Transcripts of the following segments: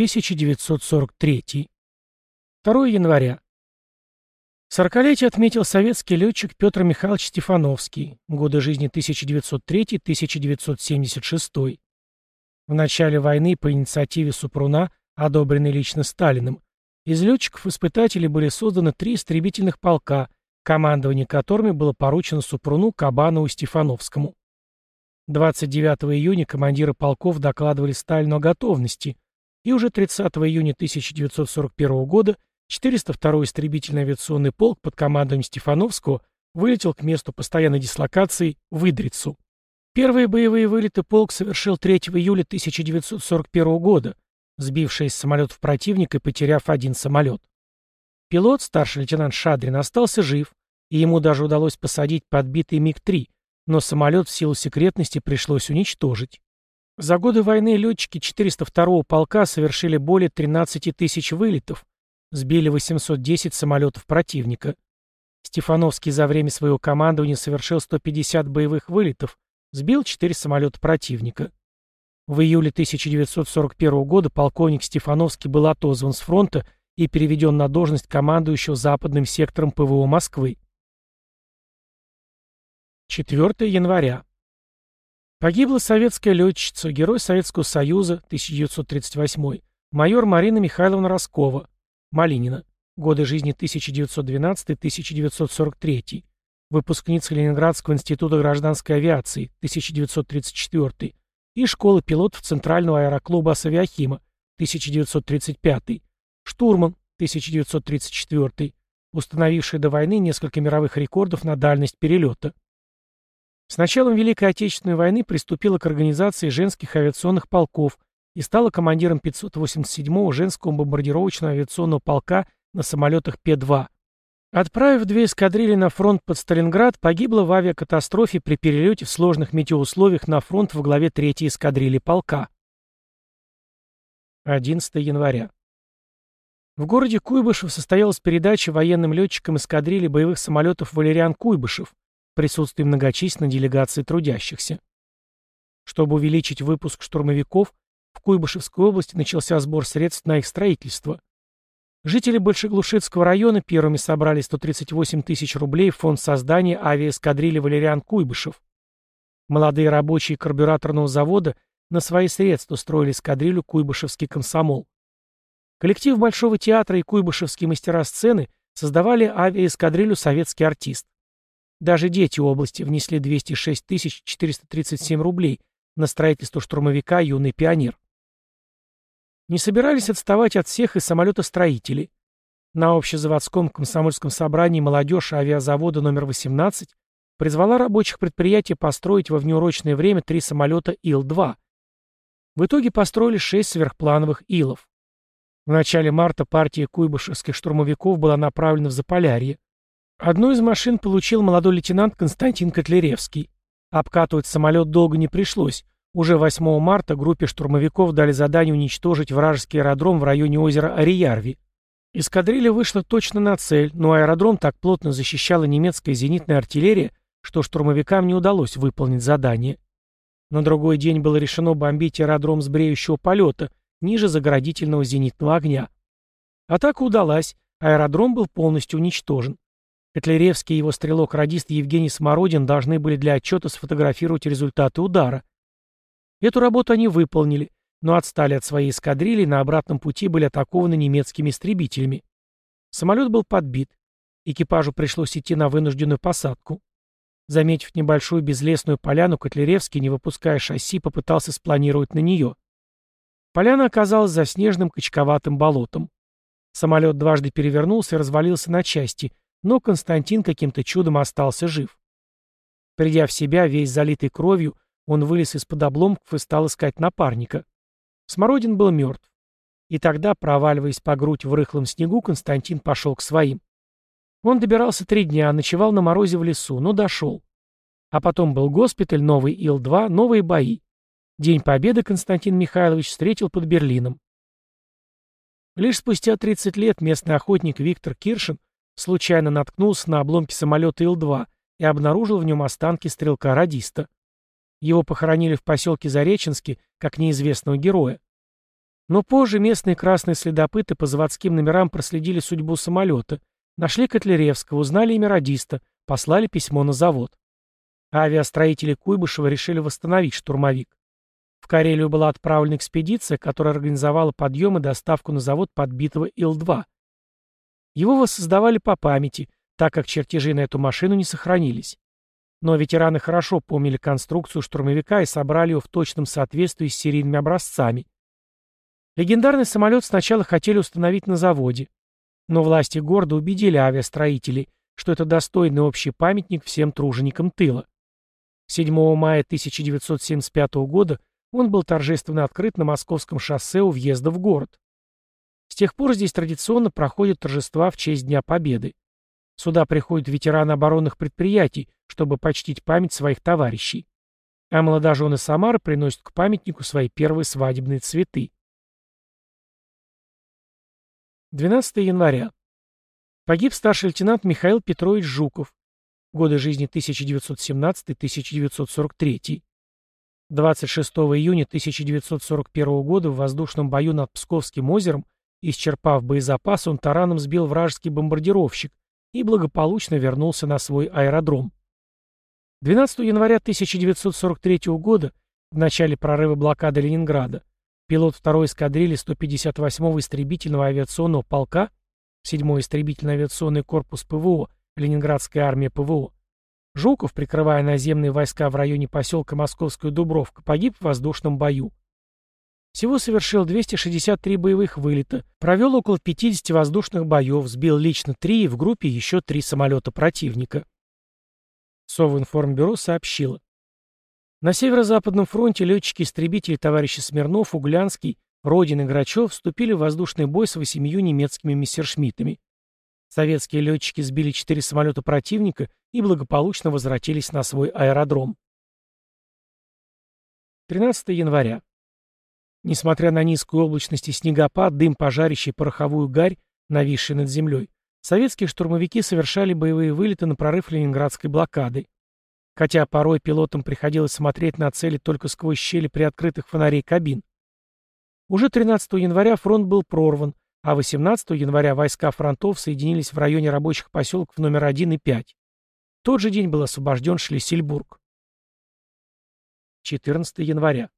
1943. 2 января. Сорокалетие отметил советский летчик Петр Михайлович Стефановский, годы жизни 1903-1976. В начале войны по инициативе Супруна, одобренной лично Сталиным, из летчиков-испытателей были созданы три истребительных полка, командование которыми было поручено Супруну, Кабанову Стефановскому. 29 июня командиры полков докладывали Сталину о готовности, и уже 30 июня 1941 года 402-й истребительный авиационный полк под командованием Стефановского вылетел к месту постоянной дислокации в Идрицу. Первые боевые вылеты полк совершил 3 июля 1941 года, сбив шесть самолетов противника и потеряв один самолет. Пилот, старший лейтенант Шадрин, остался жив, и ему даже удалось посадить подбитый МиГ-3, но самолет в силу секретности пришлось уничтожить. За годы войны летчики 402-го полка совершили более 13 тысяч вылетов, сбили 810 самолетов противника. Стефановский за время своего командования совершил 150 боевых вылетов, сбил 4 самолета противника. В июле 1941 года полковник Стефановский был отозван с фронта и переведен на должность командующего западным сектором ПВО Москвы. 4 января. Погибла советская летчица, герой Советского Союза, 1938 майор Марина Михайловна Роскова, Малинина, годы жизни 1912-1943, выпускница Ленинградского института гражданской авиации, 1934, и школы пилотов Центрального аэроклуба Асавиахима, 1935, штурман, 1934, установивший до войны несколько мировых рекордов на дальность перелета. С началом Великой Отечественной войны приступила к организации женских авиационных полков и стала командиром 587-го женского бомбардировочного авиационного полка на самолетах П-2. Отправив две эскадрильи на фронт под Сталинград, погибла в авиакатастрофе при перелете в сложных метеоусловиях на фронт во главе 3-й эскадрильи полка. 11 января. В городе Куйбышев состоялась передача военным летчикам эскадрильи боевых самолетов «Валериан Куйбышев» присутствии многочисленной делегации трудящихся. Чтобы увеличить выпуск штурмовиков, в Куйбышевской области начался сбор средств на их строительство. Жители Большеглушицкого района первыми собрали 138 тысяч рублей в фонд создания авиаэскадрильи «Валериан Куйбышев». Молодые рабочие карбюраторного завода на свои средства строили эскадрилью «Куйбышевский комсомол». Коллектив Большого театра и куйбышевские мастера сцены создавали авиаэскадрилью «Советский артист». Даже дети области внесли 206 437 рублей на строительство штурмовика «Юный пионер». Не собирались отставать от всех и самолетостроители. На общезаводском комсомольском собрании молодежь авиазавода номер 18 призвала рабочих предприятий построить во внеурочное время три самолета Ил-2. В итоге построили шесть сверхплановых Илов. В начале марта партия куйбышевских штурмовиков была направлена в Заполярье. Одну из машин получил молодой лейтенант Константин Котляревский. Обкатывать самолет долго не пришлось. Уже 8 марта группе штурмовиков дали задание уничтожить вражеский аэродром в районе озера Ариярви. Эскадрилья вышла точно на цель, но аэродром так плотно защищала немецкая зенитная артиллерия, что штурмовикам не удалось выполнить задание. На другой день было решено бомбить аэродром с бреющего полета, ниже заградительного зенитного огня. Атака удалась, аэродром был полностью уничтожен. Котляревский и его стрелок-радист Евгений Смородин должны были для отчета сфотографировать результаты удара. Эту работу они выполнили, но отстали от своей эскадрильи и на обратном пути были атакованы немецкими истребителями. Самолет был подбит. Экипажу пришлось идти на вынужденную посадку. Заметив небольшую безлесную поляну, Котляревский, не выпуская шасси, попытался спланировать на нее. Поляна оказалась заснеженным качковатым болотом. Самолет дважды перевернулся и развалился на части, но Константин каким-то чудом остался жив. Придя в себя, весь залитый кровью, он вылез из-под обломков и стал искать напарника. Смородин был мертв. И тогда, проваливаясь по грудь в рыхлом снегу, Константин пошел к своим. Он добирался три дня, ночевал на морозе в лесу, но дошел. А потом был госпиталь, новый Ил-2, новые бои. День Победы Константин Михайлович встретил под Берлином. Лишь спустя 30 лет местный охотник Виктор Киршин случайно наткнулся на обломки самолета Ил-2 и обнаружил в нем останки стрелка-радиста. Его похоронили в поселке Зареченске, как неизвестного героя. Но позже местные красные следопыты по заводским номерам проследили судьбу самолета, нашли Котляревского, узнали имя радиста, послали письмо на завод. Авиастроители Куйбышева решили восстановить штурмовик. В Карелию была отправлена экспедиция, которая организовала подъем и доставку на завод подбитого Ил-2. Его воссоздавали по памяти, так как чертежи на эту машину не сохранились. Но ветераны хорошо помнили конструкцию штурмовика и собрали ее в точном соответствии с серийными образцами. Легендарный самолет сначала хотели установить на заводе, но власти города убедили авиастроителей, что это достойный общий памятник всем труженикам тыла. 7 мая 1975 года он был торжественно открыт на Московском шоссе у въезда в город. С тех пор здесь традиционно проходят торжества в честь Дня Победы. Сюда приходят ветераны оборонных предприятий, чтобы почтить память своих товарищей. А молодожены Самары приносят к памятнику свои первые свадебные цветы. 12 января. Погиб старший лейтенант Михаил Петрович Жуков. Годы жизни 1917-1943. 26 июня 1941 года в воздушном бою над Псковским озером, исчерпав боезапас, он тараном сбил вражеский бомбардировщик и благополучно вернулся на свой аэродром. 12 января 1943 года, в начале прорыва блокады Ленинграда, Пилот второй эскадрильи 158-го истребительного авиационного полка, 7-й истребительный авиационный корпус ПВО, Ленинградская армия ПВО, Жуков, прикрывая наземные войска в районе поселка Московская Дубровка, погиб в воздушном бою. Всего совершил 263 боевых вылета, провел около 50 воздушных боев, сбил лично 3 и в группе еще 3 самолета противника. Совинформбюро сообщило. На Северо-Западном фронте летчики-истребители товарищи Смирнов, Углянский, Родин и Грачев вступили в воздушный бой с восемью немецкими мессершмиттами. Советские летчики сбили четыре самолета противника и благополучно возвратились на свой аэродром. 13 января. Несмотря на низкую облачность и снегопад, дым, пожарящий пороховую гарь, нависший над землей, советские штурмовики совершали боевые вылеты на прорыв ленинградской блокады хотя порой пилотам приходилось смотреть на цели только сквозь щели приоткрытых фонарей кабин. Уже 13 января фронт был прорван, а 18 января войска фронтов соединились в районе рабочих поселков номер 1 и 5. В тот же день был освобожден Шлиссельбург. 14 января.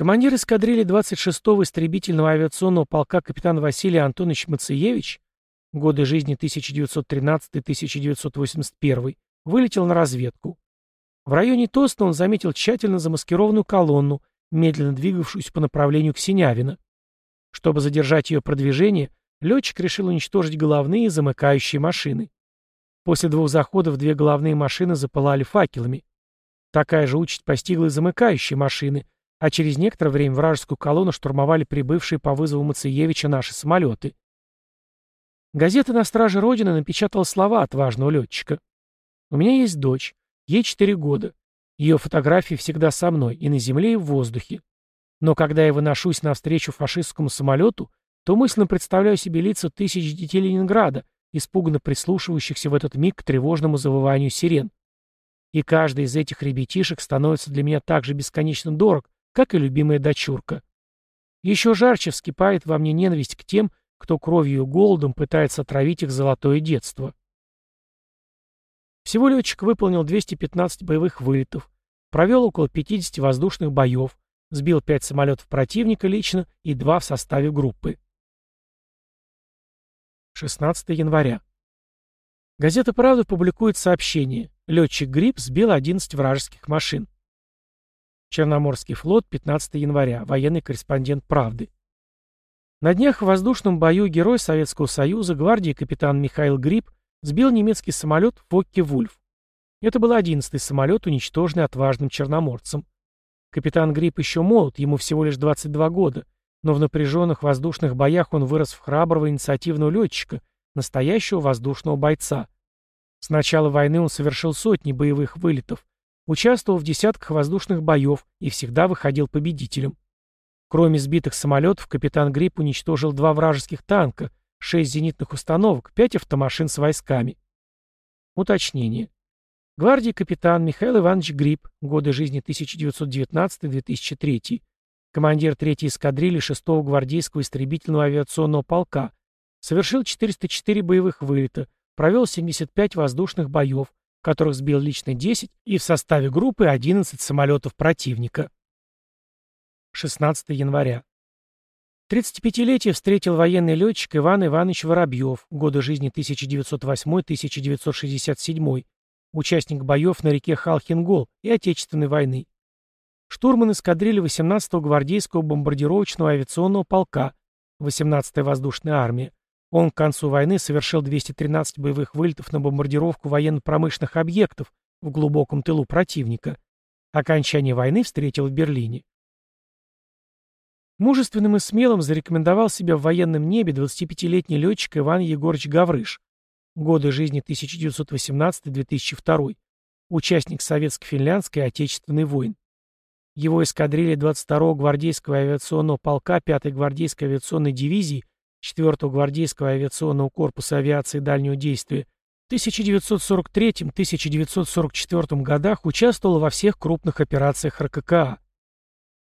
Командир эскадрильи 26-го истребительного авиационного полка капитан Василий Антонович Мациевич, годы жизни 1913-1981, вылетел на разведку. В районе Тоста он заметил тщательно замаскированную колонну, медленно двигавшуюся по направлению к Синявино. Чтобы задержать ее продвижение, летчик решил уничтожить головные и замыкающие машины. После двух заходов две головные машины запылали факелами. Такая же участь постигла и замыкающие машины, а через некоторое время вражескую колонну штурмовали прибывшие по вызову Мациевича наши самолеты. Газета «На страже Родины» напечатала слова отважного летчика. У меня есть дочь. Ей 4 года. Ее фотографии всегда со мной, и на земле, и в воздухе. Но когда я выношусь навстречу фашистскому самолету, то мысленно представляю себе лица тысяч детей Ленинграда, испуганно прислушивающихся в этот миг к тревожному завыванию сирен. И каждый из этих ребятишек становится для меня так же бесконечно дорог, как и любимая дочурка. Еще жарче вскипает во мне ненависть к тем, кто кровью и голодом пытается отравить их золотое детство. Всего летчик выполнил 215 боевых вылетов, провел около 50 воздушных боев, сбил 5 самолетов противника лично и 2 в составе группы. 16 января. Газета «Правда» публикует сообщение. Летчик Гриб сбил 11 вражеских машин. Черноморский флот, 15 января. Военный корреспондент «Правды». На днях в воздушном бою герой Советского Союза, гвардии капитан Михаил Гриб сбил немецкий самолет Фокке-Вульф. Это был одиннадцатый самолет, уничтоженный отважным черноморцем. Капитан Грипп еще молод, ему всего лишь 22 года, но в напряженных воздушных боях он вырос в храброго инициативного летчика, настоящего воздушного бойца. С начала войны он совершил сотни боевых вылетов, участвовал в десятках воздушных боев и всегда выходил победителем. Кроме сбитых самолетов, капитан Грипп уничтожил два вражеских танка, 6 зенитных установок, 5 автомашин с войсками. Уточнение. Гвардии капитан Михаил Иванович Гриб, годы жизни 1919-2003, командир 3-й эскадрильи 6-го гвардейского истребительного авиационного полка, совершил 404 боевых вылета, провел 75 воздушных боев, которых сбил лично 10 и в составе группы 11 самолетов противника. 16 января. 35-летие встретил военный летчик Иван Иванович Воробьев, годы жизни 1908-1967, участник боев на реке Халхингол и Отечественной войны. Штурман эскадрильи 18-го гвардейского бомбардировочного авиационного полка, 18-я воздушная армия. Он к концу войны совершил 213 боевых вылетов на бомбардировку военно-промышленных объектов в глубоком тылу противника. Окончание войны встретил в Берлине. Мужественным и смелым зарекомендовал себя в военном небе 25-летний летчик Иван Егорович Гаврыш. Годы жизни 1918-2002. Участник Советско-финляндской Отечественной войн. Его эскадрилья 22-го гвардейского авиационного полка 5-й гвардейской авиационной дивизии 4-го гвардейского авиационного корпуса авиации дальнего действия в 1943-1944 годах участвовала во всех крупных операциях РККА.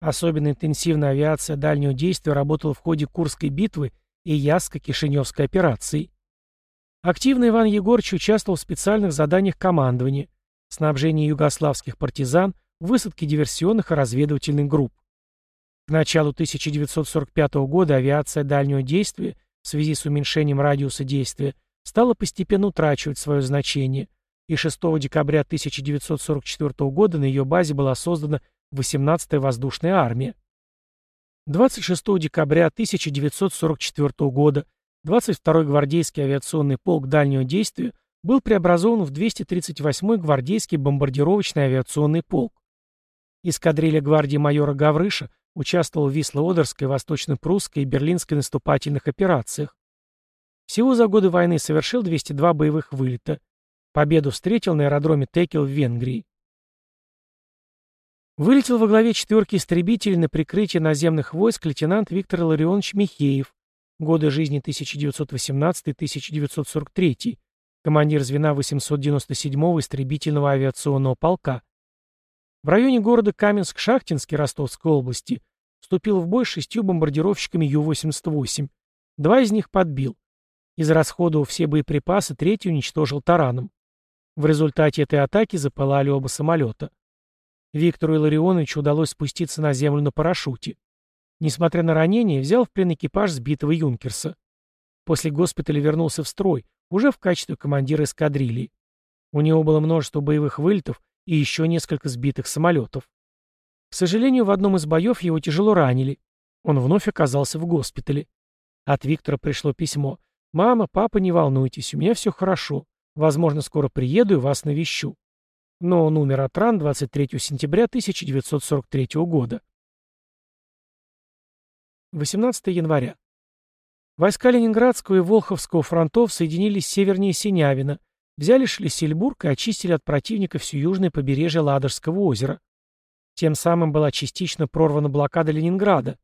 Особенно интенсивная авиация дальнего действия работала в ходе Курской битвы и Яско-Кишиневской операции. Активно Иван Егорович участвовал в специальных заданиях командования, снабжении югославских партизан, высадке диверсионных и разведывательных групп. К началу 1945 года авиация дальнего действия в связи с уменьшением радиуса действия стала постепенно утрачивать свое значение, и 6 декабря 1944 года на ее базе была создана 18-я воздушная армия. 26 декабря 1944 года 22-й гвардейский авиационный полк дальнего действия был преобразован в 238-й гвардейский бомбардировочный авиационный полк. Эскадрилья гвардии майора Гаврыша участвовала в Висло-Одерской, Восточно-Прусской и Берлинской наступательных операциях. Всего за годы войны совершил 202 боевых вылета. Победу встретил на аэродроме Текел в Венгрии. Вылетел во главе четверки истребителей на прикрытие наземных войск лейтенант Виктор Ларионович Михеев, годы жизни 1918-1943, командир звена 897-го истребительного авиационного полка. В районе города Каменск-Шахтинский Ростовской области вступил в бой с шестью бомбардировщиками Ю-88. Два из них подбил. Израсходовав все боеприпасы, третий уничтожил тараном. В результате этой атаки запылали оба самолета. Виктору Илларионовичу удалось спуститься на землю на парашюте. Несмотря на ранение, взял в плен экипаж сбитого юнкерса. После госпиталя вернулся в строй, уже в качестве командира эскадрильи. У него было множество боевых вылетов и еще несколько сбитых самолетов. К сожалению, в одном из боев его тяжело ранили. Он вновь оказался в госпитале. От Виктора пришло письмо. «Мама, папа, не волнуйтесь, у меня все хорошо. Возможно, скоро приеду и вас навещу но он умер от ран 23 сентября 1943 года. 18 января. Войска Ленинградского и Волховского фронтов соединились севернее Синявина, взяли Шлиссельбург и очистили от противника все южное побережье Ладожского озера. Тем самым была частично прорвана блокада Ленинграда.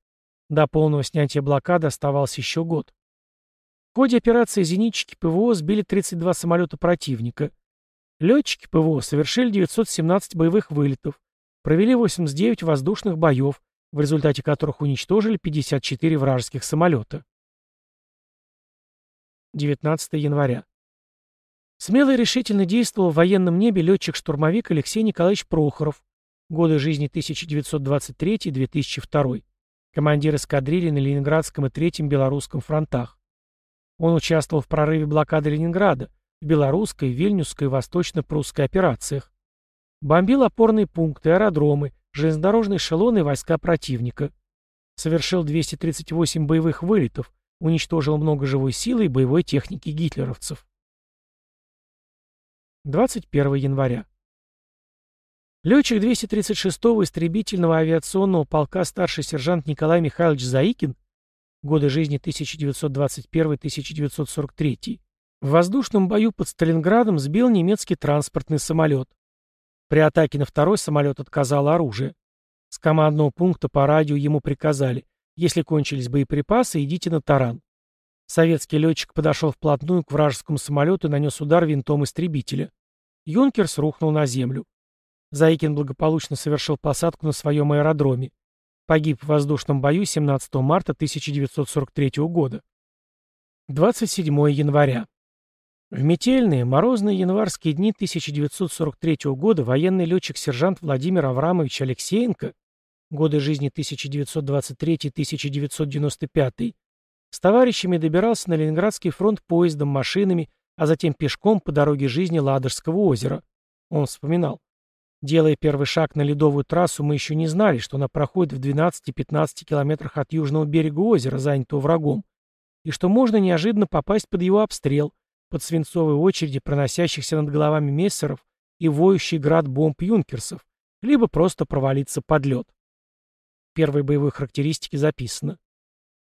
До полного снятия блокады оставался еще год. В ходе операции «Зенитчики» ПВО сбили 32 самолета противника. Летчики ПВО совершили 917 боевых вылетов, провели 89 воздушных боев, в результате которых уничтожили 54 вражеских самолета. 19 января. Смело и решительно действовал в военном небе летчик-штурмовик Алексей Николаевич Прохоров, годы жизни 1923-2002, командир эскадрильи на Ленинградском и Третьем Белорусском фронтах. Он участвовал в прорыве блокады Ленинграда, в белорусской, вильнюсской и восточно-прусской операциях. Бомбил опорные пункты, аэродромы, железнодорожные эшелоны и войска противника. Совершил 238 боевых вылетов, уничтожил много живой силы и боевой техники гитлеровцев. 21 января. Летчик 236-го истребительного авиационного полка старший сержант Николай Михайлович Заикин, годы жизни 1921-1943, в воздушном бою под Сталинградом сбил немецкий транспортный самолет. При атаке на второй самолет отказало оружие. С командного пункта по радио ему приказали, если кончились боеприпасы, идите на таран. Советский летчик подошел вплотную к вражескому самолету и нанес удар винтом истребителя. Юнкерс рухнул на землю. Заикин благополучно совершил посадку на своем аэродроме. Погиб в воздушном бою 17 марта 1943 года. 27 января. В метельные, морозные январские дни 1943 года военный летчик-сержант Владимир Аврамович Алексеенко, годы жизни 1923-1995, с товарищами добирался на Ленинградский фронт поездом, машинами, а затем пешком по дороге жизни Ладожского озера. Он вспоминал. Делая первый шаг на ледовую трассу, мы еще не знали, что она проходит в 12-15 километрах от южного берега озера, занятого врагом, и что можно неожиданно попасть под его обстрел, под свинцовые очереди проносящихся над головами мессеров и воющий град бомб юнкерсов, либо просто провалиться под лед. Первой боевой характеристики записано.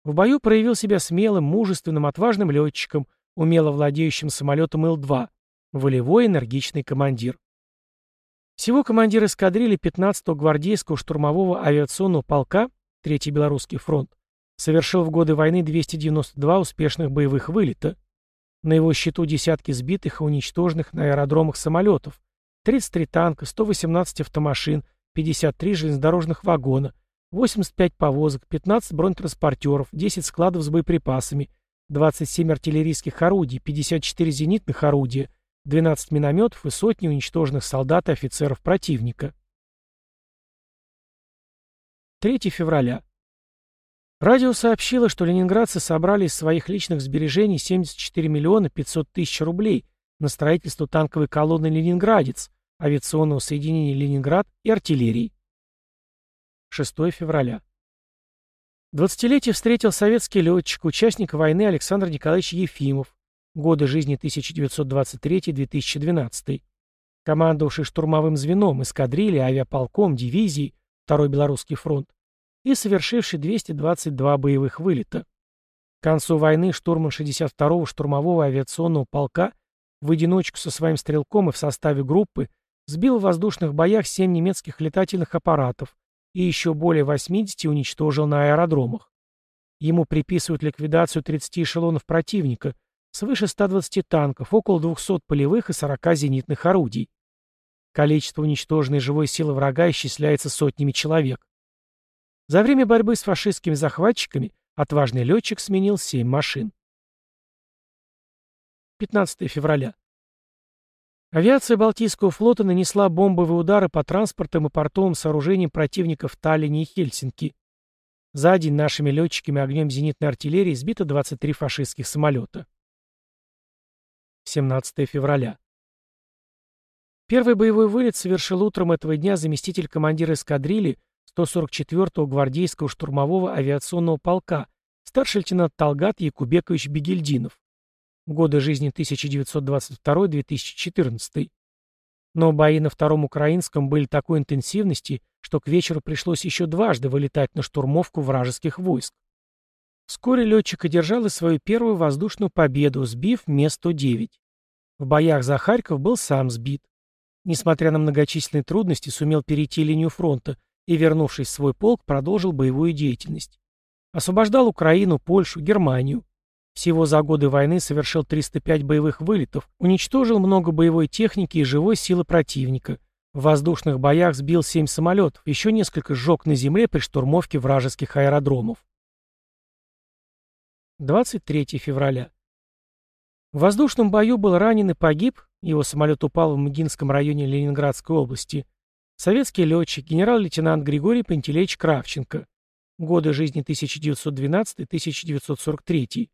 В бою проявил себя смелым, мужественным, отважным летчиком, умело владеющим самолетом Ил-2, волевой энергичный командир. Всего командир эскадрильи 15-го гвардейского штурмового авиационного полка, Третий Белорусский фронт, совершил в годы войны 292 успешных боевых вылета. На его счету десятки сбитых и уничтоженных на аэродромах самолетов, 33 танка, 118 автомашин, 53 железнодорожных вагона, 85 повозок, 15 бронетранспортеров, 10 складов с боеприпасами, 27 артиллерийских орудий, 54 зенитных орудия, 12 минометов и сотни уничтоженных солдат и офицеров противника. 3 февраля. Радио сообщило, что ленинградцы собрали из своих личных сбережений 74 миллиона 500 тысяч рублей на строительство танковой колонны «Ленинградец», авиационного соединения «Ленинград» и артиллерии. 6 февраля. 20-летие встретил советский летчик, участник войны Александр Николаевич Ефимов, годы жизни 1923-2012, командовавший штурмовым звеном, эскадрильей, авиаполком, дивизией, Второй Белорусский фронт, и совершивший 222 боевых вылета. К концу войны штурман 62-го штурмового авиационного полка в одиночку со своим стрелком и в составе группы сбил в воздушных боях 7 немецких летательных аппаратов и еще более 80 уничтожил на аэродромах. Ему приписывают ликвидацию 30 эшелонов противника, свыше 120 танков, около 200 полевых и 40 зенитных орудий. Количество уничтоженной живой силы врага исчисляется сотнями человек. За время борьбы с фашистскими захватчиками отважный летчик сменил 7 машин. 15 февраля. Авиация Балтийского флота нанесла бомбовые удары по транспортным и портовым сооружениям противника в Таллине и Хельсинки. За день нашими летчиками огнем зенитной артиллерии сбито 23 фашистских самолета. 17 февраля. Первый боевой вылет совершил утром этого дня заместитель командира эскадрильи 144-го гвардейского штурмового авиационного полка, старший лейтенант Талгат Якубекович Бегельдинов. Годы жизни 1922-2014. Но бои на Втором Украинском были такой интенсивности, что к вечеру пришлось еще дважды вылетать на штурмовку вражеских войск. Вскоре летчик одержал и свою первую воздушную победу, сбив Ме-109. В боях за Харьков был сам сбит. Несмотря на многочисленные трудности, сумел перейти линию фронта, и, вернувшись в свой полк, продолжил боевую деятельность. Освобождал Украину, Польшу, Германию. Всего за годы войны совершил 305 боевых вылетов, уничтожил много боевой техники и живой силы противника. В воздушных боях сбил 7 самолетов, еще несколько сжег на земле при штурмовке вражеских аэродромов. 23 февраля. В воздушном бою был ранен и погиб, его самолет упал в Мгинском районе Ленинградской области, Советский летчик, генерал-лейтенант Григорий Пантелеич Кравченко. Годы жизни 1912-1943.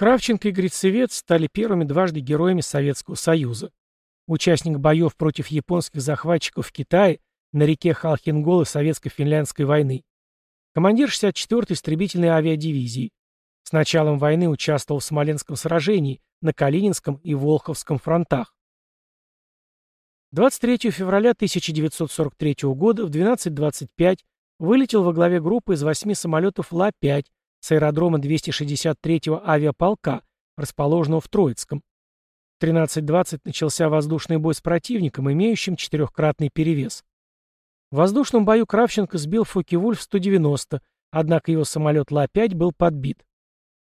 Кравченко и Грицевец стали первыми дважды героями Советского Союза. Участник боев против японских захватчиков в Китае на реке Халхингол и Советско-финляндской войны. Командир 64-й истребительной авиадивизии. С началом войны участвовал в Смоленском сражении, на Калининском и Волховском фронтах. 23 февраля 1943 года в 12.25 вылетел во главе группы из восьми самолетов Ла-5 с аэродрома 263-го авиаполка, расположенного в Троицком. В 13.20 начался воздушный бой с противником, имеющим четырехкратный перевес. В воздушном бою Кравченко сбил Фоки-Вульф 190, однако его самолет Ла-5 был подбит.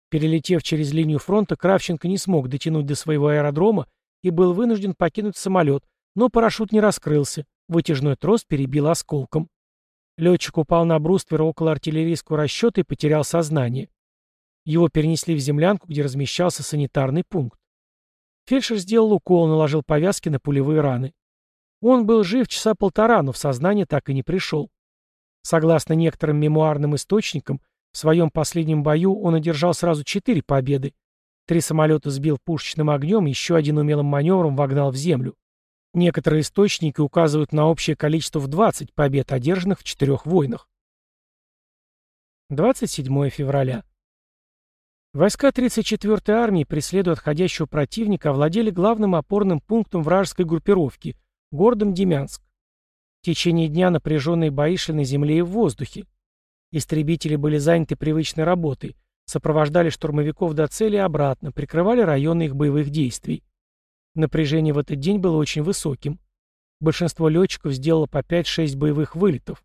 Перелетев через линию фронта, Кравченко не смог дотянуть до своего аэродрома и был вынужден покинуть самолет, но парашют не раскрылся, вытяжной трос перебил осколком. Летчик упал на бруствер около артиллерийского расчета и потерял сознание. Его перенесли в землянку, где размещался санитарный пункт. Фельдшер сделал укол, наложил повязки на пулевые раны. Он был жив часа полтора, но в сознание так и не пришел. Согласно некоторым мемуарным источникам, в своем последнем бою он одержал сразу четыре победы. Три самолета сбил пушечным огнем, еще один умелым маневром вогнал в землю. Некоторые источники указывают на общее количество в 20 побед, одержанных в четырех войнах. 27 февраля. Войска 34-й армии, преследуя отходящего противника, овладели главным опорным пунктом вражеской группировки – городом Демянск. В течение дня напряженные бои шли на земле и в воздухе. Истребители были заняты привычной работой, сопровождали штурмовиков до цели и обратно, прикрывали районы их боевых действий. Напряжение в этот день было очень высоким. Большинство летчиков сделало по 5-6 боевых вылетов.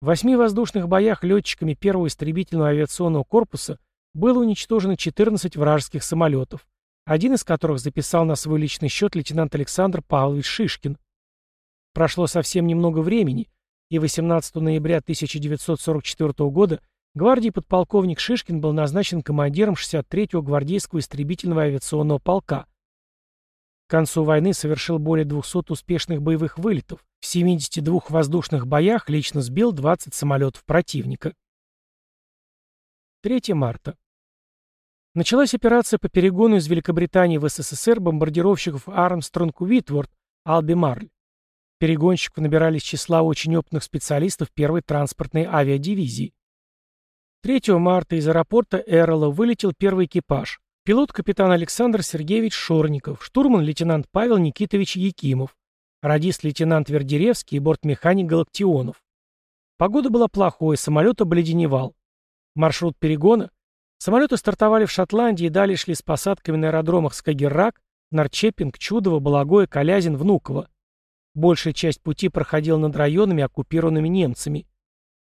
В восьми воздушных боях летчиками первого истребительного авиационного корпуса – было уничтожено 14 вражеских самолетов, один из которых записал на свой личный счет лейтенант Александр Павлович Шишкин. Прошло совсем немного времени, и 18 ноября 1944 года гвардии подполковник Шишкин был назначен командиром 63-го гвардейского истребительного авиационного полка. К концу войны совершил более 200 успешных боевых вылетов, в 72 воздушных боях лично сбил 20 самолетов противника. 3 марта. Началась операция по перегону из Великобритании в СССР бомбардировщиков Армстронг Уитворд, Алби Марль. Перегонщиков набирали из числа очень опытных специалистов первой транспортной авиадивизии. 3 марта из аэропорта Эрла вылетел первый экипаж. Пилот капитан Александр Сергеевич Шорников, штурман лейтенант Павел Никитович Якимов, радист лейтенант Вердеревский и бортмеханик Галактионов. Погода была плохой, самолет обледеневал. Маршрут перегона. Самолеты стартовали в Шотландии и далее шли с посадками на аэродромах Скагеррак, Нарчепинг, Чудово, Балагое, Калязин, Внуково. Большая часть пути проходила над районами, оккупированными немцами.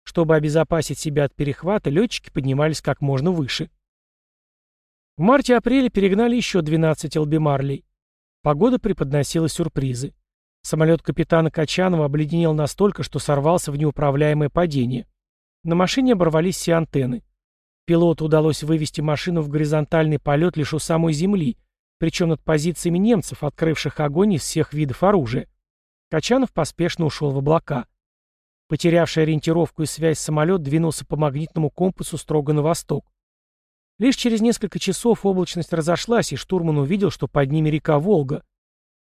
Чтобы обезопасить себя от перехвата, летчики поднимались как можно выше. В марте-апреле перегнали еще 12 «Албемарлей». Погода преподносила сюрпризы. Самолет капитана Качанова обледенел настолько, что сорвался в неуправляемое падение. На машине оборвались все антенны. Пилоту удалось вывести машину в горизонтальный полет лишь у самой земли, причем над позициями немцев, открывших огонь из всех видов оружия. Качанов поспешно ушел в облака. Потерявший ориентировку и связь самолет двинулся по магнитному компасу строго на восток. Лишь через несколько часов облачность разошлась, и штурман увидел, что под ними река Волга.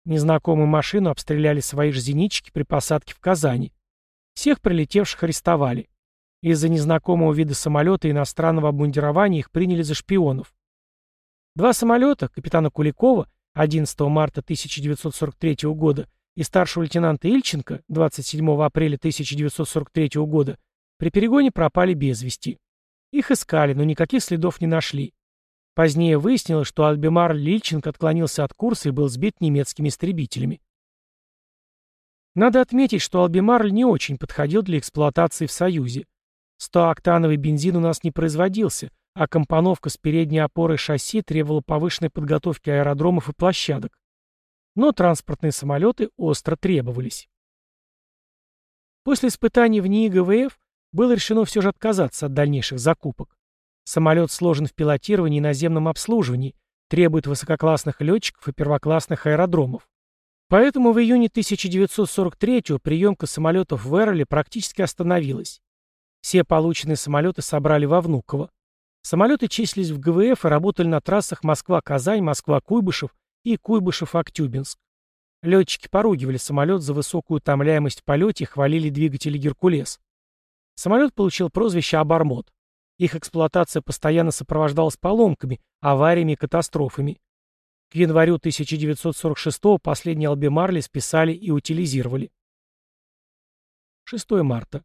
Незнакомую машину обстреляли свои же зенитчики при посадке в Казани. Всех прилетевших арестовали. Из-за незнакомого вида самолета и иностранного обмундирования их приняли за шпионов. Два самолета, капитана Куликова, 11 марта 1943 года, и старшего лейтенанта Ильченко, 27 апреля 1943 года, при перегоне пропали без вести. Их искали, но никаких следов не нашли. Позднее выяснилось, что Альбемар Лильченко отклонился от курса и был сбит немецкими истребителями. Надо отметить, что Альбемарль не очень подходил для эксплуатации в Союзе. 100-октановый бензин у нас не производился, а компоновка с передней опорой шасси требовала повышенной подготовки аэродромов и площадок. Но транспортные самолеты остро требовались. После испытаний в НИИ ГВФ было решено все же отказаться от дальнейших закупок. Самолет сложен в пилотировании и наземном обслуживании, требует высококлассных летчиков и первоклассных аэродромов. Поэтому в июне 1943 приемка самолетов в Эрле практически остановилась. Все полученные самолеты собрали во Внуково. Самолеты числились в ГВФ и работали на трассах Москва-Казань, Москва-Куйбышев и Куйбышев-Актюбинск. Летчики поругивали самолет за высокую утомляемость в полете и хвалили двигатели «Геркулес». Самолет получил прозвище «Обормот». Их эксплуатация постоянно сопровождалась поломками, авариями и катастрофами. К январю 1946 последние Албемарли списали и утилизировали. 6 марта.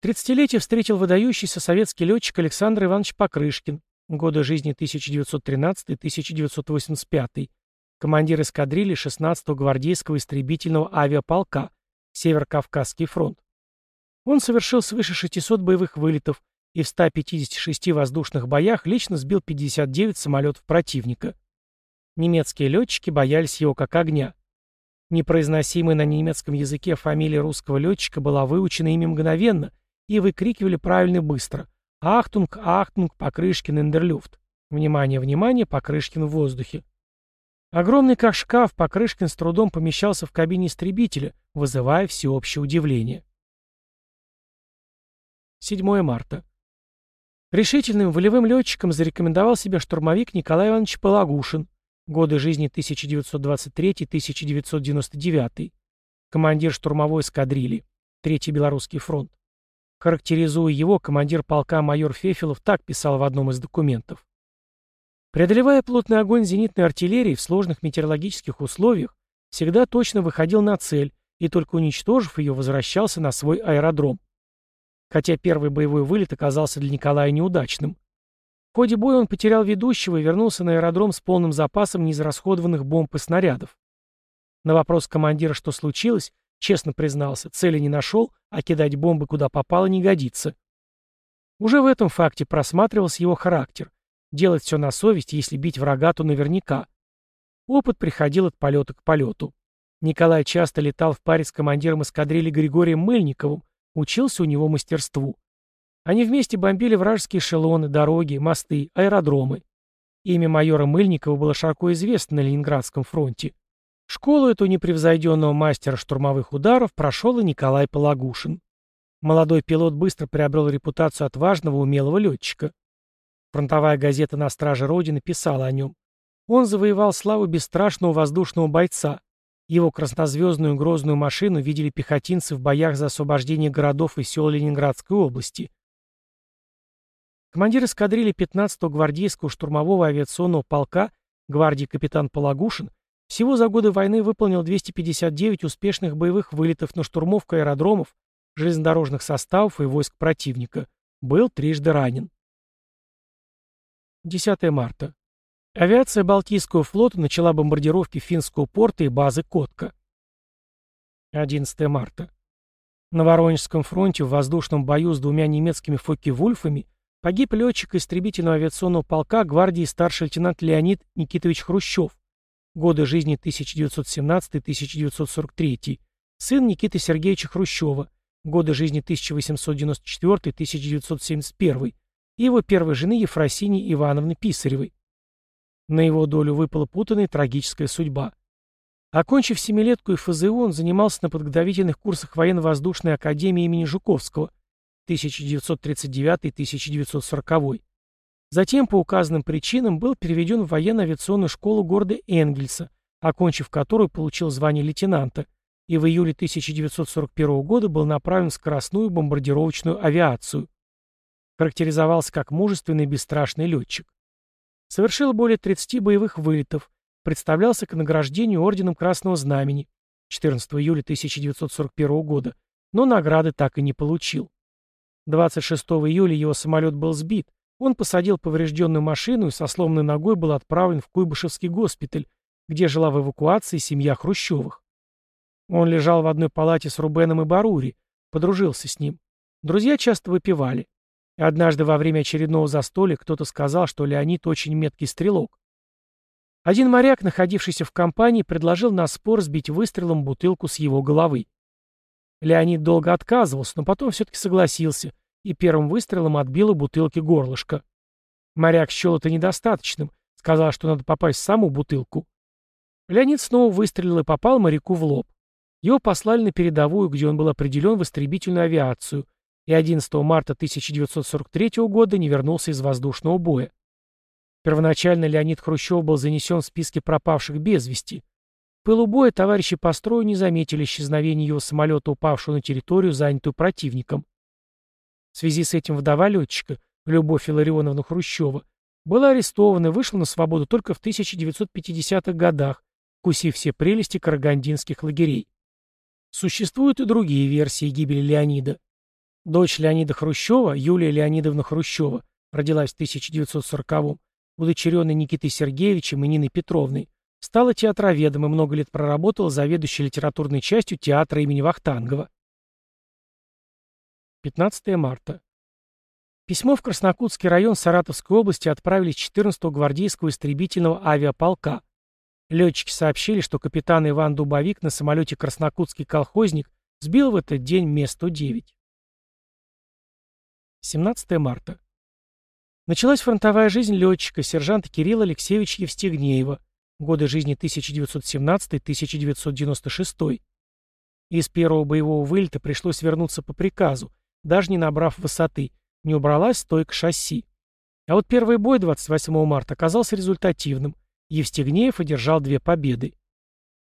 Тридцатилетие встретил выдающийся советский летчик Александр Иванович Покрышкин, годы жизни 1913-1985, командир эскадрильи 16-го гвардейского истребительного авиаполка, Северо-Кавказский фронт. Он совершил свыше 600 боевых вылетов и в 156 воздушных боях лично сбил 59 самолетов противника. Немецкие летчики боялись его как огня. Непроизносимая на немецком языке фамилия русского летчика была выучена ими мгновенно и выкрикивали правильно и быстро. «Achtung, Achtung, Покрышкин in der Luft». Внимание, внимание, Покрышкин в воздухе. Огромный как шкаф, Покрышкин с трудом помещался в кабине истребителя, вызывая всеобщее удивление. 7 марта. Решительным волевым летчиком зарекомендовал себя штурмовик Николай Иванович Палагушин, годы жизни 1923-1999, командир штурмовой эскадрильи, Третий Белорусский фронт. Характеризуя его, командир полка майор Фефилов так писал в одном из документов. Преодолевая плотный огонь зенитной артиллерии в сложных метеорологических условиях, всегда точно выходил на цель и только уничтожив ее, возвращался на свой аэродром. Хотя первый боевой вылет оказался для Николая неудачным. В ходе боя он потерял ведущего и вернулся на аэродром с полным запасом неизрасходованных бомб и снарядов. На вопрос командира, что случилось, Честно признался, цели не нашел, а кидать бомбы куда попало не годится. Уже в этом факте просматривался его характер. Делать все на совесть, если бить врага, то наверняка. Опыт приходил от полета к полету. Николай часто летал в паре с командиром эскадрильи Григорием Мыльниковым, учился у него мастерству. Они вместе бомбили вражеские эшелоны, дороги, мосты, аэродромы. Имя майора Мыльникова было широко известно на Ленинградском фронте. Школу эту непревзойденного мастера штурмовых ударов прошел и Николай Палагушин. Молодой пилот быстро приобрел репутацию отважного, умелого летчика. Фронтовая газета «На страже Родины» писала о нем. Он завоевал славу бесстрашного воздушного бойца. Его краснозвездную грозную машину видели пехотинцы в боях за освобождение городов и сел Ленинградской области. Командир эскадрильи 15-го гвардейского штурмового авиационного полка гвардии капитан Палагушин всего за годы войны выполнил 259 успешных боевых вылетов на штурмовку аэродромов, железнодорожных составов и войск противника. Был трижды ранен. 10 марта. Авиация Балтийского флота начала бомбардировки финского порта и базы Котка. 11 марта. На Воронежском фронте в воздушном бою с двумя немецкими Фокке-Вульфами погиб летчик истребительного авиационного полка гвардии старший лейтенант Леонид Никитович Хрущев, годы жизни 1917-1943, сын Никиты Сергеевича Хрущева, годы жизни 1894-1971, и его первой жены Ефросинии Ивановны Писаревой. На его долю выпала путанная трагическая судьба. Окончив семилетку и ФЗУ, он занимался на подготовительных курсах военно-воздушной академии имени Жуковского 1939-1940 Затем, по указанным причинам, был переведен в военно-авиационную школу города Энгельса, окончив которую получил звание лейтенанта, и в июле 1941 года был направлен в скоростную бомбардировочную авиацию. Характеризовался как мужественный и бесстрашный летчик. Совершил более 30 боевых вылетов, представлялся к награждению орденом Красного Знамени 14 июля 1941 года, но награды так и не получил. 26 июля его самолет был сбит, он посадил поврежденную машину и со сломанной ногой был отправлен в Куйбышевский госпиталь, где жила в эвакуации семья Хрущевых. Он лежал в одной палате с Рубеном и Барури, подружился с ним. Друзья часто выпивали. И однажды во время очередного застолья кто-то сказал, что Леонид очень меткий стрелок. Один моряк, находившийся в компании, предложил на спор сбить выстрелом бутылку с его головы. Леонид долго отказывался, но потом все-таки согласился – и первым выстрелом отбила бутылки горлышко. Моряк счел это недостаточным, сказал, что надо попасть в саму бутылку. Леонид снова выстрелил и попал моряку в лоб. Его послали на передовую, где он был определен в истребительную авиацию, и 11 марта 1943 года не вернулся из воздушного боя. Первоначально Леонид Хрущев был занесен в списки пропавших без вести. Пылу боя товарищи по строю не заметили исчезновения его самолета, упавшего на территорию, занятую противником. В связи с этим вдова летчика, Любовь Илларионовна Хрущева, была арестована и вышла на свободу только в 1950-х годах, кусив все прелести карагандинских лагерей. Существуют и другие версии гибели Леонида. Дочь Леонида Хрущева, Юлия Леонидовна Хрущева, родилась в 1940-м, удочеренной Никитой Сергеевичем и Ниной Петровной, стала театроведом и много лет проработала заведующей литературной частью театра имени Вахтангова. 15 марта. Письмо в Краснокутский район Саратовской области отправили с 14-го гвардейского истребительного авиаполка. Летчики сообщили, что капитан Иван Дубовик на самолете «Краснокутский колхозник» сбил в этот день Ме-109. 17 марта. Началась фронтовая жизнь летчика, сержанта Кирилла Алексеевича Евстигнеева, годы жизни 1917-1996. Из первого боевого вылета пришлось вернуться по приказу, даже не набрав высоты, не убралась стойка шасси. А вот первый бой 28 марта оказался результативным. Евстигнеев одержал две победы.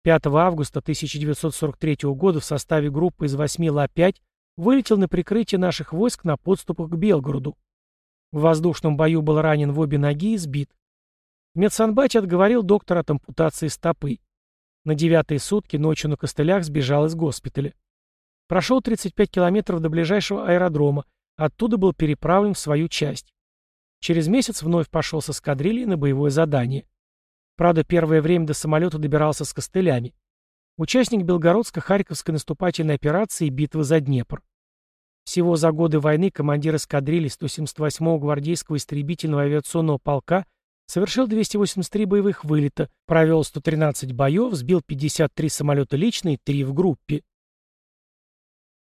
5 августа 1943 года в составе группы из 8 Ла-5 вылетел на прикрытие наших войск на подступах к Белгороду. В воздушном бою был ранен в обе ноги и сбит. В медсанбате отговорил доктор от ампутации стопы. На девятые сутки ночью на костылях сбежал из госпиталя. Прошел 35 километров до ближайшего аэродрома, оттуда был переправлен в свою часть. Через месяц вновь пошел с эскадрильей на боевое задание. Правда, первое время до самолета добирался с костылями. Участник Белгородско-Харьковской наступательной операции и битвы за Днепр. Всего за годы войны командир эскадрильи 178-го гвардейского истребительного авиационного полка совершил 283 боевых вылета, провел 113 боев, сбил 53 самолета лично и 3 в группе.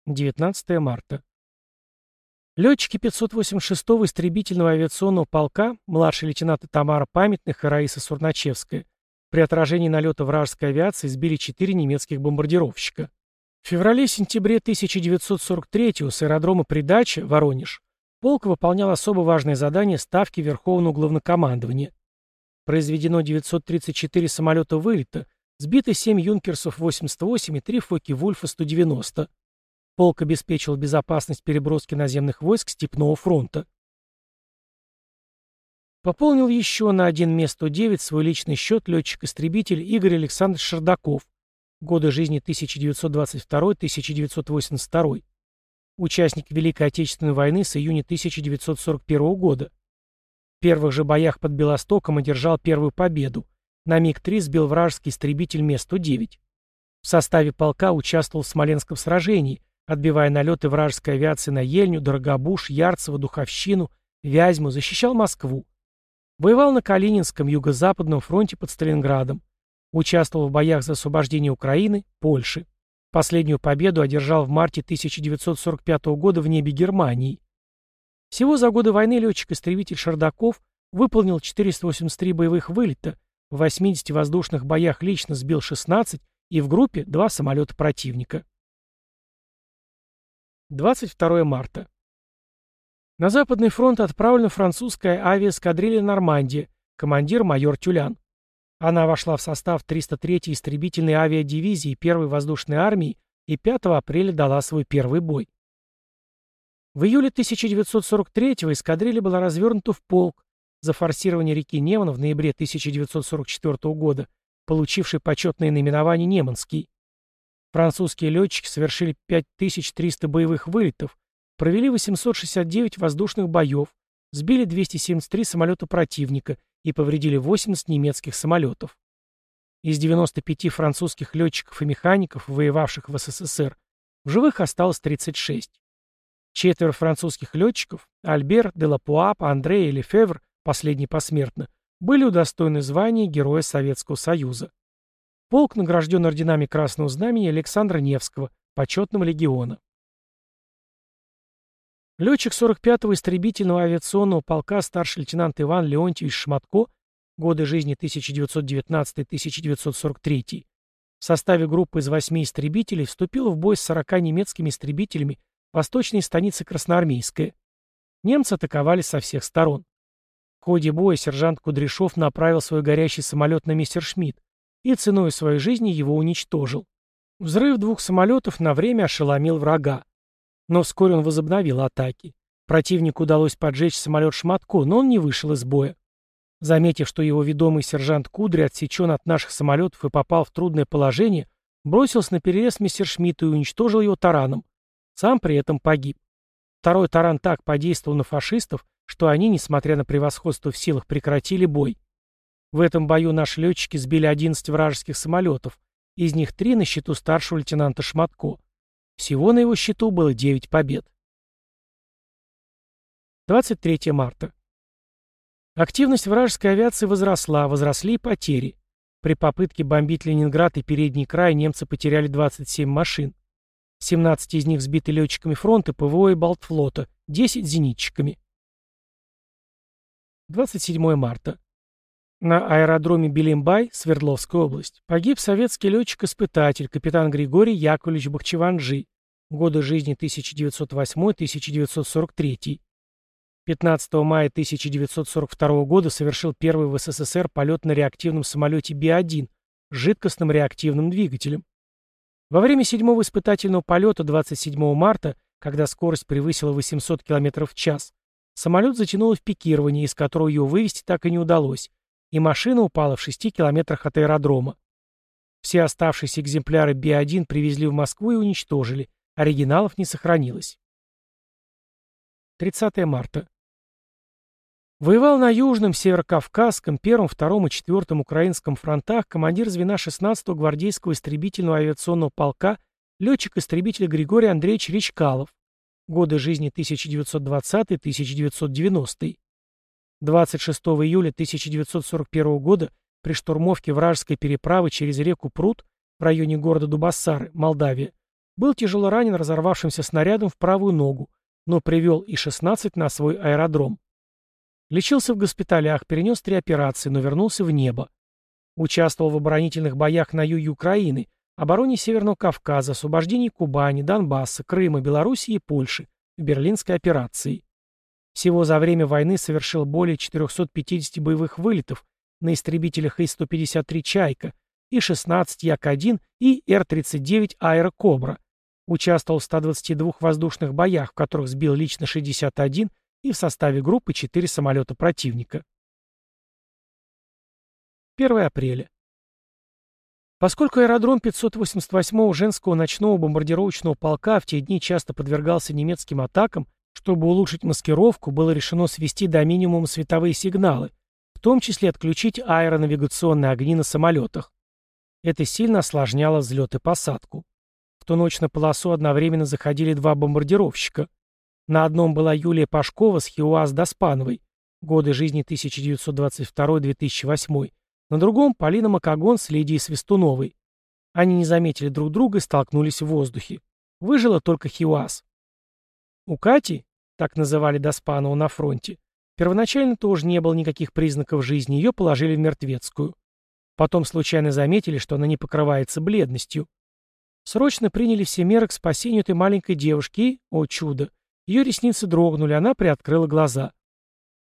19 марта. Летчики 586-го истребительного авиационного полка, младший лейтенант Тамара Памятных и Раиса Сурначевская, при отражении налета вражеской авиации сбили четыре немецких бомбардировщика. В феврале-сентябре 1943-го с аэродрома Придача, Воронеж, полк выполнял особо важное задание Ставки Верховного Главнокомандования. Произведено 934 самолета вылета, сбиты 7 юнкерсов 88 и 3 Фоки-Вульфа 190. Полк обеспечил безопасность переброски наземных войск Степного фронта. Пополнил еще на один Ме-109 свой личный счет летчик-истребитель Игорь Александрович Шардаков, годы жизни 1922-1982, участник Великой Отечественной войны с июня 1941 года. В первых же боях под Белостоком одержал первую победу. На МиГ-3 сбил вражеский истребитель Ме-109. В составе полка участвовал в Смоленском сражении, отбивая налеты вражеской авиации на Ельню, Дорогобуш, Ярцево, Духовщину, Вязьму, защищал Москву. Воевал на Калининском юго-западном фронте под Сталинградом. Участвовал в боях за освобождение Украины, Польши. Последнюю победу одержал в марте 1945 года в небе Германии. Всего за годы войны летчик-истребитель Шардаков выполнил 483 боевых вылета, в 80 воздушных боях лично сбил 16 и в группе два самолета противника. 22 марта. На Западный фронт отправлена французская авиаэскадрилья «Нормандия», командир майор Тюлян. Она вошла в состав 303-й истребительной авиадивизии 1-й воздушной армии и 5 апреля дала свой первый бой. В июле 1943-го эскадрилья была развернута в полк за форсирование реки Неман в ноябре 1944 года, получивший почетное наименование «Неманский». Французские летчики совершили 5300 боевых вылетов, провели 869 воздушных боев, сбили 273 самолета противника и повредили 80 немецких самолетов. Из 95 французских летчиков и механиков, воевавших в СССР, в живых осталось 36. Четверо французских летчиков, Альбер, Делапуап, Андре и Лефевр, последний посмертно, были удостоены звания Героя Советского Союза. Полк награжден орденами Красного Знамени Александра Невского, почетного легиона. Летчик 45-го истребительного авиационного полка старший лейтенант Иван Леонтьевич Шматко, годы жизни 1919-1943, в составе группы из восьми истребителей вступил в бой с 40 немецкими истребителями в восточной станице Красноармейская. Немцы атаковали со всех сторон. В ходе боя сержант Кудряшов направил свой горящий самолет на Мессершмитт и ценой своей жизни его уничтожил. Взрыв двух самолетов на время ошеломил врага. Но вскоре он возобновил атаки. Противнику удалось поджечь самолет Шматко, но он не вышел из боя. Заметив, что его ведомый сержант Кудри отсечен от наших самолетов и попал в трудное положение, бросился на перерез мессершмитту и уничтожил его тараном. Сам при этом погиб. Второй таран так подействовал на фашистов, что они, несмотря на превосходство в силах, прекратили бой. В этом бою наши летчики сбили 11 вражеских самолетов, из них три на счету старшего лейтенанта Шматко. Всего на его счету было 9 побед. 23 марта. Активность вражеской авиации возросла, возросли и потери. При попытке бомбить Ленинград и передний край немцы потеряли 27 машин. 17 из них сбиты летчиками фронта ПВО и Балтфлота, 10 зенитчиками. 27 марта. На аэродроме Белимбай, Свердловская область, погиб советский летчик-испытатель, капитан Григорий Яковлевич Бахчеванджи, годы жизни 1908-1943. 15 мая 1942 года совершил первый в СССР полет на реактивном самолете Би-1 с жидкостным реактивным двигателем. Во время седьмого испытательного полета 27 марта, когда скорость превысила 800 км в час, самолет затянуло в пикирование, из которого ее вывести так и не удалось, и машина упала в 6 километрах от аэродрома. Все оставшиеся экземпляры Би-1 привезли в Москву и уничтожили, оригиналов не сохранилось. 30 марта. Воевал на Южном, Северокавказском, Первом, Втором и Четвертом Украинском фронтах командир звена 16-го гвардейского истребительного авиационного полка летчик-истребитель Григорий Андреевич Речкалов. Годы жизни 1920-1990. 26 июля 1941 года при штурмовке вражеской переправы через реку Прут в районе города Дубассары, Молдавия, был тяжело ранен разорвавшимся снарядом в правую ногу, но привел И-16 на свой аэродром. Лечился в госпиталях, перенес три операции, но вернулся в небо. Участвовал в оборонительных боях на юге Украины, обороне Северного Кавказа, освобождении Кубани, Донбасса, Крыма, Белоруссии и Польши, в Берлинской операции. Всего за время войны совершил более 450 боевых вылетов на истребителях И-153 «Чайка», И-16 Як-1 и Р-39 «Аэро-Кобра». Участвовал в 122 воздушных боях, в которых сбил лично 61 и в составе группы 4 самолета противника. 1 апреля. Поскольку аэродром 588-го женского ночного бомбардировочного полка в те дни часто подвергался немецким атакам, чтобы улучшить маскировку, было решено свести до минимума световые сигналы, в том числе отключить аэронавигационные огни на самолетах. Это сильно осложняло взлет и посадку. В ту ночь на полосу одновременно заходили два бомбардировщика – на одном была Юлия Пашкова с Хиуаз Доспановой, годы жизни 1922-2008, на другом – Полина Макагон с Лидией Свистуновой. Они не заметили друг друга и столкнулись в воздухе. Выжила только Хиуаз. У Кати, так называли Доспанову на фронте, первоначально тоже не было никаких признаков жизни, ее положили в мертвецкую. Потом случайно заметили, что она не покрывается бледностью. Срочно приняли все меры к спасению этой маленькой девушки и, о чудо, ее ресницы дрогнули, она приоткрыла глаза.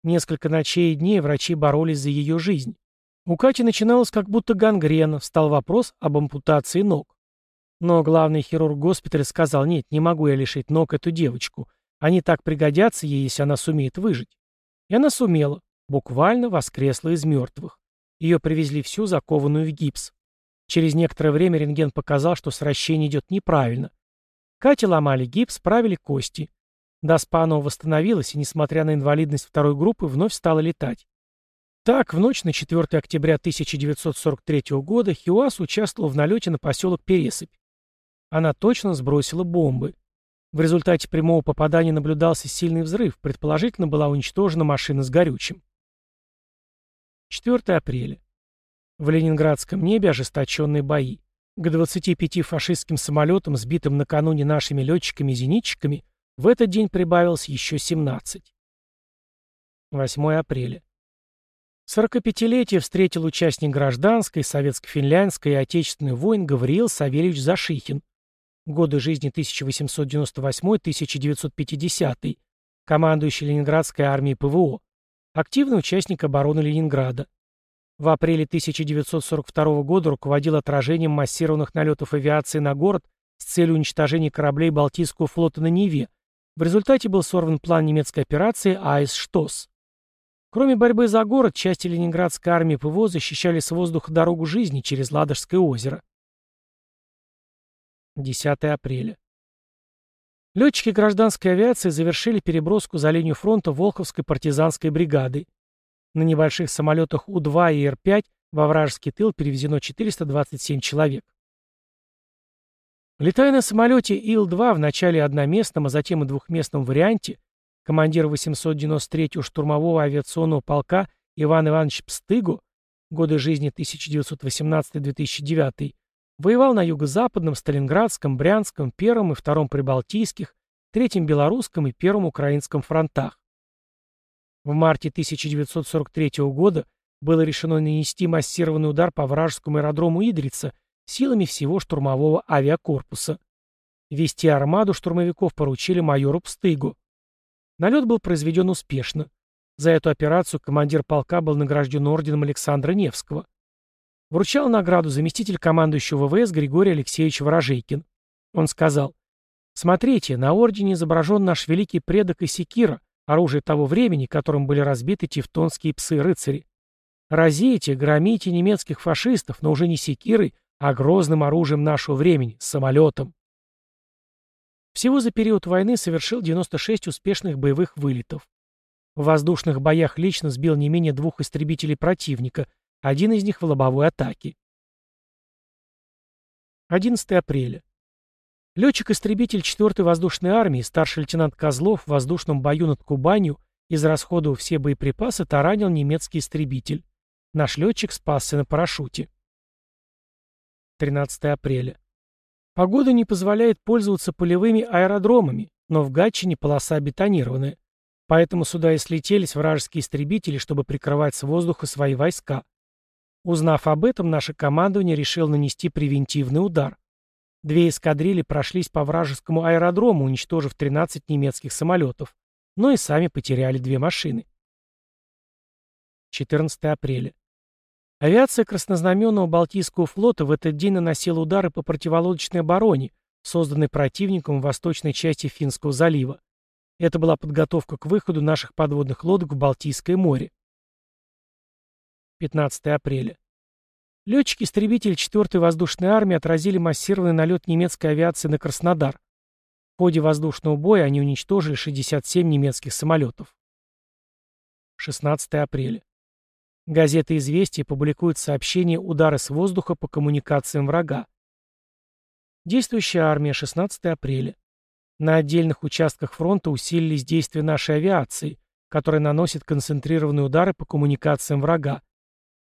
Несколько ночей и дней врачи боролись за ее жизнь. У Кати начиналась как будто гангрена, встал вопрос об ампутации ног. Но главный хирург госпиталя сказал, нет, не могу я лишить ног эту девочку. Они так пригодятся ей, если она сумеет выжить. И она сумела, буквально воскресла из мертвых. Ее привезли всю закованную в гипс. Через некоторое время рентген показал, что сращение идет неправильно. Кате ломали гипс, правили кости. Доспанова восстановилась и, несмотря на инвалидность второй группы, вновь стала летать. Так, в ночь на 4 октября 1943 года Хиуас участвовал в налете на поселок Пересыпь. Она точно сбросила бомбы. В результате прямого попадания наблюдался сильный взрыв, предположительно была уничтожена машина с горючим. 4 апреля. В ленинградском небе ожесточенные бои. К 25 фашистским самолетам, сбитым накануне нашими летчиками и зенитчиками, в этот день прибавилось еще 17. 8 апреля. 45-летие встретил участник гражданской, советско-финляндской и отечественной войн Гавриил Савельевич Зашихин. Годы жизни 1898-1950, командующий Ленинградской армией ПВО, активный участник обороны Ленинграда. В апреле 1942 года руководил отражением массированных налетов авиации на город с целью уничтожения кораблей Балтийского флота на Неве, в результате был сорван план немецкой операции «Айс Штос». Кроме борьбы за город, части Ленинградской армии ПВО защищали с воздуха дорогу жизни через Ладожское озеро. 10 апреля. Летчики гражданской авиации завершили переброску за линию фронта Волховской партизанской бригады. На небольших самолетах У-2 и Р-5 во вражеский тыл перевезено 427 человек. Летая на самолете Ил-2 в начале одноместном, а затем и двухместном варианте, командир 893-го штурмового авиационного полка Иван Иванович Пстыгу годы жизни 1918-2009, воевал на юго-западном, Сталинградском, Брянском, Первом и Втором Прибалтийских, Третьем Белорусском и Первом Украинском фронтах. В марте 1943 года было решено нанести массированный удар по вражескому аэродрому Идрица силами всего штурмового авиакорпуса. Вести армаду штурмовиков поручили майору Пстыгу. Налет был произведен успешно. За эту операцию командир полка был награжден орденом Александра Невского. Вручал награду заместитель командующего ВВС Григорий Алексеевич Ворожейкин. Он сказал, «Смотрите, на ордене изображен наш великий предок Исикира, оружие того времени, которым были разбиты тевтонские псы-рыцари. Разите, громите немецких фашистов, но уже не секирой, а грозным оружием нашего времени, самолетом. Всего за период войны совершил 96 успешных боевых вылетов. В воздушных боях лично сбил не менее двух истребителей противника, один из них в лобовой атаке. 11 апреля. Летчик-истребитель 4-й воздушной армии, старший лейтенант Козлов в воздушном бою над Кубанью, израсходовав все боеприпасы, таранил немецкий истребитель. Наш летчик спасся на парашюте. 13 апреля. Погода не позволяет пользоваться полевыми аэродромами, но в Гатчине полоса бетонированная. Поэтому сюда и слетелись вражеские истребители, чтобы прикрывать с воздуха свои войска. Узнав об этом, наше командование решило нанести превентивный удар. Две эскадрильи прошлись по вражескому аэродрому, уничтожив 13 немецких самолетов, но и сами потеряли две машины. 14 апреля. Авиация Краснознаменного Балтийского флота в этот день наносила удары по противолодочной обороне, созданной противником в восточной части Финского залива. Это была подготовка к выходу наших подводных лодок в Балтийское море. 15 апреля. Летчики-истребители 4-й воздушной армии отразили массированный налет немецкой авиации на Краснодар. В ходе воздушного боя они уничтожили 67 немецких самолетов. 16 апреля. Газета «Известия» публикует сообщение удара с воздуха по коммуникациям врага. Действующая армия, 16 апреля. На отдельных участках фронта усилились действия нашей авиации, которая наносит концентрированные удары по коммуникациям врага.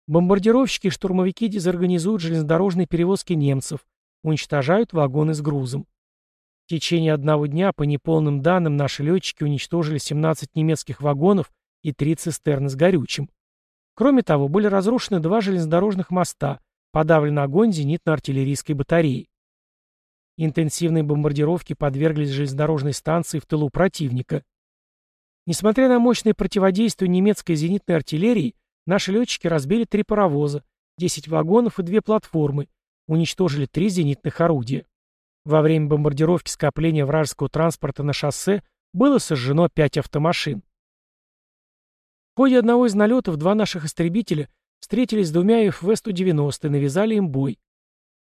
Бомбардировщики и штурмовики дезорганизуют железнодорожные перевозки немцев, уничтожают вагоны с грузом. В течение одного дня, по неполным данным, наши летчики уничтожили 17 немецких вагонов и 3 цистерны с горючим. Кроме того, были разрушены два железнодорожных моста, подавлен огонь зенитно-артиллерийской батареи. Интенсивные бомбардировки подверглись железнодорожной станции в тылу противника. Несмотря на мощное противодействие немецкой зенитной артиллерии, Наши летчики разбили три паровоза, 10 вагонов и две платформы, уничтожили три зенитных орудия. Во время бомбардировки скопления вражеского транспорта на шоссе было сожжено пять автомашин. В ходе одного из налетов два наших истребителя встретились с двумя ФВ-190 и навязали им бой.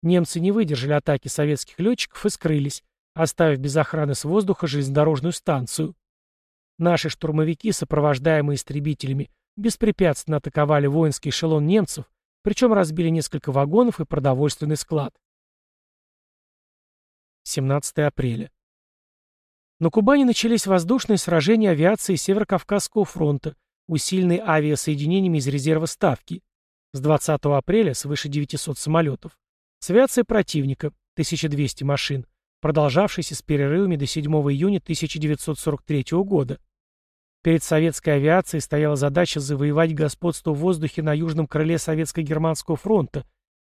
Немцы не выдержали атаки советских летчиков и скрылись, оставив без охраны с воздуха железнодорожную станцию. Наши штурмовики, сопровождаемые истребителями, беспрепятственно атаковали воинский эшелон немцев, причем разбили несколько вагонов и продовольственный склад. 17 апреля. На Кубани начались воздушные сражения авиации Северо-Кавказского фронта, усиленные авиасоединениями из резерва Ставки. С 20 апреля свыше 900 самолетов. С авиацией противника 1200 машин, продолжавшейся с перерывами до 7 июня 1943 года. Перед советской авиацией стояла задача завоевать господство в воздухе на южном крыле Советско-Германского фронта,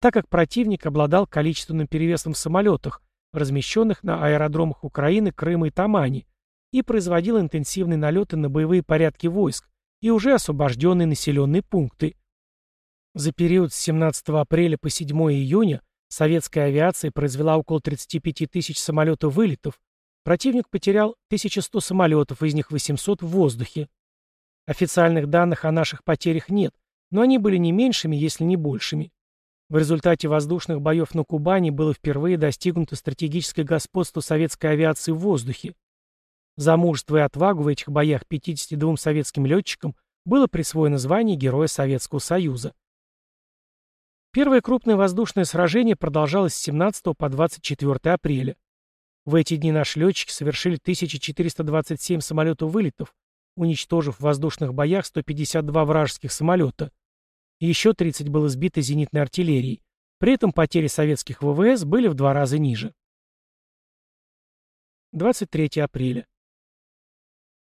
так как противник обладал количественным перевесом в самолетах, размещенных на аэродромах Украины, Крыма и Тамани, и производил интенсивные налеты на боевые порядки войск и уже освобожденные населенные пункты. За период с 17 апреля по 7 июня советская авиация произвела около 35 тысяч самолетов-вылетов, Противник потерял 1100 самолетов, из них 800 в воздухе. Официальных данных о наших потерях нет, но они были не меньшими, если не большими. В результате воздушных боев на Кубани было впервые достигнуто стратегическое господство советской авиации в воздухе. За мужество и отвагу в этих боях 52 советским летчикам было присвоено звание Героя Советского Союза. Первое крупное воздушное сражение продолжалось с 17 по 24 апреля. В эти дни наши летчики совершили 1427 самолетов вылетов, уничтожив в воздушных боях 152 вражеских самолета. Еще 30 было сбито зенитной артиллерией. При этом потери советских ВВС были в два раза ниже. 23 апреля.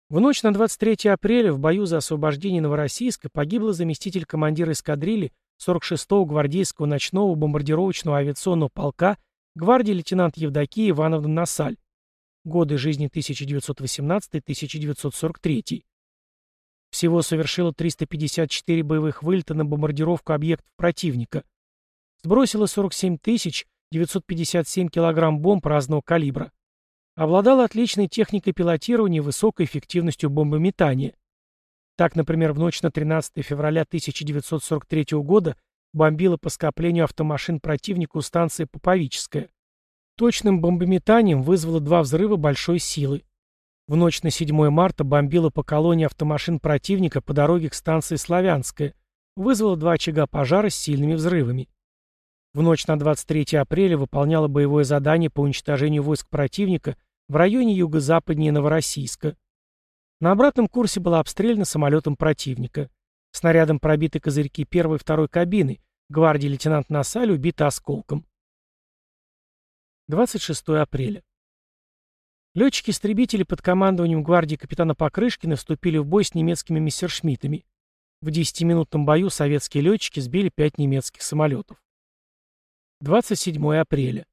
В ночь на 23 апреля в бою за освобождение Новороссийска погибла заместитель командира эскадрильи 46-го гвардейского ночного бомбардировочного авиационного полка гвардии лейтенант Евдокия Ивановна Насаль. Годы жизни 1918-1943. Всего совершила 354 боевых вылета на бомбардировку объектов противника. Сбросила 47 957 килограмм бомб разного калибра. Обладала отличной техникой пилотирования и высокой эффективностью бомбометания. Так, например, в ночь на 13 февраля 1943 года бомбила по скоплению автомашин противника у станции Поповическая. Точным бомбометанием вызвало два взрыва большой силы. В ночь на 7 марта бомбила по колонии автомашин противника по дороге к станции Славянская, вызвала два очага пожара с сильными взрывами. В ночь на 23 апреля выполняла боевое задание по уничтожению войск противника в районе юго-западнее Новороссийска. На обратном курсе была обстреляна самолетом противника. Снарядом пробиты козырьки первой и второй кабины. Гвардии лейтенант Насаль убита осколком. 26 апреля. Летчики-истребители под командованием гвардии капитана Покрышкина вступили в бой с немецкими мессершмиттами. В 10-минутном бою советские летчики сбили 5 немецких самолетов. 27 апреля.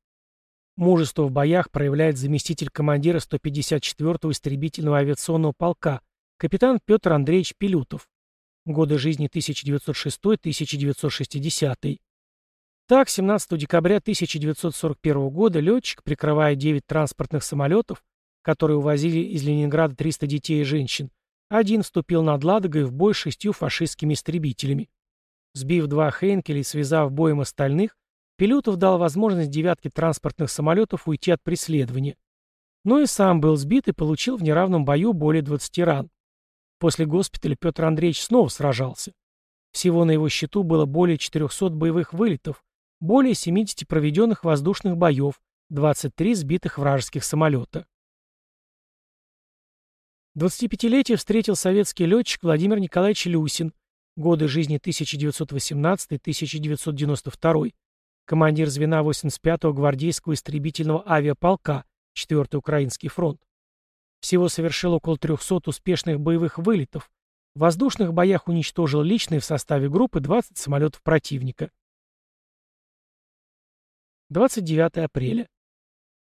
Мужество в боях проявляет заместитель командира 154-го истребительного авиационного полка, капитан Петр Андреевич Пилютов. Годы жизни 1906-1960. Так, 17 декабря 1941 года летчик, прикрывая 9 транспортных самолетов, которые увозили из Ленинграда 300 детей и женщин, один вступил над Ладогой в бой с шестью фашистскими истребителями. Сбив два Хейнкеля и связав боем остальных, Пилютов дал возможность девятке транспортных самолетов уйти от преследования. Но и сам был сбит и получил в неравном бою более 20 ран. После госпиталя Петр Андреевич снова сражался. Всего на его счету было более 400 боевых вылетов, более 70 проведенных воздушных боев, 23 сбитых вражеских самолета. 25-летие встретил советский летчик Владимир Николаевич Люсин, годы жизни 1918-1992, командир звена 85-го гвардейского истребительного авиаполка, 4-й Украинский фронт. Всего совершил около 300 успешных боевых вылетов. В воздушных боях уничтожил личные в составе группы 20 самолетов противника. 29 апреля.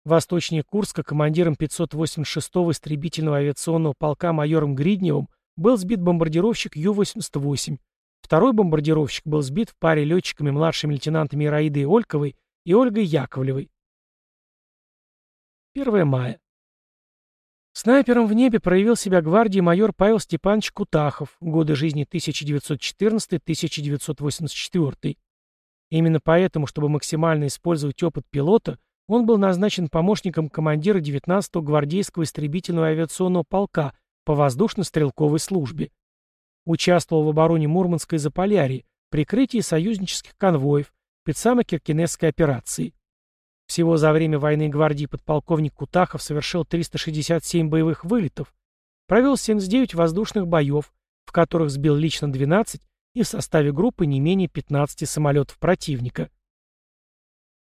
Восточнее Курска командиром 586-го истребительного авиационного полка майором Гридневым был сбит бомбардировщик Ю-88, Второй бомбардировщик был сбит в паре летчиками младшими лейтенантами Ираидой Ольковой и Ольгой Яковлевой. 1 мая. Снайпером в небе проявил себя гвардии майор Павел Степанович Кутахов, годы жизни 1914-1984. Именно поэтому, чтобы максимально использовать опыт пилота, он был назначен помощником командира 19-го гвардейского истребительного авиационного полка по воздушно-стрелковой службе. Участвовал в обороне Мурманской Заполярья, прикрытии союзнических конвоев, Пицамо-Киркинесской операции. Всего за время войны гвардии подполковник Кутахов совершил 367 боевых вылетов, провел 79 воздушных боев, в которых сбил лично 12 и в составе группы не менее 15 самолетов противника.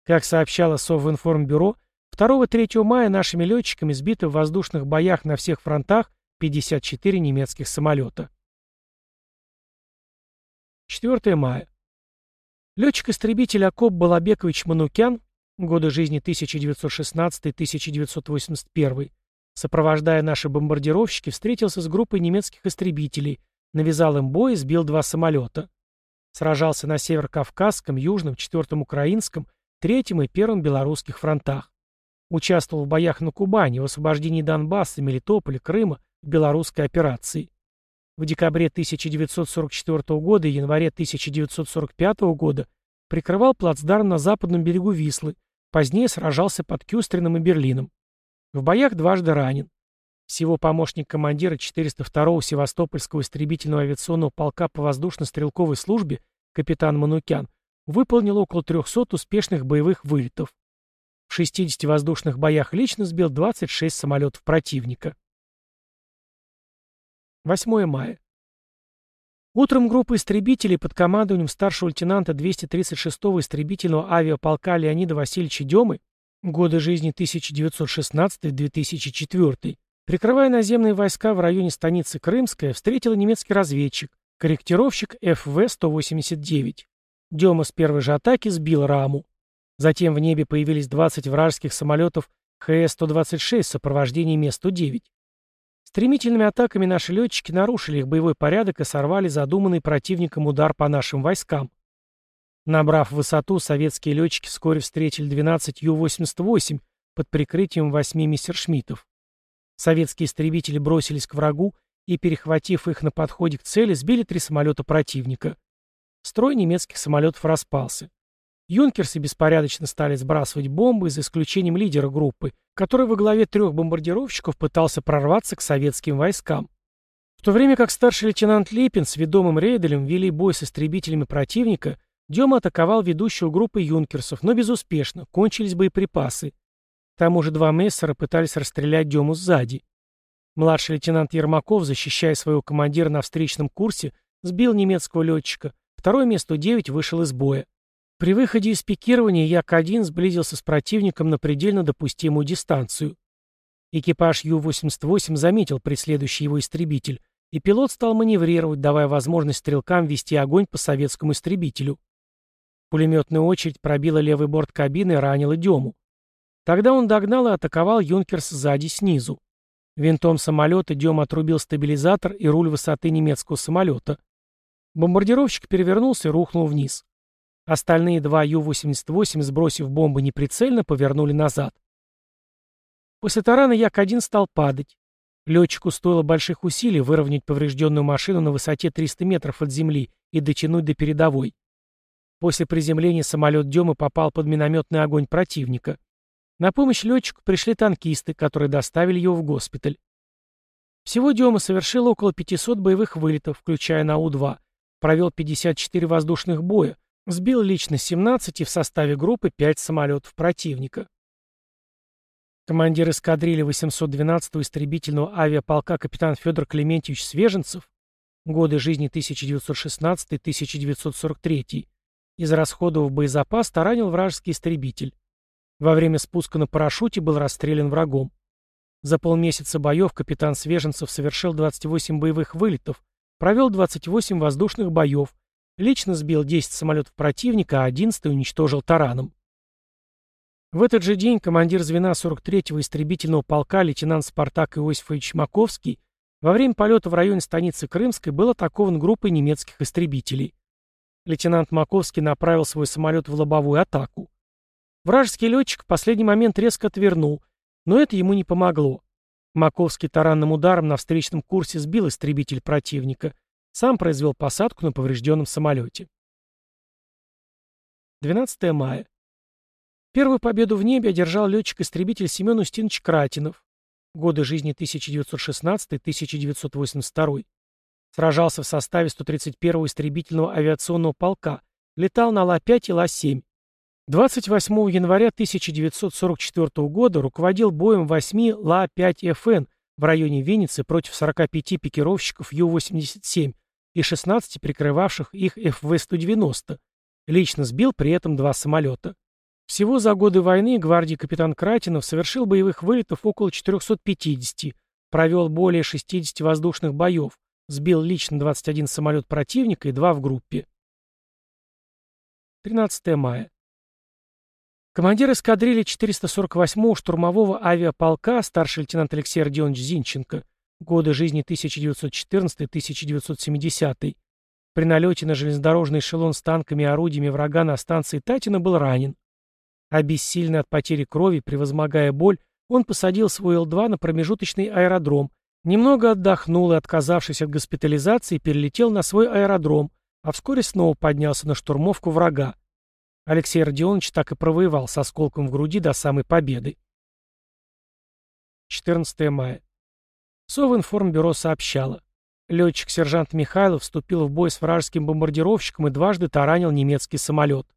Как сообщало Совинформбюро, 2-3 мая нашими летчиками сбиты в воздушных боях на всех фронтах 54 немецких самолета. 4 мая. Летчик-истребитель Акоп Балабекович Манукян, годы жизни 1916-1981, сопровождая наши бомбардировщики, встретился с группой немецких истребителей, навязал им бой и сбил два самолета. Сражался на Северо-Кавказском, Южном, Четвертом Украинском, Третьем и Первом Белорусских фронтах. Участвовал в боях на Кубани, в освобождении Донбасса, Мелитополя, Крыма, в белорусской операции. В декабре 1944 года и январе 1945 года прикрывал плацдарм на западном берегу Вислы, позднее сражался под Кюстрином и Берлином. В боях дважды ранен. Всего помощник командира 402-го Севастопольского истребительного авиационного полка по воздушно-стрелковой службе капитан Манукян выполнил около 300 успешных боевых вылетов. В 60 воздушных боях лично сбил 26 самолетов противника. 8 мая. Утром группа истребителей под командованием старшего лейтенанта 236-го истребительного авиаполка Леонида Васильевича Демы, годы жизни 1916-2004, прикрывая наземные войска в районе станицы Крымская, встретила немецкий разведчик, корректировщик ФВ-189. Дема с первой же атаки сбил раму. Затем в небе появились 20 вражеских самолетов ХС-126 в сопровождении Ме-109. Стремительными атаками наши летчики нарушили их боевой порядок и сорвали задуманный противником удар по нашим войскам. Набрав высоту, советские летчики вскоре встретили 12 Ю-88 под прикрытием 8 мессершмиттов. Советские истребители бросились к врагу и, перехватив их на подходе к цели, сбили три самолета противника. Строй немецких самолетов распался. Юнкерсы беспорядочно стали сбрасывать бомбы, за исключением лидера группы, который во главе трех бомбардировщиков пытался прорваться к советским войскам. В то время как старший лейтенант Липин с ведомым рейделем вели бой с истребителями противника, Дема атаковал ведущую группу юнкерсов, но безуспешно, кончились боеприпасы. К тому же два мессера пытались расстрелять Дему сзади. Младший лейтенант Ермаков, защищая своего командира на встречном курсе, сбил немецкого летчика, второй место 9 вышел из боя. При выходе из пикирования Як-1 сблизился с противником на предельно допустимую дистанцию. Экипаж Ю-88 заметил преследующий его истребитель, и пилот стал маневрировать, давая возможность стрелкам вести огонь по советскому истребителю. Пулеметная очередь пробила левый борт кабины и ранила Дему. Тогда он догнал и атаковал Юнкерс сзади снизу. Винтом самолета Дема отрубил стабилизатор и руль высоты немецкого самолета. Бомбардировщик перевернулся и рухнул вниз. Остальные два Ю-88, сбросив бомбы неприцельно, повернули назад. После тарана Як-1 стал падать. Летчику стоило больших усилий выровнять поврежденную машину на высоте 300 метров от земли и дотянуть до передовой. После приземления самолет Демы попал под минометный огонь противника. На помощь летчику пришли танкисты, которые доставили его в госпиталь. Всего Дема совершил около 500 боевых вылетов, включая на У-2, провел 54 воздушных боя, Сбил лично 17 и в составе группы 5 самолетов противника. Командир эскадрильи 812-го истребительного авиаполка капитан Федор Клементьевич Свеженцев, годы жизни 1916-1943, израсходовав боезапас, таранил вражеский истребитель. Во время спуска на парашюте был расстрелян врагом. За полмесяца боев капитан Свеженцев совершил 28 боевых вылетов, провел 28 воздушных боев, Лично сбил 10 самолетов противника, а 11 уничтожил тараном. В этот же день командир звена 43-го истребительного полка лейтенант Спартак Иосифович Маковский во время полета в районе станицы Крымской был атакован группой немецких истребителей. Лейтенант Маковский направил свой самолет в лобовую атаку. Вражеский летчик в последний момент резко отвернул, но это ему не помогло. Маковский таранным ударом на встречном курсе сбил истребитель противника, сам произвел посадку на поврежденном самолете. 12 мая. Первую победу в небе одержал летчик-истребитель Семен Устинович Кратинов. Годы жизни 1916-1982. Сражался в составе 131-го истребительного авиационного полка. Летал на Ла-5 и Ла-7. 28 января 1944 года руководил боем 8 Ла-5ФН в районе Винницы против 45 пикировщиков Ю-87 и 16 прикрывавших их ФВ-190. Лично сбил при этом два самолета. Всего за годы войны гвардии капитан Кратинов совершил боевых вылетов около 450, провел более 60 воздушных боев, сбил лично 21 самолет противника и два в группе. 13 мая. Командир эскадрильи 448-го штурмового авиаполка, старший лейтенант Алексей Родионович Зинченко, годы жизни 1914-1970, при налете на железнодорожный эшелон с танками и орудиями врага на станции Татина был ранен. Обессильный от потери крови, превозмогая боль, он посадил свой Л-2 на промежуточный аэродром, немного отдохнул и, отказавшись от госпитализации, перелетел на свой аэродром, а вскоре снова поднялся на штурмовку врага. Алексей Родионович так и провоевал с осколком в груди до самой победы. 14 мая. Совинформбюро сообщало. Летчик-сержант Михайлов вступил в бой с вражеским бомбардировщиком и дважды таранил немецкий самолет.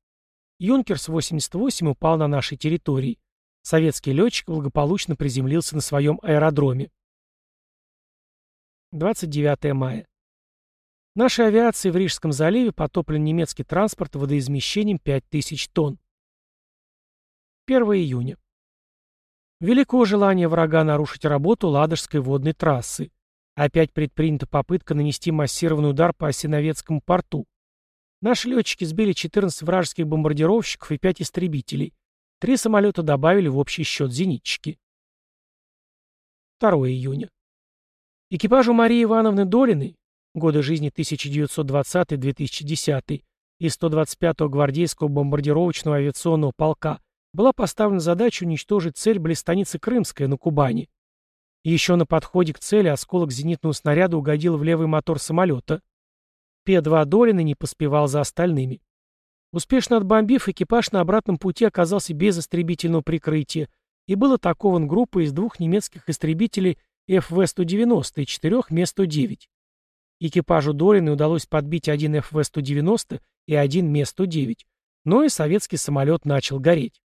Юнкерс-88 упал на нашей территории. Советский летчик благополучно приземлился на своем аэродроме. 29 мая. Нашей авиации в Рижском заливе потоплен немецкий транспорт водоизмещением 5000 тонн. 1 июня. Великое желание врага нарушить работу Ладожской водной трассы. Опять предпринята попытка нанести массированный удар по Осиновецкому порту. Наши летчики сбили 14 вражеских бомбардировщиков и 5 истребителей. Три самолета добавили в общий счет зенитчики. 2 июня. Экипажу Марии Ивановны Долиной, годы жизни 1920-2010, из 125-го гвардейского бомбардировочного авиационного полка, была поставлена задача уничтожить цель близ станицы Крымская на Кубани. Еще на подходе к цели осколок зенитного снаряда угодил в левый мотор самолета. П-2 Долина не поспевал за остальными. Успешно отбомбив, экипаж на обратном пути оказался без истребительного прикрытия и был атакован группой из двух немецких истребителей ФВ-190 и четырех Ме-109. Экипажу Долины удалось подбить один ФВ-190 и один Ме-109, но и советский самолет начал гореть.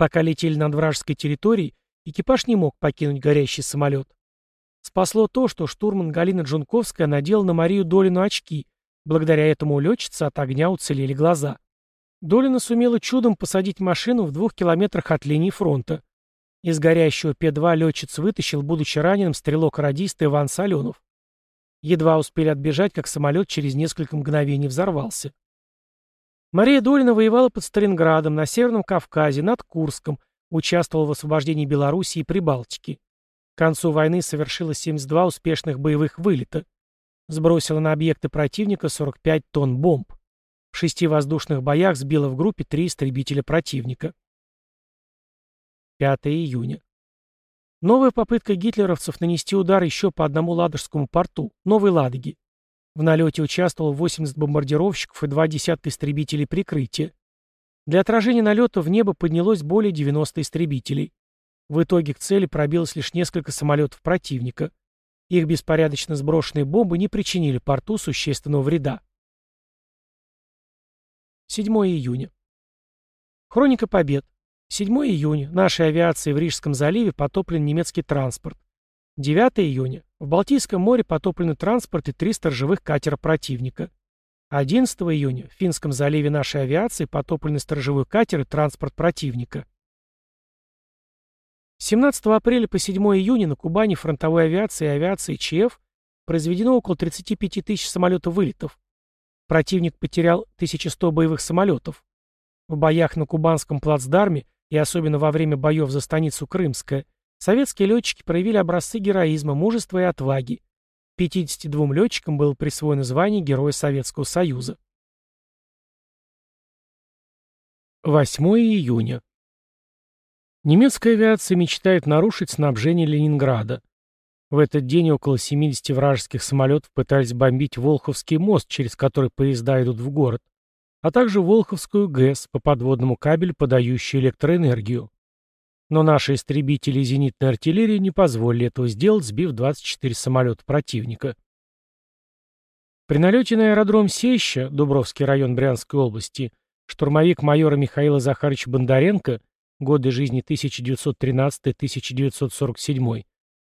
Пока летели над вражеской территорией, экипаж не мог покинуть горящий самолет. Спасло то, что штурман Галина Джунковская надела на Марию Долину очки, благодаря этому у летчицы от огня уцелели глаза. Долина сумела чудом посадить машину в двух километрах от линии фронта. Из горящего П-2 летчиц вытащил, будучи раненым, стрелок-радист Иван Соленов. Едва успели отбежать, как самолет через несколько мгновений взорвался. Мария Долина воевала под Сталинградом, на Северном Кавказе, над Курском, участвовала в освобождении Белоруссии и Прибалтики. К концу войны совершила 72 успешных боевых вылета. Сбросила на объекты противника 45 тонн бомб. В шести воздушных боях сбила в группе три истребителя противника. 5 июня. Новая попытка гитлеровцев нанести удар еще по одному Ладожскому порту, Новой Ладоге. В налете участвовало 80 бомбардировщиков и два десятка истребителей прикрытия. Для отражения налета в небо поднялось более 90 истребителей. В итоге к цели пробилось лишь несколько самолетов противника. Их беспорядочно сброшенные бомбы не причинили порту существенного вреда. 7 июня. Хроника побед. 7 июня. Нашей авиацией в Рижском заливе потоплен немецкий транспорт. 9 июня. В Балтийском море потоплены транспорт и три сторожевых катера противника. 11 июня. В Финском заливе нашей авиации потоплены сторожевой катер и транспорт противника. 17 апреля по 7 июня на Кубани фронтовой авиации и авиации ЧФ произведено около 35 тысяч самолетов вылетов. Противник потерял 1100 боевых самолетов. В боях на Кубанском плацдарме и особенно во время боев за станицу Крымская Советские летчики проявили образцы героизма, мужества и отваги. 52 летчикам было присвоено звание Героя Советского Союза. 8 июня. Немецкая авиация мечтает нарушить снабжение Ленинграда. В этот день около 70 вражеских самолетов пытались бомбить Волховский мост, через который поезда идут в город, а также Волховскую ГЭС по подводному кабелю, подающую электроэнергию. Но наши истребители и зенитная артиллерия не позволили этого сделать, сбив 24 самолета противника. При налете на аэродром Сеща, Дубровский район Брянской области, штурмовик майора Михаила Захаровича Бондаренко, годы жизни 1913-1947,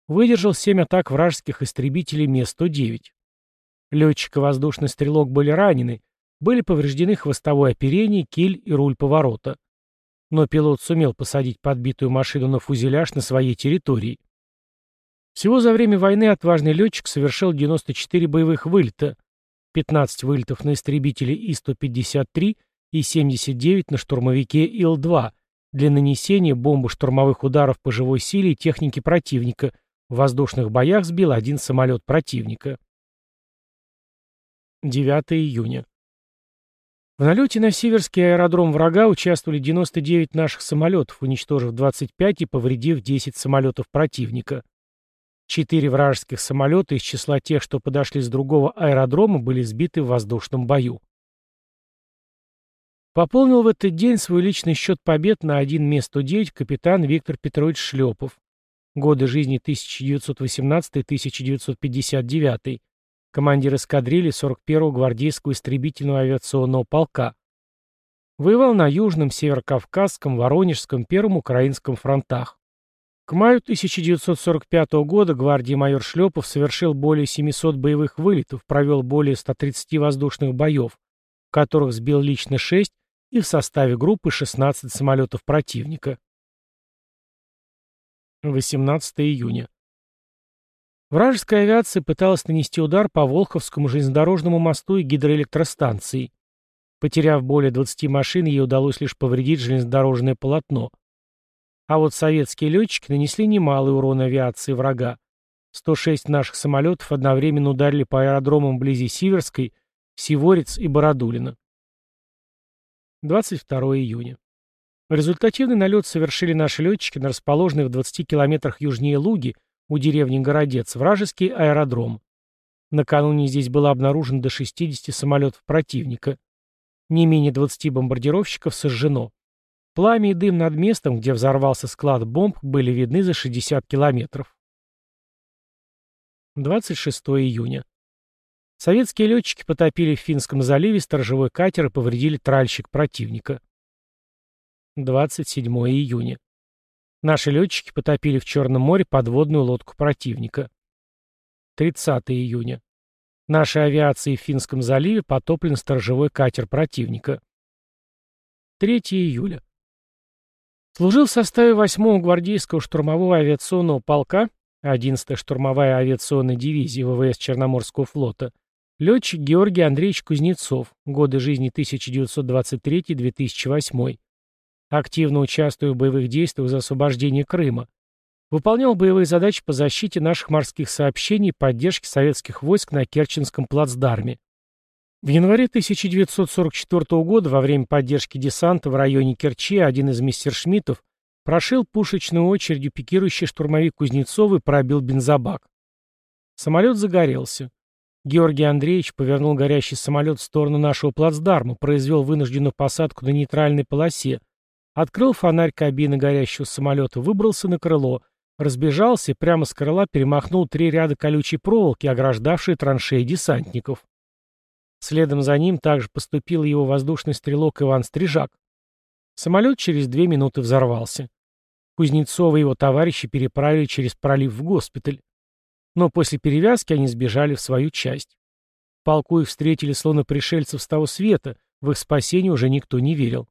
выдержал 7 атак вражеских истребителей Ме-109. Летчик и воздушный стрелок были ранены, были повреждены хвостовое оперение, киль и руль поворота но пилот сумел посадить подбитую машину на фузеляж на своей территории. Всего за время войны отважный летчик совершил 94 боевых вылета, 15 вылетов на истребителе И-153 и 79 на штурмовике Ил-2 для нанесения бомбо-штурмовых ударов по живой силе и технике противника. В воздушных боях сбил один самолет противника. 9 июня. В налете на северский аэродром врага участвовали 99 наших самолетов, уничтожив 25 и повредив 10 самолетов противника. Четыре вражеских самолета из числа тех, что подошли с другого аэродрома, были сбиты в воздушном бою. Пополнил в этот день свой личный счет побед на 1 место 9 капитан Виктор Петрович Шлепов. Годы жизни 1918-1959 командир эскадрильи 41-го гвардейского истребительного авиационного полка. Воевал на Южном, Северокавказском, Воронежском, Первом Украинском фронтах. К маю 1945 года гвардии майор Шлепов совершил более 700 боевых вылетов, провел более 130 воздушных боев, в которых сбил лично 6 и в составе группы 16 самолетов противника. 18 июня. Вражеская авиация пыталась нанести удар по Волховскому железнодорожному мосту и гидроэлектростанции. Потеряв более 20 машин, ей удалось лишь повредить железнодорожное полотно – а вот советские летчики нанесли немалый урон авиации врага. 106 наших самолетов одновременно ударили по аэродромам вблизи Сиверской, Сиворец и Бородулина. 22 июня. Результативный налет совершили наши летчики на расположенный в 20 километрах южнее Луги, у деревни Городец, вражеский аэродром. Накануне здесь было обнаружено до 60 самолетов противника. Не менее 20 бомбардировщиков сожжено. Пламя и дым над местом, где взорвался склад бомб, были видны за 60 километров. 26 июня. Советские летчики потопили в Финском заливе сторожевой катер и повредили тральщик противника. 27 июня. Наши летчики потопили в Черном море подводную лодку противника. 30 июня. Нашей авиацией в Финском заливе потоплен сторожевой катер противника. 3 июля. Служил в составе 8-го гвардейского штурмового авиационного полка, 11-я штурмовая авиационная дивизия ВВС Черноморского флота, летчик Георгий Андреевич Кузнецов, годы жизни 1923-2008. Активно участвуя в боевых действиях за освобождение Крыма. Выполнял боевые задачи по защите наших морских сообщений и поддержке советских войск на Керченском плацдарме. В январе 1944 года во время поддержки десанта в районе Керчи один из мистершмиттов прошил пушечной очередью пикирующий штурмовик Кузнецов и пробил бензобак. Самолет загорелся. Георгий Андреевич повернул горящий самолет в сторону нашего плацдарма, произвел вынужденную посадку на нейтральной полосе, открыл фонарь кабины горящего самолета, выбрался на крыло, разбежался и прямо с крыла перемахнул три ряда колючей проволоки, ограждавшие траншеи десантников. Следом за ним также поступил его воздушный стрелок Иван Стрижак. Самолет через две минуты взорвался. Кузнецова и его товарищи переправили через пролив в госпиталь. Но после перевязки они сбежали в свою часть. Полку их встретили словно пришельцев с того света, в их спасение уже никто не верил.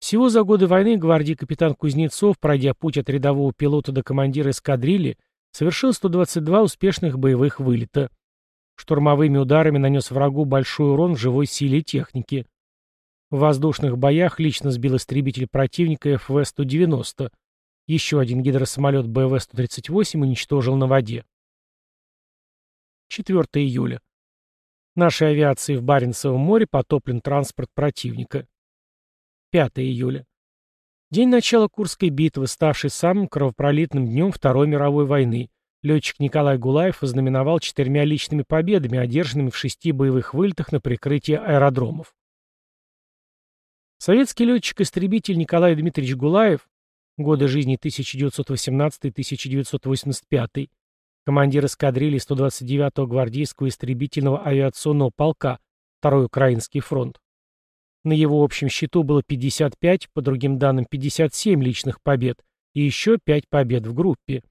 Всего за годы войны гвардии капитан Кузнецов, пройдя путь от рядового пилота до командира эскадрильи, совершил 122 успешных боевых вылета. Штурмовыми ударами нанес врагу большой урон в живой силе и технике. В воздушных боях лично сбил истребитель противника ФВ-190. Еще один гидросамолет БВ-138 уничтожил на воде. 4 июля. Нашей авиации в Баренцевом море потоплен транспорт противника. 5 июля. День начала Курской битвы, ставший самым кровопролитным днем Второй мировой войны. Летчик Николай Гулаев ознаменовал четырьмя личными победами, одержанными в шести боевых вылетах на прикрытие аэродромов. Советский летчик-истребитель Николай Дмитриевич Гулаев, годы жизни 1918-1985, командир эскадрильи 129-го гвардейского истребительного авиационного полка, Второй Украинский фронт. На его общем счету было 55, по другим данным 57 личных побед и еще 5 побед в группе.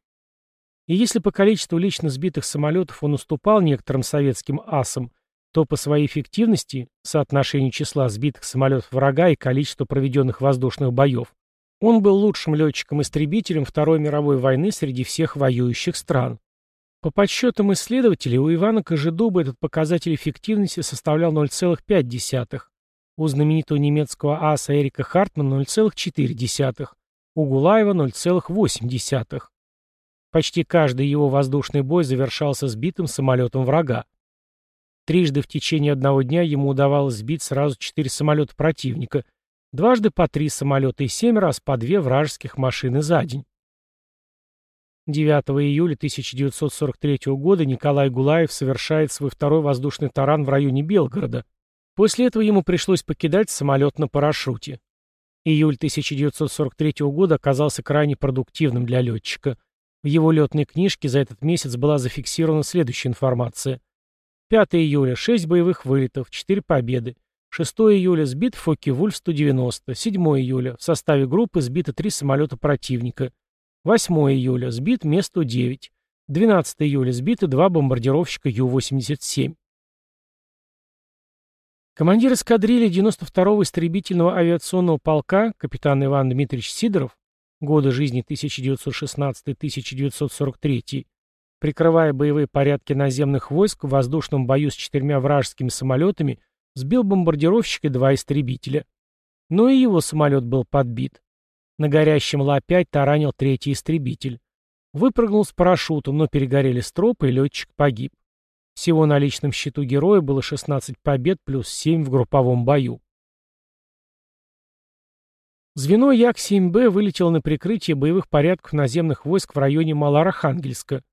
И если по количеству лично сбитых самолетов он уступал некоторым советским асам, то по своей эффективности, соотношению числа сбитых самолетов врага и количеству проведенных воздушных боев, он был лучшим летчиком-истребителем Второй мировой войны среди всех воюющих стран. По подсчетам исследователей, у Ивана Кожедуба этот показатель эффективности составлял 0,5, у знаменитого немецкого аса Эрика Хартмана 0,4, у Гулаева 0,8. Почти каждый его воздушный бой завершался сбитым самолетом врага. Трижды в течение одного дня ему удавалось сбить сразу четыре самолета противника, дважды по три самолета и семь раз по две вражеских машины за день. 9 июля 1943 года Николай Гулаев совершает свой второй воздушный таран в районе Белгорода. После этого ему пришлось покидать самолет на парашюте. Июль 1943 года оказался крайне продуктивным для летчика – в его летной книжке за этот месяц была зафиксирована следующая информация. 5 июля – 6 боевых вылетов, 4 победы. 6 июля – сбит Фокке-Вульф 190. 7 июля – в составе группы сбито 3 самолета противника. 8 июля. Сбит Ме-109. 12 июля. Сбиты два бомбардировщика Ю-87. Командир эскадрильи 92-го истребительного авиационного полка, капитан Иван Дмитриевич Сидоров, годы жизни 1916-1943, прикрывая боевые порядки наземных войск в воздушном бою с четырьмя вражескими самолетами, сбил бомбардировщик и два истребителя. Но и его самолет был подбит. На горящем Ла-5 таранил третий истребитель. Выпрыгнул с парашютом, но перегорели стропы, и летчик погиб. Всего на личном счету героя было 16 побед плюс 7 в групповом бою. Звено Як-7Б вылетело на прикрытие боевых порядков наземных войск в районе Малоархангельска.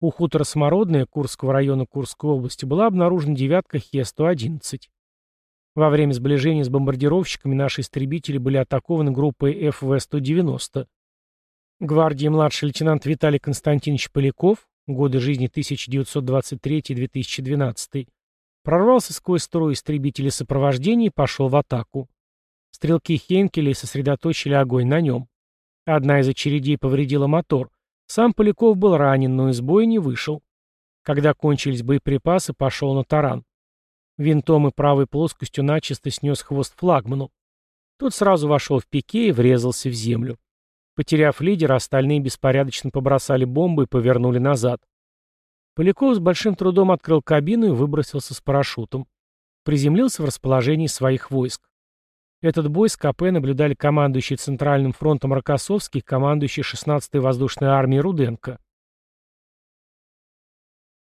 У хутора Смородное Курского района Курской области была обнаружена девятка Хе-111. Во время сближения с бомбардировщиками наши истребители были атакованы группой ФВ-190. Гвардии младший лейтенант Виталий Константинович Поляков, годы жизни 1923-2012, прорвался сквозь строй истребителей сопровождения и пошел в атаку. Стрелки Хенкелей сосредоточили огонь на нем. Одна из очередей повредила мотор, сам Поляков был ранен, но из боя не вышел. Когда кончились боеприпасы, пошел на таран. Винтом и правой плоскостью начисто снес хвост флагману. Тот сразу вошел в пике и врезался в землю. Потеряв лидера, остальные беспорядочно побросали бомбы и повернули назад. Поляков с большим трудом открыл кабину и выбросился с парашютом. Приземлился в расположении своих войск. Этот бой с КП наблюдали командующий Центральным фронтом Рокоссовский и командующий 16-й воздушной армией Руденко.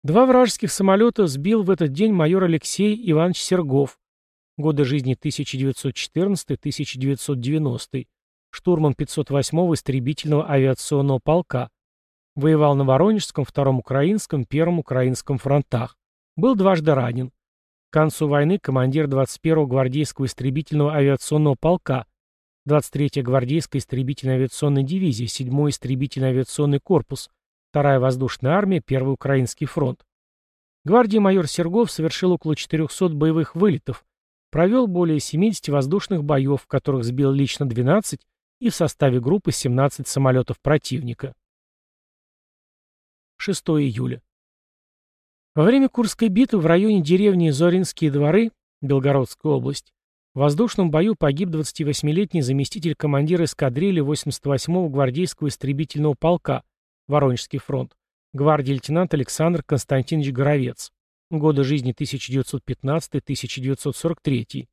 Два вражеских самолета сбил в этот день майор Алексей Иванович Сергов, годы жизни 1914-1990, штурман 508-го истребительного авиационного полка. Воевал на Воронежском, Втором Украинском, Первом Украинском фронтах. Был дважды ранен. К концу войны командир 21-го гвардейского истребительного авиационного полка, 23-я гвардейская истребительная авиационная дивизия, 7-й истребительный авиационный корпус, 2-я воздушная армия, 1-й Украинский фронт. Гвардии майор Сергов совершил около 400 боевых вылетов, провел более 70 воздушных боев, в которых сбил лично 12 и в составе группы 17 самолетов противника. 6 июля. Во время Курской битвы в районе деревни Зоринские дворы, Белгородская область, в воздушном бою погиб 28-летний заместитель командира эскадрильи 88-го гвардейского истребительного полка, Воронежский фронт, гвардии лейтенант Александр Константинович Горовец, годы жизни 1915-1943.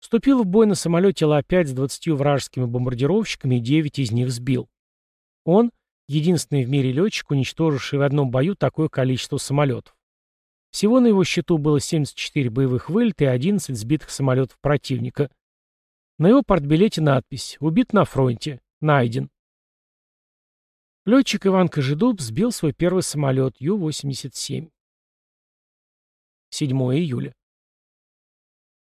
Вступил в бой на самолете Ла-5 с 20 вражескими бомбардировщиками и 9 из них сбил. Он единственный в мире летчик, уничтоживший в одном бою такое количество самолетов. Всего на его счету было 74 боевых вылета и 11 сбитых самолетов противника. На его портбилете надпись «Убит на фронте. Найден». Летчик Иван Кожедуб сбил свой первый самолет Ю-87. 7 июля.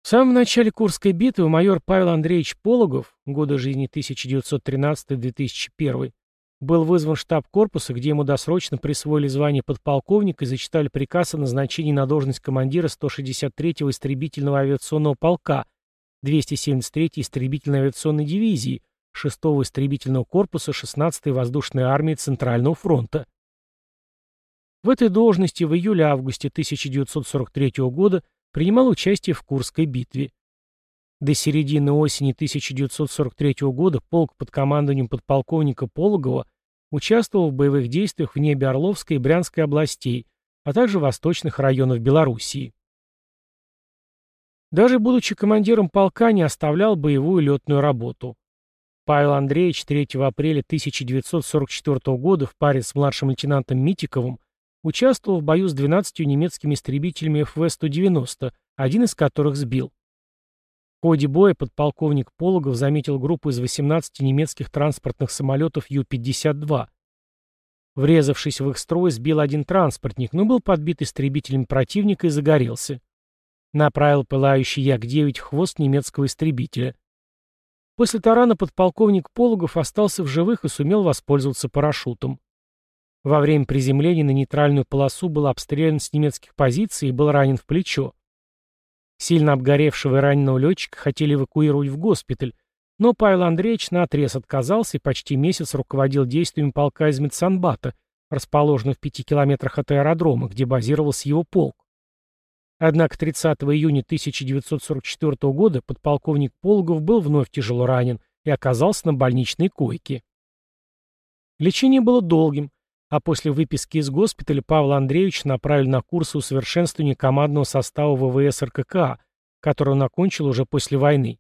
В самом начале Курской битвы майор Павел Андреевич Пологов, годы жизни 1913-2001, был вызван в штаб корпуса, где ему досрочно присвоили звание подполковника и зачитали приказ о назначении на должность командира 163-го истребительного авиационного полка 273-й истребительной авиационной дивизии 6-го истребительного корпуса 16-й воздушной армии Центрального фронта. В этой должности в июле-августе 1943 года принимал участие в Курской битве. До середины осени 1943 года полк под командованием подполковника Пологова участвовал в боевых действиях в небе Орловской и Брянской областей, а также восточных районов Белоруссии. Даже будучи командиром полка, не оставлял боевую летную работу. Павел Андреевич 3 апреля 1944 года в паре с младшим лейтенантом Митиковым участвовал в бою с 12 немецкими истребителями ФВ-190, один из которых сбил. В ходе боя подполковник Пологов заметил группу из 18 немецких транспортных самолетов Ю-52. Врезавшись в их строй, сбил один транспортник, но был подбит истребителями противника и загорелся. Направил пылающий Як-9 хвост немецкого истребителя. После тарана подполковник Пологов остался в живых и сумел воспользоваться парашютом. Во время приземления на нейтральную полосу был обстрелян с немецких позиций и был ранен в плечо. Сильно обгоревшего и раненого летчика хотели эвакуировать в госпиталь, Но Павел Андреевич наотрез отказался и почти месяц руководил действиями полка из Медсанбата, расположенного в пяти километрах от аэродрома, где базировался его полк. Однако 30 июня 1944 года подполковник Пологов был вновь тяжело ранен и оказался на больничной койке. Лечение было долгим, а после выписки из госпиталя Павла Андреевича направили на курсы усовершенствования командного состава ВВС РККА, который он окончил уже после войны.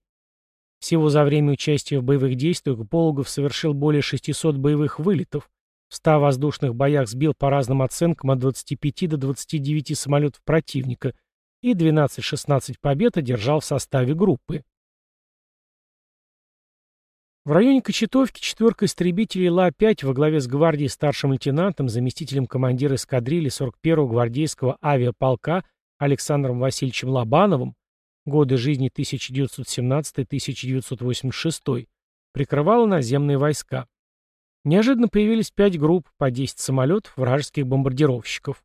Всего за время участия в боевых действиях Пологов совершил более 600 боевых вылетов, в 100 воздушных боях сбил по разным оценкам от 25 до 29 самолетов противника и 12-16 побед одержал в составе группы. В районе Кочетовки четверка истребителей Ла-5 во главе с гвардией старшим лейтенантом, заместителем командира эскадрильи 41-го гвардейского авиаполка Александром Васильевичем Лобановым, годы жизни 1917-1986, прикрывала наземные войска. Неожиданно появились пять групп по 10 самолетов вражеских бомбардировщиков.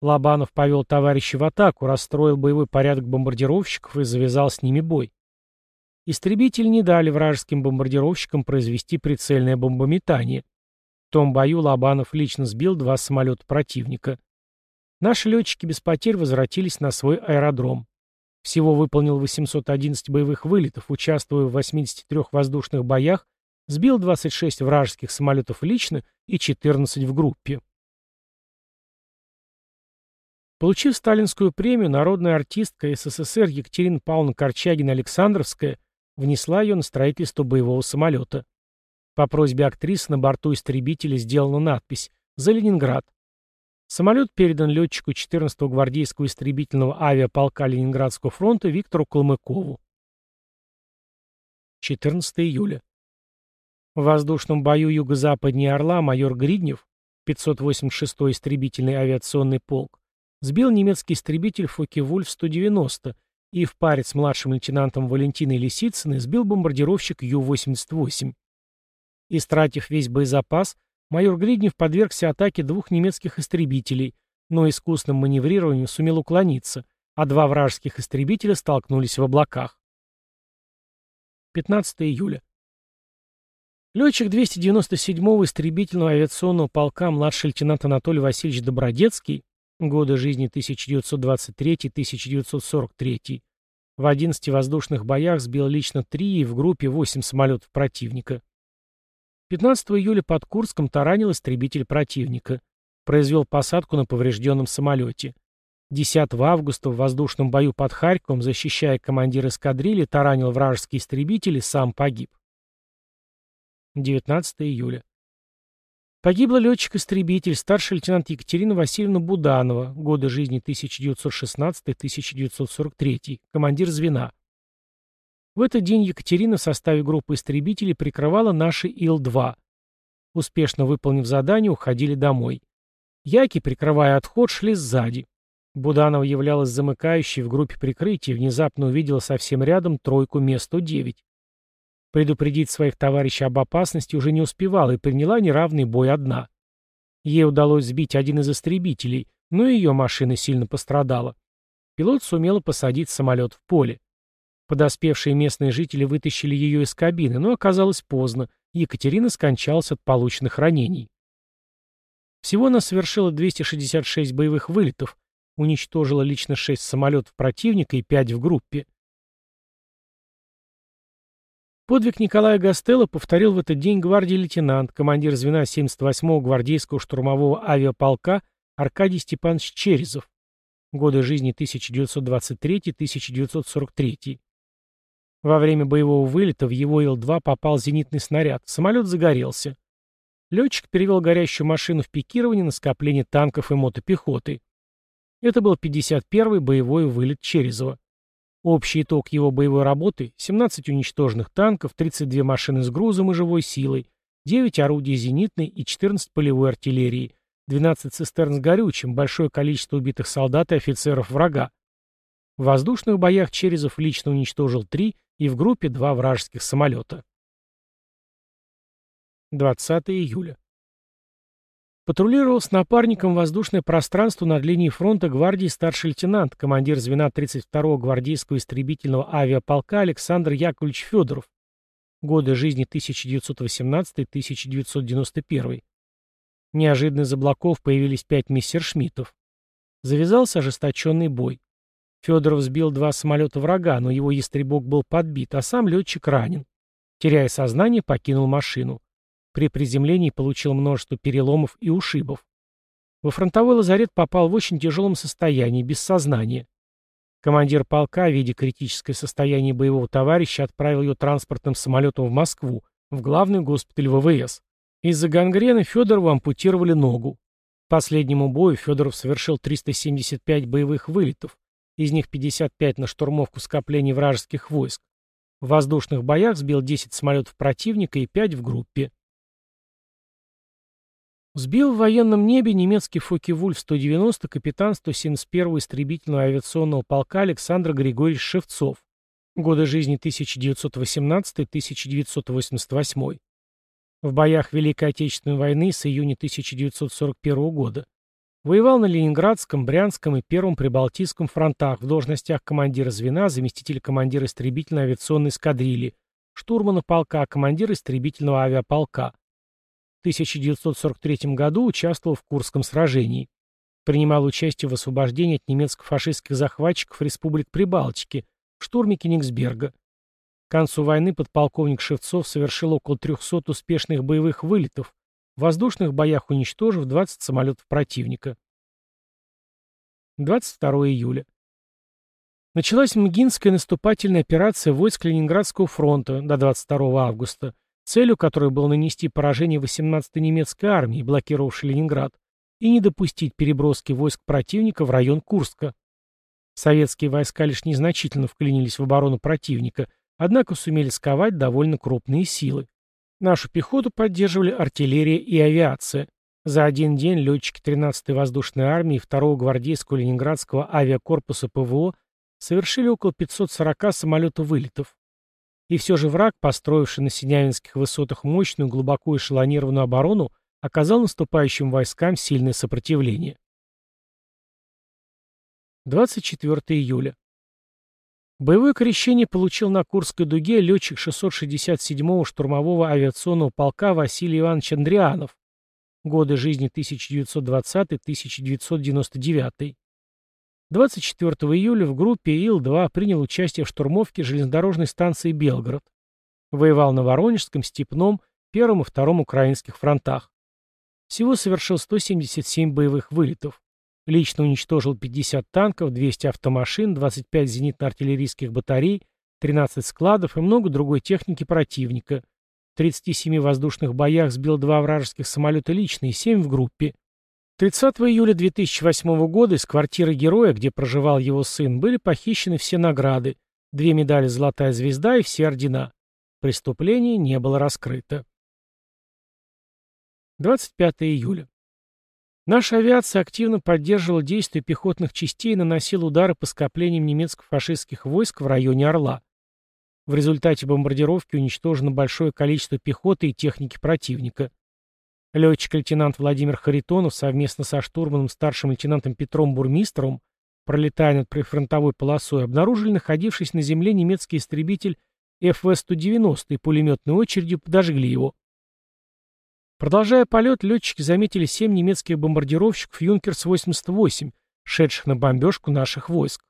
Лобанов повел товарищей в атаку, расстроил боевой порядок бомбардировщиков и завязал с ними бой. Истребители не дали вражеским бомбардировщикам произвести прицельное бомбометание. В том бою Лобанов лично сбил два самолета противника. Наши летчики без потерь возвратились на свой аэродром. Всего выполнил 811 боевых вылетов, участвуя в 83 воздушных боях, сбил 26 вражеских самолетов лично и 14 в группе. Получив сталинскую премию, народная артистка СССР Екатерина Павловна Корчагина-Александровская внесла ее на строительство боевого самолета. По просьбе актрисы на борту истребителя сделана надпись «За Ленинград». Самолет передан летчику 14-го гвардейского истребительного авиаполка Ленинградского фронта Виктору Калмыкову. 14 июля. В воздушном бою юго-западнее Орла майор Гриднев, 586-й истребительный авиационный полк, сбил немецкий истребитель Фоке-Вульф-190 и в паре с младшим лейтенантом Валентиной Лисицыной сбил бомбардировщик Ю-88. Истратив весь боезапас, майор Гриднев подвергся атаке двух немецких истребителей, но искусным маневрированием сумел уклониться, а два вражеских истребителя столкнулись в облаках. 15 июля. Летчик 297-го истребительного авиационного полка младший лейтенант Анатолий Васильевич Добродецкий годы жизни 1923-1943, в 11 воздушных боях сбил лично 3 и в группе 8 самолетов противника. 15 июля под Курском таранил истребитель противника. Произвел посадку на поврежденном самолете. 10 августа в воздушном бою под Харьковом, защищая командир эскадрильи, таранил вражеский истребитель и сам погиб. 19 июля. Погибла летчик-истребитель, старший лейтенант Екатерина Васильевна Буданова, годы жизни 1916-1943, командир звена. В этот день Екатерина в составе группы истребителей прикрывала наши Ил-2. Успешно выполнив задание, уходили домой. Яки, прикрывая отход, шли сзади. Буданова являлась замыкающей в группе прикрытия и внезапно увидела совсем рядом тройку Ме-109. Предупредить своих товарищей об опасности уже не успевала и приняла неравный бой одна. Ей удалось сбить один из истребителей, но ее машина сильно пострадала. Пилот сумел посадить самолет в поле. Подоспевшие местные жители вытащили ее из кабины, но оказалось поздно, Екатерина скончалась от полученных ранений. Всего она совершила 266 боевых вылетов, уничтожила лично 6 самолетов противника и 5 в группе. Подвиг Николая Гастелло повторил в этот день гвардии лейтенант, командир звена 78-го гвардейского штурмового авиаполка Аркадий Степанович Черезов. Годы жизни 1923-1943. Во время боевого вылета в его Ил-2 попал зенитный снаряд. Самолет загорелся. Летчик перевел горящую машину в пикирование на скопление танков и мотопехоты. Это был 51-й боевой вылет Черезова. Общий итог его боевой работы – 17 уничтоженных танков, 32 машины с грузом и живой силой, 9 орудий зенитной и 14 полевой артиллерии, 12 цистерн с горючим, большое количество убитых солдат и офицеров врага. В воздушных боях Черезов лично уничтожил 3 и в группе 2 вражеских самолета. 20 июля. Патрулировал с напарником воздушное пространство над линией фронта гвардии старший лейтенант, командир звена 32-го гвардейского истребительного авиаполка Александр Яковлевич Федоров. Годы жизни 1918-1991. Неожиданно из облаков появились пять мессершмиттов. Завязался ожесточенный бой. Федоров сбил два самолета врага, но его ястребок был подбит, а сам летчик ранен. Теряя сознание, покинул машину. При приземлении получил множество переломов и ушибов. Во фронтовой лазарет попал в очень тяжелом состоянии, без сознания. Командир полка, видя критическое состояние боевого товарища, отправил ее транспортным самолетом в Москву, в главный госпиталь ВВС. Из-за гангрены Федорову ампутировали ногу. К последнему бою Федоров совершил 375 боевых вылетов, из них 55 на штурмовку скоплений вражеских войск. В воздушных боях сбил 10 самолетов противника и 5 в группе. Сбил в военном небе немецкий Фокке-Вульф-190 капитан 171-го истребительного авиационного полка Александр Григорьевич Шевцов. Годы жизни 1918-1988. В боях Великой Отечественной войны с июня 1941 года. Воевал на Ленинградском, Брянском и Первом Прибалтийском фронтах в должностях командира звена, заместителя командира истребительной авиационной эскадрильи, штурмана полка, командира истребительного авиаполка. В 1943 году участвовал в Курском сражении. Принимал участие в освобождении от немецко-фашистских захватчиков республик Прибалтики, штурме Кенигсберга. К концу войны подполковник Шевцов совершил около 300 успешных боевых вылетов, в воздушных боях уничтожив 20 самолетов противника. 22 июля. Началась Мгинская наступательная операция войск Ленинградского фронта до 22 августа, целью которой было нанести поражение 18-й немецкой армии, блокировавшей Ленинград, и не допустить переброски войск противника в район Курска. Советские войска лишь незначительно вклинились в оборону противника, однако сумели сковать довольно крупные силы. Нашу пехоту поддерживали артиллерия и авиация. За один день летчики 13-й воздушной армии и 2-го гвардейского ленинградского авиакорпуса ПВО совершили около 540 самолетов-вылетов. И все же враг, построивший на Синявинских высотах мощную, глубоко эшелонированную оборону, оказал наступающим войскам сильное сопротивление. 24 июля. Боевое крещение получил на Курской дуге летчик 667-го штурмового авиационного полка Василий Иванович Андрианов. Годы жизни 1920-1999. 24 июля в группе Ил-2 принял участие в штурмовке железнодорожной станции Белгород. Воевал на Воронежском, Степном, Первом и Втором украинских фронтах. Всего совершил 177 боевых вылетов. Лично уничтожил 50 танков, 200 автомашин, 25 зенитно-артиллерийских батарей, 13 складов и много другой техники противника. В 37 воздушных боях сбил два вражеских самолета лично и 7 в группе. 30 июля 2008 года из квартиры героя, где проживал его сын, были похищены все награды, две медали «Золотая звезда» и все ордена. Преступление не было раскрыто. 25 июля. Наша авиация активно поддерживала действия пехотных частей и наносила удары по скоплениям немецко-фашистских войск в районе Орла. В результате бомбардировки уничтожено большое количество пехоты и техники противника. Летчик-лейтенант Владимир Харитонов совместно со штурманом старшим лейтенантом Петром Бурмистровым, пролетая над прифронтовой полосой, обнаружили находившийся на земле немецкий истребитель ФВ-190 и пулеметной очередью подожгли его. Продолжая полет, летчики заметили семь немецких бомбардировщиков «Юнкерс-88», шедших на бомбежку наших войск.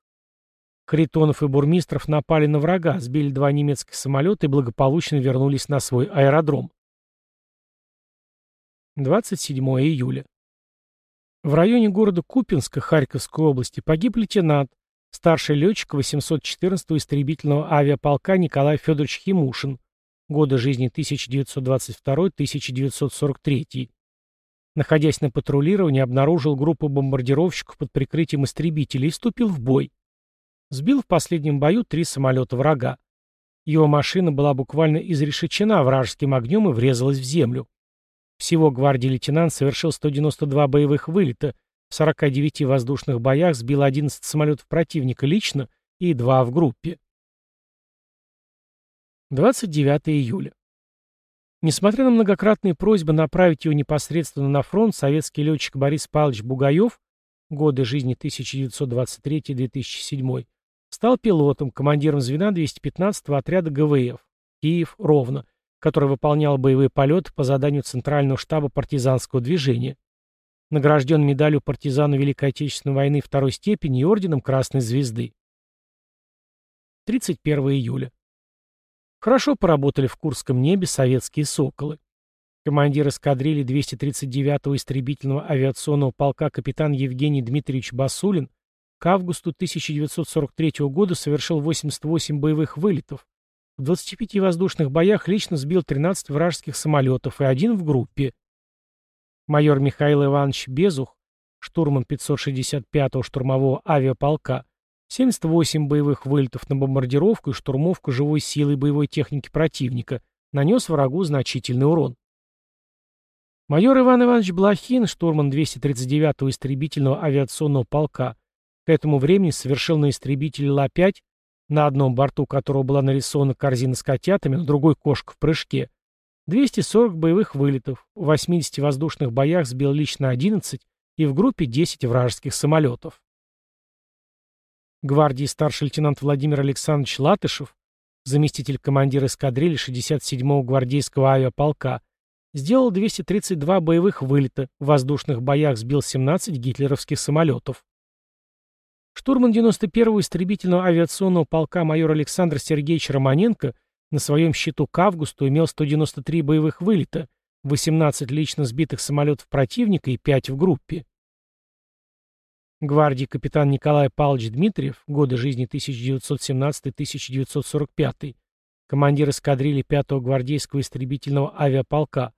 Харитонов и Бурмистров напали на врага, сбили два немецких самолета и благополучно вернулись на свой аэродром. 27 июля. В районе города Купинска Харьковской области погиб лейтенант, старший летчик 814-го истребительного авиаполка Николай Федорович Химушин, годы жизни 1922-1943. Находясь на патрулировании, обнаружил группу бомбардировщиков под прикрытием истребителей и вступил в бой. Сбил в последнем бою три самолета врага. Его машина была буквально изрешечена вражеским огнем и врезалась в землю. Всего гвардии лейтенант совершил 192 боевых вылета, в 49 воздушных боях сбил 11 самолетов противника лично и 2 в группе. 29 июля. Несмотря на многократные просьбы направить его непосредственно на фронт, советский летчик Борис Павлович Бугаев, годы жизни 1923-2007, стал пилотом, командиром звена 215-го отряда ГВФ. Киев, Ровно, который выполнял боевые полеты по заданию Центрального штаба партизанского движения. Награжден медалью партизана Великой Отечественной войны второй степени и орденом Красной Звезды. 31 июля. Хорошо поработали в Курском небе советские «Соколы». Командир эскадрильи 239-го истребительного авиационного полка капитан Евгений Дмитриевич Басулин к августу 1943 года совершил 88 боевых вылетов. В 25 воздушных боях лично сбил 13 вражеских самолетов и один в группе. Майор Михаил Иванович Безух, штурман 565-го штурмового авиаполка, 78 боевых вылетов на бомбардировку и штурмовку живой силой боевой техники противника, нанес врагу значительный урон. Майор Иван Иванович Блохин, штурман 239-го истребительного авиационного полка, к этому времени совершил на истребителе Ла-5, на одном борту которого была нарисована корзина с котятами, на другой кошка в прыжке, 240 боевых вылетов, в 80 воздушных боях сбил лично 11 и в группе 10 вражеских самолетов. Гвардии старший лейтенант Владимир Александрович Латышев, заместитель командира эскадрильи 67-го гвардейского авиаполка, сделал 232 боевых вылета, в воздушных боях сбил 17 гитлеровских самолетов. Штурман 91-го истребительного авиационного полка майор Александр Сергеевич Романенко на своем счету к августу имел 193 боевых вылета, 18 лично сбитых самолетов противника и 5 в группе. Гвардии капитан Николай Павлович Дмитриев, годы жизни 1917-1945, командир эскадрильи 5-го гвардейского истребительного авиаполка,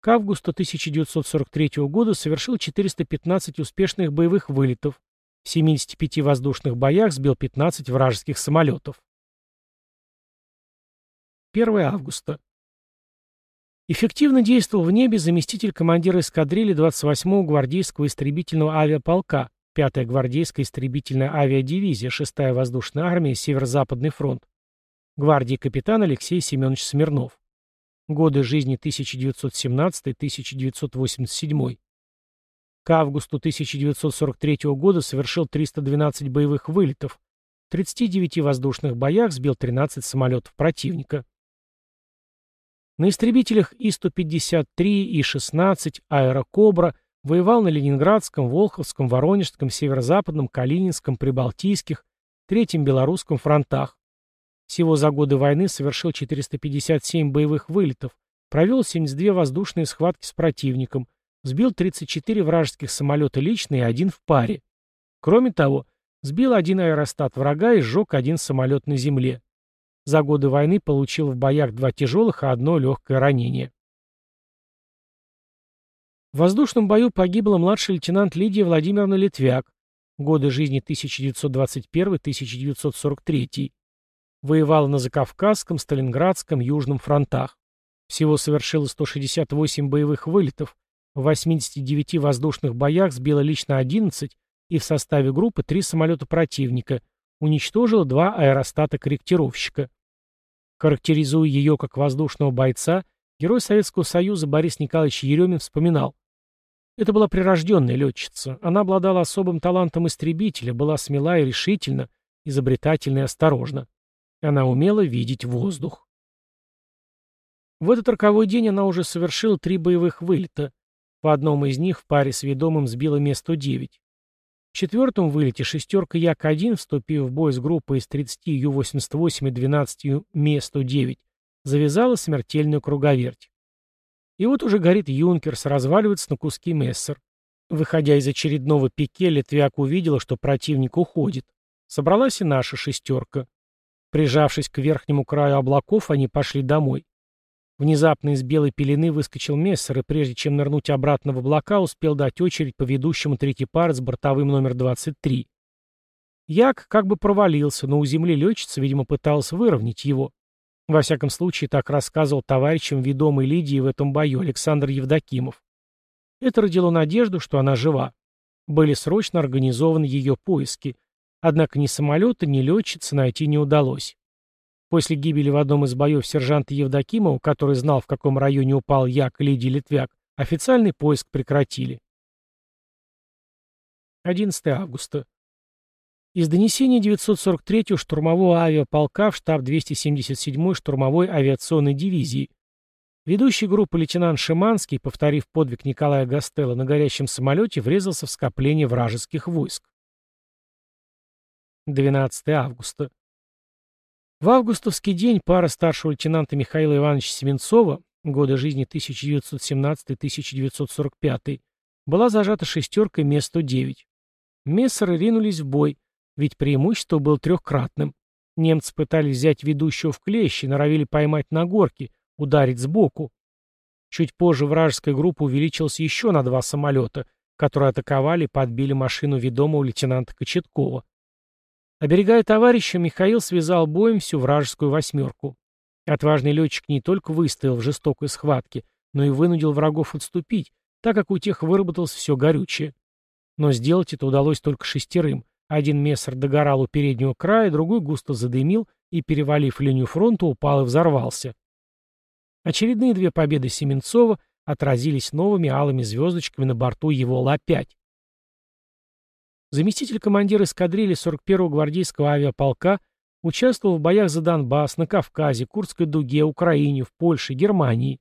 к августу 1943 года совершил 415 успешных боевых вылетов, в 75 воздушных боях сбил 15 вражеских самолетов. 1 августа. Эффективно действовал в небе заместитель командира эскадрильи 28-го гвардейского истребительного авиаполка, 5-я гвардейская истребительная авиадивизия, 6-я воздушная армия, Северо-Западный фронт, гвардии капитан Алексей Семенович Смирнов. Годы жизни 1917-1987. К августу 1943 года совершил 312 боевых вылетов, в 39 воздушных боях сбил 13 самолетов противника. На истребителях И-153, И-16, Аэрокобра воевал на Ленинградском, Волховском, Воронежском, Северо-Западном, Калининском, Прибалтийских, Третьем Белорусском фронтах. Всего за годы войны совершил 457 боевых вылетов, провел 72 воздушные схватки с противником, сбил 34 вражеских самолета лично и один в паре. Кроме того, сбил один аэростат врага и сжег один самолет на земле. За годы войны получил в боях два тяжелых, и одно легкое ранение. В воздушном бою погибла младший лейтенант Лидия Владимировна Литвяк, годы жизни 1921-1943. Воевала на Закавказском, Сталинградском, Южном фронтах. Всего совершила 168 боевых вылетов, в 89 воздушных боях сбила лично 11 и в составе группы три самолета противника, уничтожила два аэростата-корректировщика. Характеризуя ее как воздушного бойца, герой Советского Союза Борис Николаевич Еремин вспоминал. Это была прирожденная летчица. Она обладала особым талантом истребителя, была смела и решительна, изобретательна и осторожна. Она умела видеть воздух. В этот роковой день она уже совершила три боевых вылета. В одном из них в паре с ведомым сбила Ме-109. В четвертом вылете шестерка Як-1, вступив в бой с группой из 30 Ю-88 и 12 Ме-109, завязала смертельную круговерть. И вот уже горит Юнкерс, разваливается на куски Мессер. Выходя из очередного пике, Литвяк увидела, что противник уходит. Собралась и наша шестерка. Прижавшись к верхнему краю облаков, они пошли домой. Внезапно из белой пелены выскочил Мессер, и прежде чем нырнуть обратно в облака, успел дать очередь по ведущему третий пар с бортовым номер 23. Як как бы провалился, но у земли летчица, видимо, пыталась выровнять его. Во всяком случае, так рассказывал товарищам ведомой Лидии в этом бою Александр Евдокимов. Это родило надежду, что она жива. Были срочно организованы ее поиски. Однако ни самолета, ни летчицы найти не удалось. После гибели в одном из боев сержанта Евдокимова, который знал, в каком районе упал Як Лидий Литвяк, официальный поиск прекратили. 11 августа. Из донесения 943-го штурмового авиаполка в штаб 277-й штурмовой авиационной дивизии. Ведущий группы лейтенант Шиманский, повторив подвиг Николая Гастелла на горящем самолете, врезался в скопление вражеских войск. 12 августа. В августовский день пара старшего лейтенанта Михаила Ивановича Семенцова, годы жизни 1917-1945, была зажата шестеркой Ме-109. Мессеры ринулись в бой, ведь преимущество было трехкратным. Немцы пытались взять ведущего в клещи, норовили поймать на горке, ударить сбоку. Чуть позже вражеская группа увеличилась еще на два самолета, которые атаковали и подбили машину ведомого лейтенанта Кочеткова. Оберегая товарища, Михаил связал боем всю вражескую восьмерку. Отважный летчик не только выстоял в жестокой схватке, но и вынудил врагов отступить, так как у тех выработалось все горючее. Но сделать это удалось только шестерым, один мессер догорал у переднего края, другой густо задымил и, перевалив линию фронта, упал и взорвался. Очередные две победы Семенцова отразились новыми алыми звездочками на борту его Ла-5. Заместитель командира эскадрильи 41-го гвардейского авиаполка участвовал в боях за Донбасс, на Кавказе, Курской дуге, Украине, в Польше, Германии.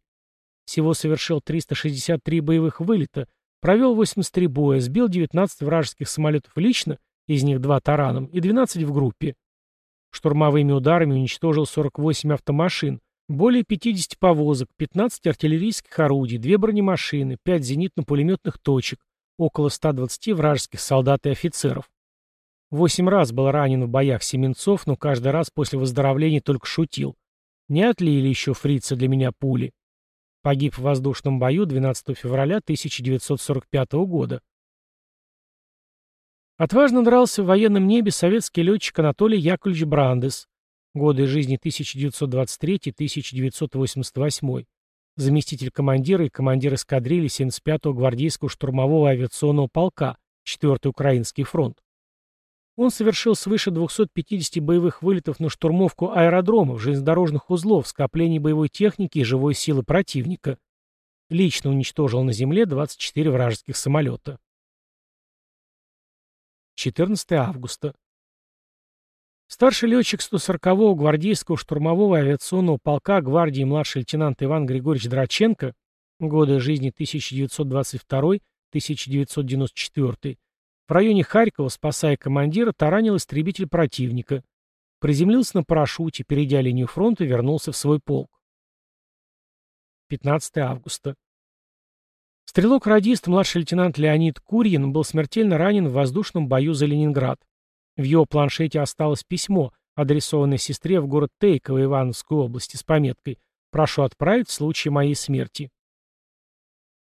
Всего совершил 363 боевых вылета, провел 83 боя, сбил 19 вражеских самолетов лично из них два тараном, и 12 в группе. Штурмовыми ударами уничтожил 48 автомашин, более 50 повозок, 15 артиллерийских орудий, 2 бронемашины, 5 зенитно-пулеметных точек, около 120 вражеских солдат и офицеров. Восемь раз был ранен в боях Семенцов, но каждый раз после выздоровления только шутил. Не отлили еще фрица для меня пули. Погиб в воздушном бою 12 февраля 1945 года. Отважно дрался в военном небе советский летчик Анатолий Яковлевич Брандес, годы жизни 1923-1988, заместитель командира и командир эскадрильи 75-го гвардейского штурмового авиационного полка, 4-й Украинский фронт. Он совершил свыше 250 боевых вылетов на штурмовку аэродромов, железнодорожных узлов, скоплений боевой техники и живой силы противника. Лично уничтожил на земле 24 вражеских самолета. 14 августа. Старший летчик 140-го гвардейского штурмового авиационного полка гвардии младший лейтенант Иван Григорьевич Драченко, годы жизни 1922-1994, в районе Харькова, спасая командира, таранил истребитель противника. Приземлился на парашюте, перейдя линию фронта, вернулся в свой полк. 15 августа. Стрелок-радист, младший лейтенант Леонид Курьин, был смертельно ранен в воздушном бою за Ленинград. В его планшете осталось письмо, адресованное сестре в город Тейково Ивановской области с пометкой «Прошу отправить в случае моей смерти».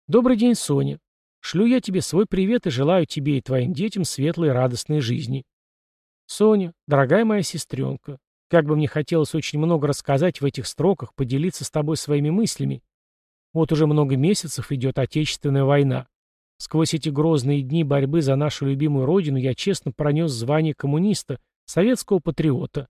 Добрый день, Соня. Шлю я тебе свой привет и желаю тебе и твоим детям светлой и радостной жизни. Соня, дорогая моя сестренка, как бы мне хотелось очень много рассказать в этих строках, поделиться с тобой своими мыслями. Вот уже много месяцев идет Отечественная война. Сквозь эти грозные дни борьбы за нашу любимую родину я честно пронес звание коммуниста, советского патриота.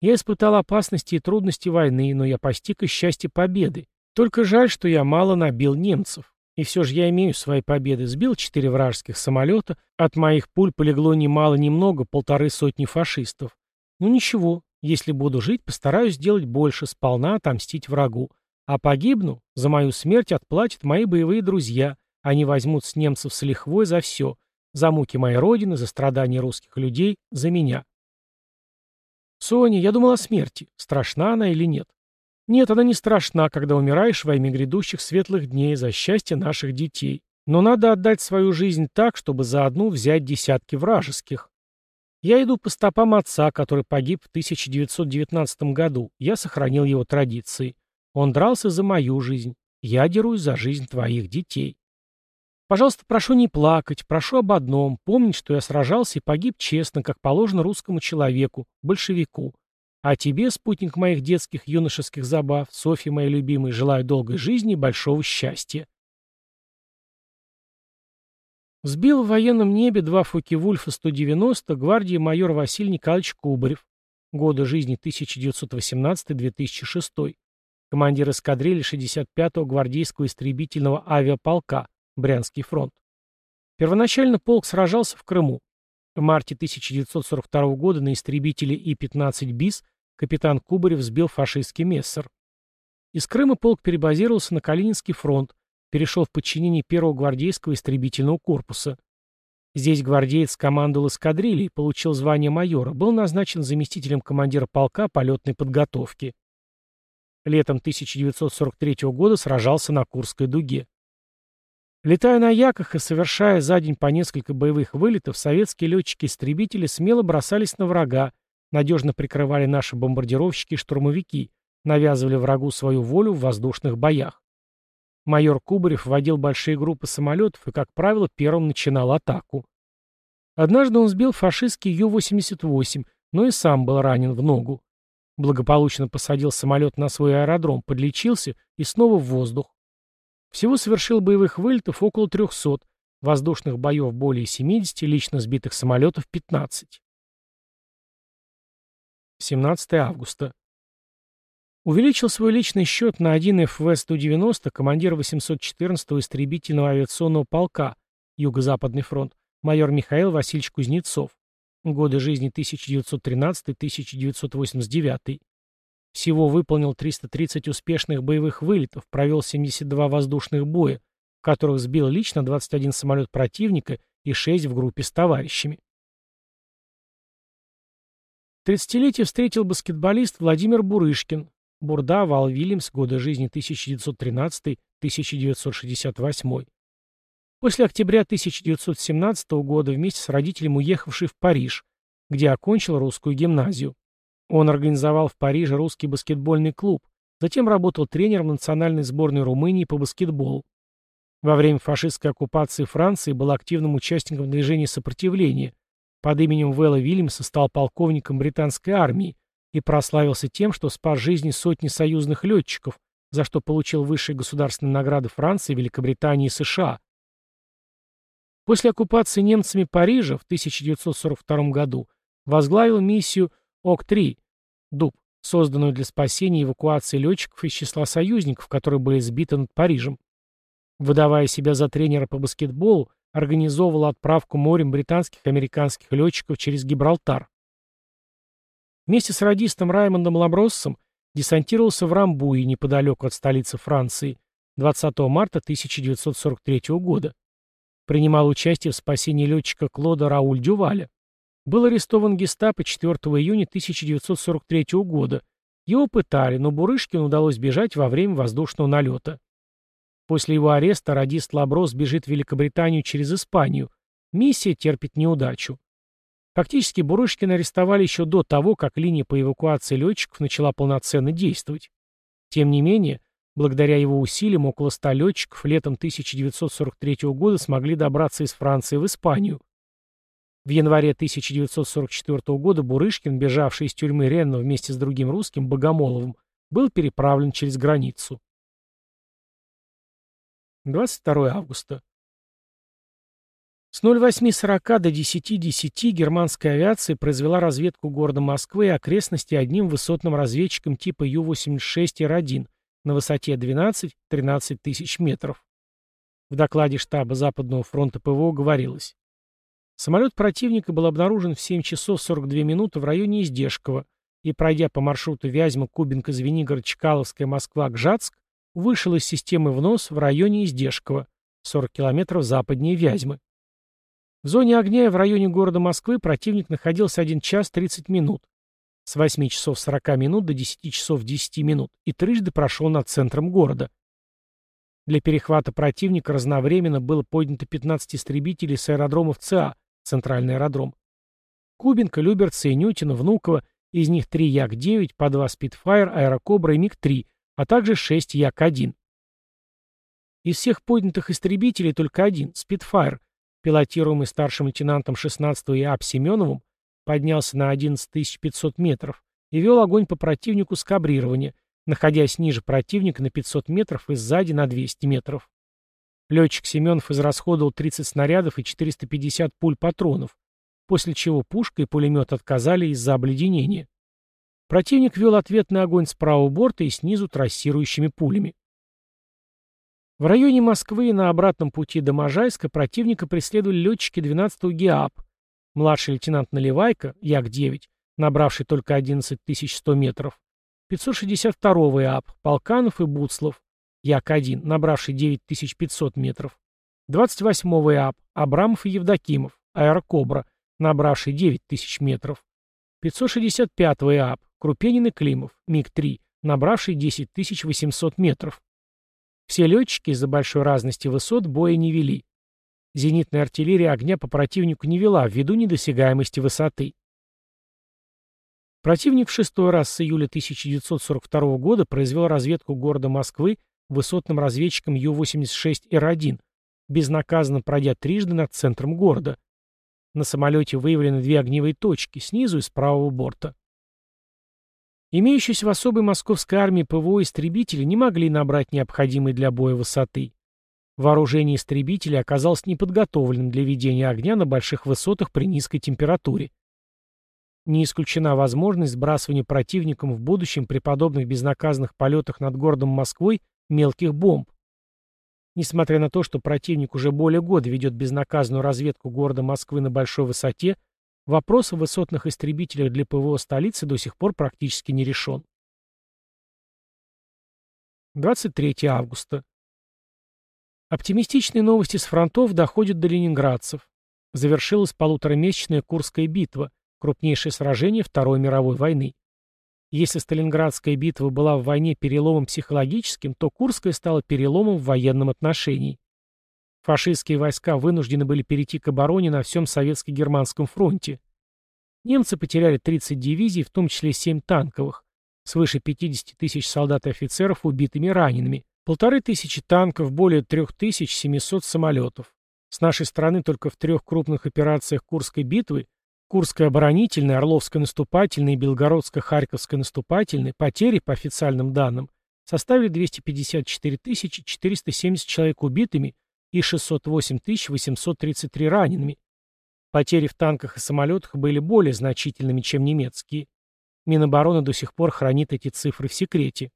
Я испытал опасности и трудности войны, но я постиг и счастье победы. Только жаль, что я мало набил немцев. И все же я имею свои победы. Сбил четыре вражеских самолета, от моих пуль полегло немало-немного, полторы сотни фашистов. Ну ничего, если буду жить, постараюсь сделать больше, сполна отомстить врагу. А погибну, за мою смерть отплатят мои боевые друзья. Они возьмут с немцев с лихвой за все. За муки моей родины, за страдания русских людей, за меня. Соня, я думала о смерти. Страшна она или нет? Нет, она не страшна, когда умираешь во имя грядущих светлых дней за счастье наших детей. Но надо отдать свою жизнь так, чтобы за одну взять десятки вражеских. Я иду по стопам отца, который погиб в 1919 году. Я сохранил его традиции. Он дрался за мою жизнь. Я дерусь за жизнь твоих детей. Пожалуйста, прошу не плакать, прошу об одном, помнить, что я сражался и погиб честно, как положено русскому человеку, большевику. А тебе, спутник моих детских юношеских забав, Софья моя любимая, желаю долгой жизни и большого счастья. Сбил в военном небе два Фоки-Вульфа-190 гвардии майор Василий Николаевич Кубарев, годы жизни 1918-2006, командир эскадрильи 65-го гвардейского истребительного авиаполка, Брянский фронт. Первоначально полк сражался в Крыму. В марте 1942 года на истребителе И-15 БИС капитан Кубарев сбил фашистский мессер. Из Крыма полк перебазировался на Калининский фронт, перешел в подчинение первого гвардейского истребительного корпуса. Здесь гвардеец командовал эскадрильей, получил звание майора, был назначен заместителем командира полка полетной подготовки. Летом 1943 года сражался на Курской дуге. Летая на яках и совершая за день по несколько боевых вылетов, советские летчики-истребители смело бросались на врага, надежно прикрывали наши бомбардировщики и штурмовики, навязывали врагу свою волю в воздушных боях. Майор Кубарев водил большие группы самолетов и, как правило, первым начинал атаку. Однажды он сбил фашистский Ю-88, но и сам был ранен в ногу. Благополучно посадил самолет на свой аэродром, подлечился и снова в воздух. Всего совершил боевых вылетов около 300, воздушных боев более 70, лично сбитых самолетов 15. 17 августа. Увеличил свой личный счет на 1 ФВ-190 командир 814-го истребительного авиационного полка Юго-Западный фронт майор Михаил Васильевич Кузнецов. Годы жизни 1913-1989. Всего выполнил 330 успешных боевых вылетов, провел 72 воздушных боя, в которых сбил лично 21 самолет противника и 6 в группе с товарищами. 30-летие встретил баскетболист Владимир Бурышкин, Бурда, Вал Вильямс, годы жизни 1913-1968. После октября 1917 года вместе с родителем уехавший в Париж, где окончил русскую гимназию. Он организовал в Париже русский баскетбольный клуб, затем работал тренером национальной сборной Румынии по баскетболу. Во время фашистской оккупации Франции был активным участником движения сопротивления. Под именем Вэлла Вильямса стал полковником британской армии, и прославился тем, что спас жизни сотни союзных летчиков, за что получил высшие государственные награды Франции, Великобритании и США. После оккупации немцами Парижа в 1942 году возглавил миссию ОК-3 «Дуб», созданную для спасения и эвакуации летчиков из числа союзников, которые были сбиты над Парижем. Выдавая себя за тренера по баскетболу, организовывал отправку морем британских и американских летчиков через Гибралтар. Вместе с радистом Раймондом Ламброссом десантировался в Рамбуе, неподалеку от столицы Франции, 20 марта 1943 года. Принимал участие в спасении летчика Клода Рауль Дюваля. Был арестован гестапо 4 июня 1943 года. Его пытали, но Бурышкину удалось бежать во время воздушного налета. После его ареста радист Лаброс бежит в Великобританию через Испанию. Миссия терпит неудачу. Фактически Бурышкина арестовали еще до того, как линия по эвакуации летчиков начала полноценно действовать. Тем не менее, благодаря его усилиям около 100 летчиков летом 1943 года смогли добраться из Франции в Испанию. В январе 1944 года Бурышкин, бежавший из тюрьмы Ренно вместе с другим русским, Богомоловым, был переправлен через границу. 22 августа. С 08.40 до 10.10 германская авиация произвела разведку города Москвы и окрестностей одним высотным разведчиком типа Ю-86Р-1 на высоте 12-13 тысяч метров. В докладе штаба Западного фронта ПВО говорилось. Самолет противника был обнаружен в 7 часов 42 минуты в районе Издешкова и, пройдя по маршруту Вязьма, Кубинка, Звенигород, Чкаловская, Москва, Гжатск, вышел из системы ВНОС в районе Издешкова, 40 километров западнее Вязьмы. В зоне огня и в районе города Москвы противник находился 1 час 30 минут, с 8 часов 40 минут до 10 часов 10 минут, и трижды прошел над центром города. Для перехвата противника разновременно было поднято 15 истребителей с аэродромов ЦА, центральный аэродром. Кубинка, Люберцы, Инютина, Внуково, из них 3 Як-9, по 2 Спитфайр, Аэрокобра и МиГ-3, а также 6 Як-1. Из всех поднятых истребителей только один, Спитфайр, пилотируемый старшим лейтенантом 16-го ИАП Семеновым, поднялся на 11500 метров и вел огонь по противнику с кабрирования, находясь ниже противника на 500 метров и сзади на 200 метров. Летчик Семенов израсходовал 30 снарядов и 450 пуль патронов, после чего пушка и пулемет отказали из-за обледенения. Противник вел ответный огонь с правого борта и снизу трассирующими пулями. В районе Москвы и на обратном пути до Можайска противника преследовали летчики 12-го ГИАП, Младший лейтенант Наливайко, Як-9, набравший только 11 100 метров. 562-й АП, Полканов и Буцлов, Як-1, набравший 9500 метров. 28-й АП, Абрамов и Евдокимов, Аэрокобра, набравший 9000 метров. 565-й АП, Крупенин и Климов, МиГ-3, набравший 10 800 метров. Все летчики из-за большой разности высот боя не вели. Зенитная артиллерия огня по противнику не вела ввиду недосягаемости высоты. Противник в шестой раз с июля 1942 года произвел разведку города Москвы высотным разведчиком Ю-86Р-1, безнаказанно пройдя трижды над центром города. На самолете выявлены две огневые точки, снизу и с правого борта. Имеющиеся в особой московской армии ПВО истребители не могли набрать необходимой для боя высоты. Вооружение истребителей оказалось неподготовленным для ведения огня на больших высотах при низкой температуре. Не исключена возможность сбрасывания противником в будущем при подобных безнаказанных полетах над городом Москвой мелких бомб. Несмотря на то, что противник уже более года ведет безнаказанную разведку города Москвы на большой высоте, вопрос о высотных истребителях для ПВО столицы до сих пор практически не решен. 23 августа. Оптимистичные новости с фронтов доходят до ленинградцев. Завершилась полуторамесячная Курская битва, крупнейшее сражение Второй мировой войны. Если Сталинградская битва была в войне переломом психологическим, то Курская стала переломом в военном отношении. Фашистские войска вынуждены были перейти к обороне на всем советско-германском фронте. Немцы потеряли 30 дивизий, в том числе 7 танковых, свыше 50 тысяч солдат и офицеров убитыми и ранеными, Полторы тысячи танков, более 3700 самолетов. С нашей стороны только в трех крупных операциях Курской битвы Курская оборонительная, Орловская наступательная и Белгородско-Харьковская наступательная потери, по официальным данным, составили 254 470 человек убитыми и 608 833 ранеными. Потери в танках и самолетах были более значительными, чем немецкие. Минобороны до сих пор хранит эти цифры в секрете.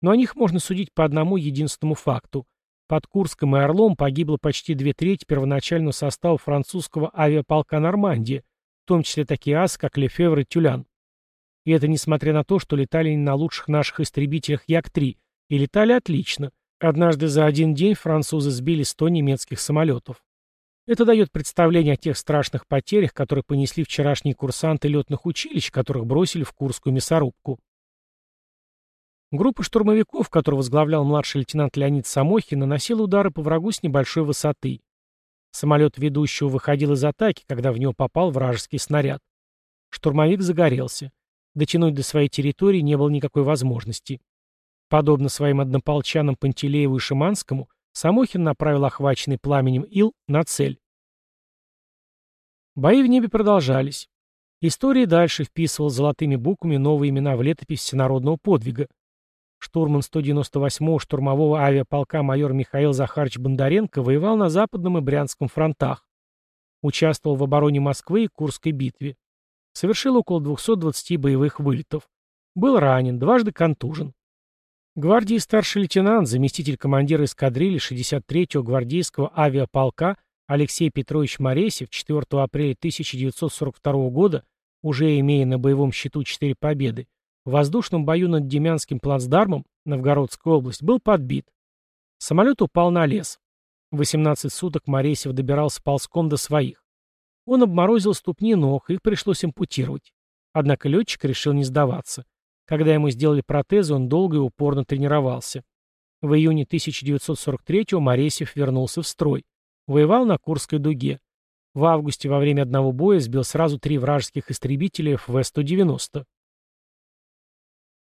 Но о них можно судить по одному единственному факту. Под Курском и Орлом погибло почти две трети первоначального состава французского авиаполка «Нормандия», в том числе такие асы, как Лефевр и Тюлян. И это несмотря на то, что летали не на лучших наших истребителях Як-3, и летали отлично. Однажды за один день французы сбили 100 немецких самолетов. Это дает представление о тех страшных потерях, которые понесли вчерашние курсанты летных училищ, которых бросили в Курскую мясорубку. Группа штурмовиков, которую возглавлял младший лейтенант Леонид Самохин, наносила удары по врагу с небольшой высоты. Самолет ведущего выходил из атаки, когда в него попал вражеский снаряд. Штурмовик загорелся. Дотянуть до своей территории не было никакой возможности. Подобно своим однополчанам Пантелееву и Шиманскому, Самохин направил охваченный пламенем Ил на цель. Бои в небе продолжались. История дальше вписывала золотыми буквами новые имена в летопись всенародного подвига. Штурман 198-го штурмового авиаполка майор Михаил Захарович Бондаренко воевал на Западном и Брянском фронтах. Участвовал в обороне Москвы и Курской битве. Совершил около 220 боевых вылетов. Был ранен, дважды контужен. Гвардии старший лейтенант, заместитель командира эскадрильи 63-го гвардейского авиаполка Алексей Петрович Моресев 4 апреля 1942 года, уже имея на боевом счету 4 победы, в воздушном бою над Демянским плацдармом, Новгородская область, был подбит. Самолет упал на лес. 18 суток Моресев добирался ползком до своих. Он обморозил ступни ног, их пришлось ампутировать. Однако летчик решил не сдаваться. Когда ему сделали протезы, он долго и упорно тренировался. В июне 1943-го Моресев вернулся в строй. Воевал на Курской дуге. В августе во время одного боя сбил сразу три вражеских истребителя ФВ-190.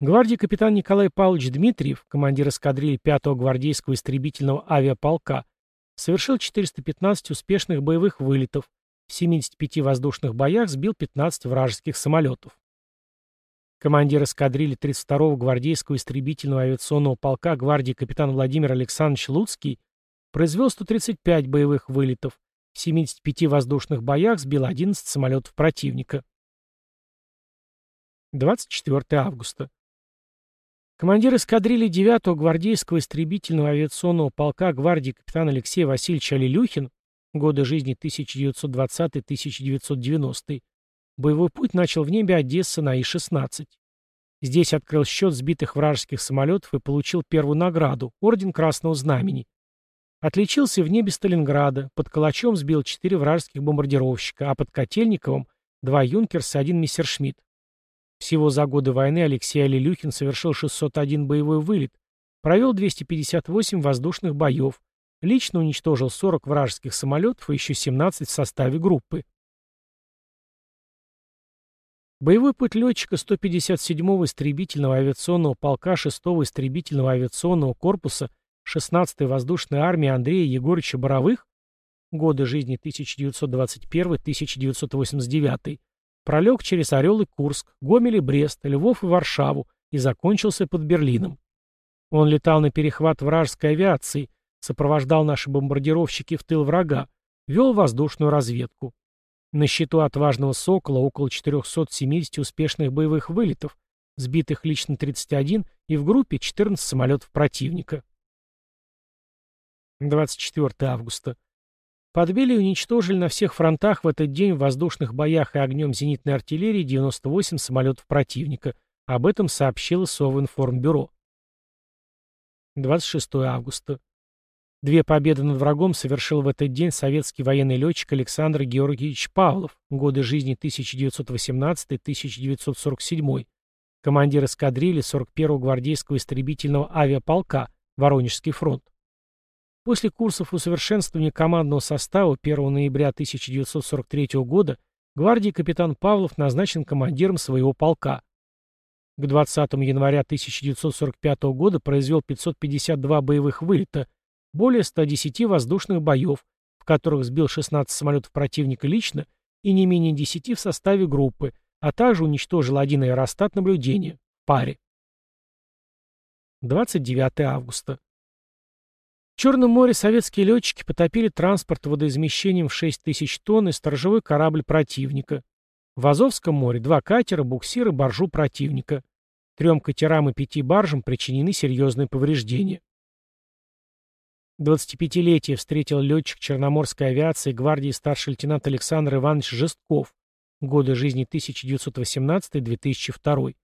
Гвардии капитан Николай Павлович Дмитриев, командир эскадрильи 5-го гвардейского истребительного авиаполка, совершил 415 успешных боевых вылетов, в 75 воздушных боях сбил 15 вражеских самолетов. Командир эскадрильи 32-го гвардейского истребительного авиационного полка гвардии капитан Владимир Александрович Луцкий произвел 135 боевых вылетов, в 75 воздушных боях сбил 11 самолетов противника. 24 августа. Командир эскадрильи 9-го гвардейского истребительного авиационного полка гвардии капитан Алексей Васильевич Алилюхин годы жизни 1920-1990. Боевой путь начал в небе Одессы на И-16. Здесь открыл счет сбитых вражеских самолетов и получил первую награду – Орден Красного Знамени. Отличился в небе Сталинграда, под Калачом сбил четыре вражеских бомбардировщика, а под Котельниковым – два Юнкерса, один Мессершмитт. Всего за годы войны Алексей Алилюхин совершил 601 боевой вылет, провел 258 воздушных боев, лично уничтожил 40 вражеских самолетов и еще 17 в составе группы. Боевой путь летчика 157-го истребительного авиационного полка 6-го истребительного авиационного корпуса 16-й воздушной армии Андрея Егоровича Боровых, годы жизни 1921-1989, пролег через Орел и Курск, Гомель и Брест, Львов и Варшаву и закончился под Берлином. Он летал на перехват вражеской авиации, сопровождал наши бомбардировщики в тыл врага, вел воздушную разведку. На счету отважного «Сокола» около 470 успешных боевых вылетов, сбитых лично 31 и в группе 14 самолетов противника. 24 августа. Подбили и уничтожили на всех фронтах в этот день в воздушных боях и огнем зенитной артиллерии 98 самолетов противника. Об этом сообщило Совинформбюро. 26 августа. Две победы над врагом совершил в этот день советский военный летчик Александр Георгиевич Павлов, годы жизни 1918-1947, командир эскадрильи 41-го гвардейского истребительного авиаполка, Воронежский фронт. После курсов усовершенствования командного состава 1 ноября 1943 года гвардии капитан Павлов назначен командиром своего полка. К 20 января 1945 года произвел 552 боевых вылета, более 110 воздушных боев, в которых сбил 16 самолетов противника лично и не менее 10 в составе группы, а также уничтожил один аэростат наблюдения в паре. 29 августа. В Черном море советские летчики потопили транспорт водоизмещением в 6 тысяч тонн и сторожевой корабль противника. В Азовском море два катера, буксиры, баржу противника. Трем катерам и пяти баржам причинены серьезные повреждения. 25-летие встретил летчик Черноморской авиации гвардии старший лейтенант Александр Иванович Жестков, годы жизни 1918-2002.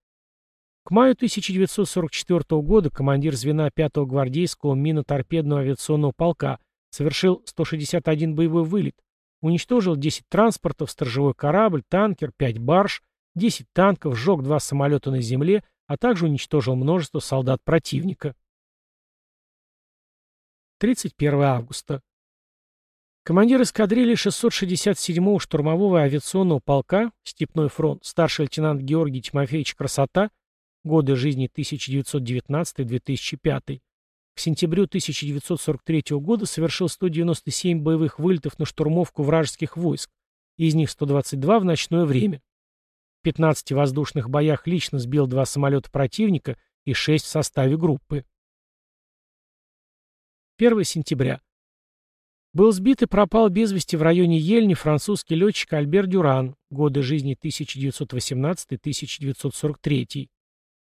К маю 1944 года командир звена 5-го гвардейского минно-торпедного авиационного полка совершил 161 боевой вылет, уничтожил 10 транспортов, сторожевой корабль, танкер, 5 барж, 10 танков, сжег два самолета на земле, а также уничтожил множество солдат противника. 31 августа. Командир эскадрильи 667-го штурмового авиационного полка «Степной фронт» старший лейтенант Георгий Тимофеевич Красота, годы жизни 1919-2005, к сентябрю 1943 года совершил 197 боевых вылетов на штурмовку вражеских войск, из них 122 в ночное время. В 15 воздушных боях лично сбил два самолета противника и 6 в составе группы. 1 сентября. Был сбит и пропал без вести в районе Ельни французский летчик Альбер Дюран, годы жизни 1918-1943.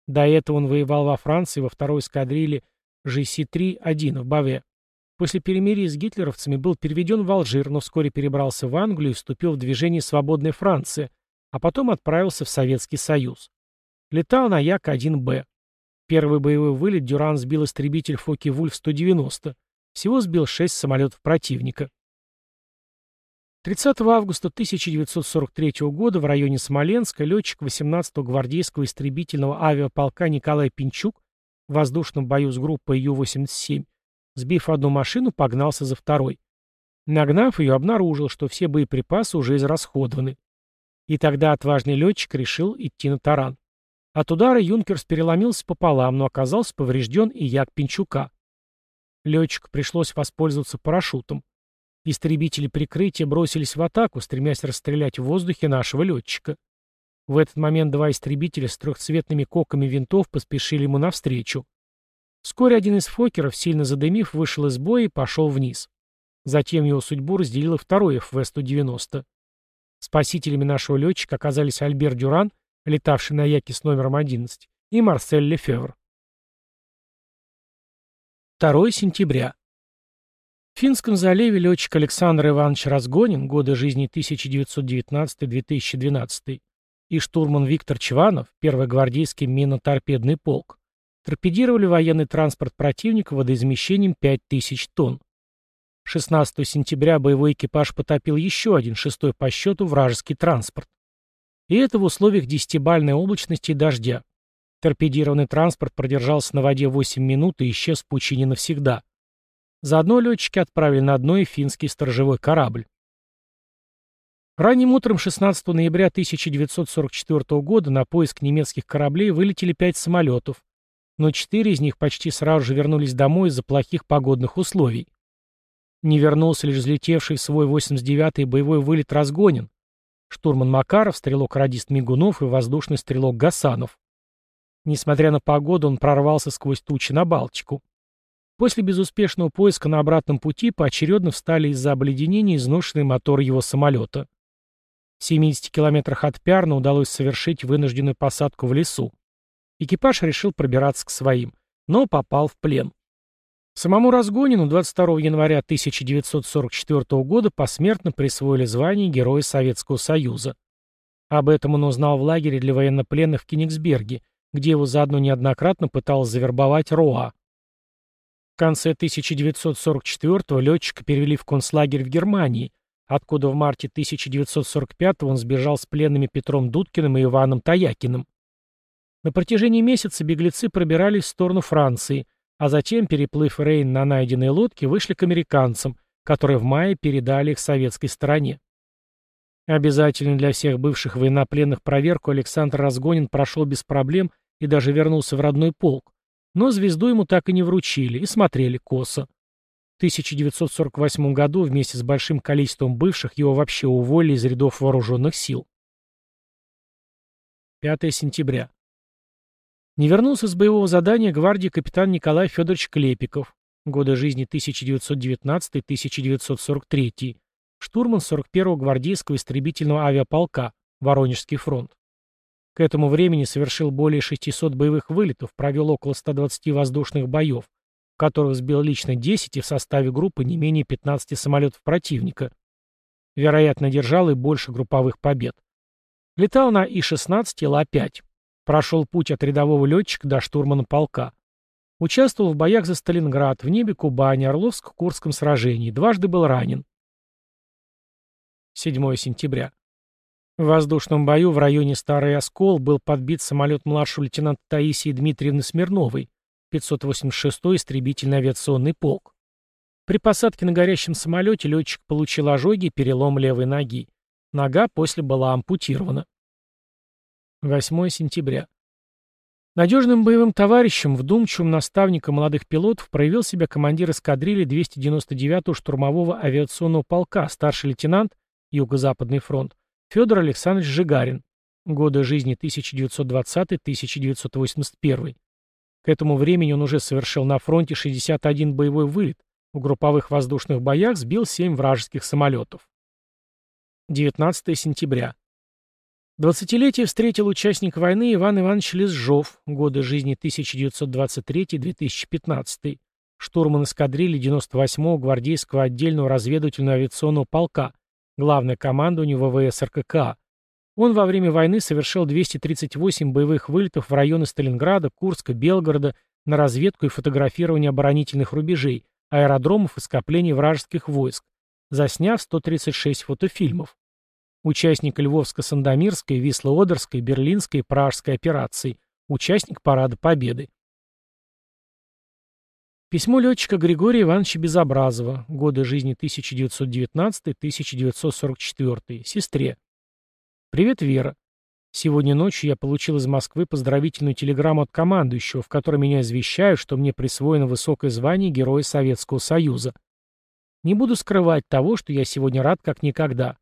До этого он воевал во Франции во второй эскадрилье GC-3-1 в Баве. После перемирия с гитлеровцами был переведен в Алжир, но вскоре перебрался в Англию и вступил в движение «Свободная Франция», а потом отправился в Советский Союз. Летал на Як-1Б. Первый боевой вылет Дюран сбил истребитель Фоки-Вульф-190. Всего сбил шесть самолетов противника. 30 августа 1943 года в районе Смоленска летчик 18-го гвардейского истребительного авиаполка Николай Пинчук в воздушном бою с группой Ю-87, сбив одну машину, погнался за второй. Нагнав ее, обнаружил, что все боеприпасы уже израсходованы. И тогда отважный летчик решил идти на таран. От удара Юнкерс переломился пополам, но оказался поврежден и як Пинчука. Летчику пришлось воспользоваться парашютом. Истребители прикрытия бросились в атаку, стремясь расстрелять в воздухе нашего летчика. В этот момент два истребителя с трехцветными коками винтов поспешили ему навстречу. Вскоре один из фокеров, сильно задымив, вышел из боя и пошел вниз. Затем его судьбу разделило второй ФВ-190. Спасителями нашего летчика оказались Альбер Дюран летавший на Яке с номером 11, и Марсель Лефевр. 2 сентября. В Финском заливе летчик Александр Иванович Разгонин, годы жизни 1919-2012, и штурман Виктор Чванов, первый гвардейский минно-торпедный полк, торпедировали военный транспорт противника водоизмещением 5000 тонн. 16 сентября боевой экипаж потопил еще один, шестой по счету, вражеский транспорт. И это в условиях десятибальной облачности и дождя. Торпедированный транспорт продержался на воде 8 минут и исчез в пучине навсегда. Заодно летчики отправили на дно и финский сторожевой корабль. Ранним утром 16 ноября 1944 года на поиск немецких кораблей вылетели пять самолетов, но четыре из них почти сразу же вернулись домой из-за плохих погодных условий. Не вернулся лишь взлетевший в свой 89-й боевой вылет разгонен. Штурман Макаров, стрелок-радист Мигунов и воздушный стрелок Гасанов. Несмотря на погоду, он прорвался сквозь тучи на Балтику. После безуспешного поиска на обратном пути поочередно встали из-за обледенения изношенные моторы его самолета. В 70 километрах от Пярна удалось совершить вынужденную посадку в лесу. Экипаж решил пробираться к своим, но попал в плен. Самому Разгонину 22 января 1944 года посмертно присвоили звание Героя Советского Союза. Об этом он узнал в лагере для военнопленных в Кенигсберге, где его заодно неоднократно пыталась завербовать РОА. В конце 1944-го летчика перевели в концлагерь в Германии, откуда в марте 1945-го он сбежал с пленными Петром Дудкиным и Иваном Таякиным. На протяжении месяца беглецы пробирались в сторону Франции, а затем, переплыв Рейн на найденной лодке, вышли к американцам, которые в мае передали их советской стороне. Обязательную для всех бывших военнопленных проверку Александр Разгонин прошел без проблем и даже вернулся в родной полк, но звезду ему так и не вручили и смотрели косо. В 1948 году вместе с большим количеством бывших его вообще уволили из рядов вооруженных сил. 5 сентября. Не вернулся с боевого задания гвардии капитан Николай Федорович Клепиков, годы жизни 1919-1943, штурман 41-го гвардейского истребительного авиаполка, Воронежский фронт. К этому времени совершил более 600 боевых вылетов, провел около 120 воздушных боев, в которых сбил лично 10 и в составе группы не менее 15 самолетов противника. Вероятно, держал и больше групповых побед. Летал на И-16 и Ла-5. Прошел путь от рядового летчика до штурмана полка. Участвовал в боях за Сталинград, в небе Кубани, Орловско-Курском сражении. Дважды был ранен. 7 сентября. В воздушном бою в районе Старый Оскол был подбит самолет младшего лейтенанта Таисии Дмитриевны Смирновой, 586-й истребительный авиационный полк. При посадке на горящем самолете летчик получил ожоги и перелом левой ноги. Нога после была ампутирована. 8 сентября. Надежным боевым товарищем, вдумчивым наставником молодых пилотов проявил себя командир эскадрильи 299-го штурмового авиационного полка, старший лейтенант, Юго-Западный фронт, Федор Александрович Жигарин. Годы жизни 1920-1981. К этому времени он уже совершил на фронте 61 боевой вылет, в групповых воздушных боях сбил 7 вражеских самолетов. 19 сентября. Двадцатилетие встретил участник войны Иван Иванович Лесжов, годы жизни 1923-2015, штурман эскадрильи 98-го гвардейского отдельного разведывательного авиационного полка, главное командование ВВС РККА. Он во время войны совершил 238 боевых вылетов в районы Сталинграда, Курска, Белгорода на разведку и фотографирование оборонительных рубежей, аэродромов и скоплений вражеских войск, засняв 136 фотофильмов. Участник Львовско-Сандомирской, Висло-Одерской, Берлинской и Пражской операций, участник Парада Победы. Письмо летчика Григория Ивановича Безобразова, годы жизни 1919-1944, сестре. Привет, Вера. Сегодня ночью я получил из Москвы поздравительную телеграмму от командующего, в которой меня извещают, что мне присвоено высокое звание Героя Советского Союза. Не буду скрывать того, что я сегодня рад как никогда.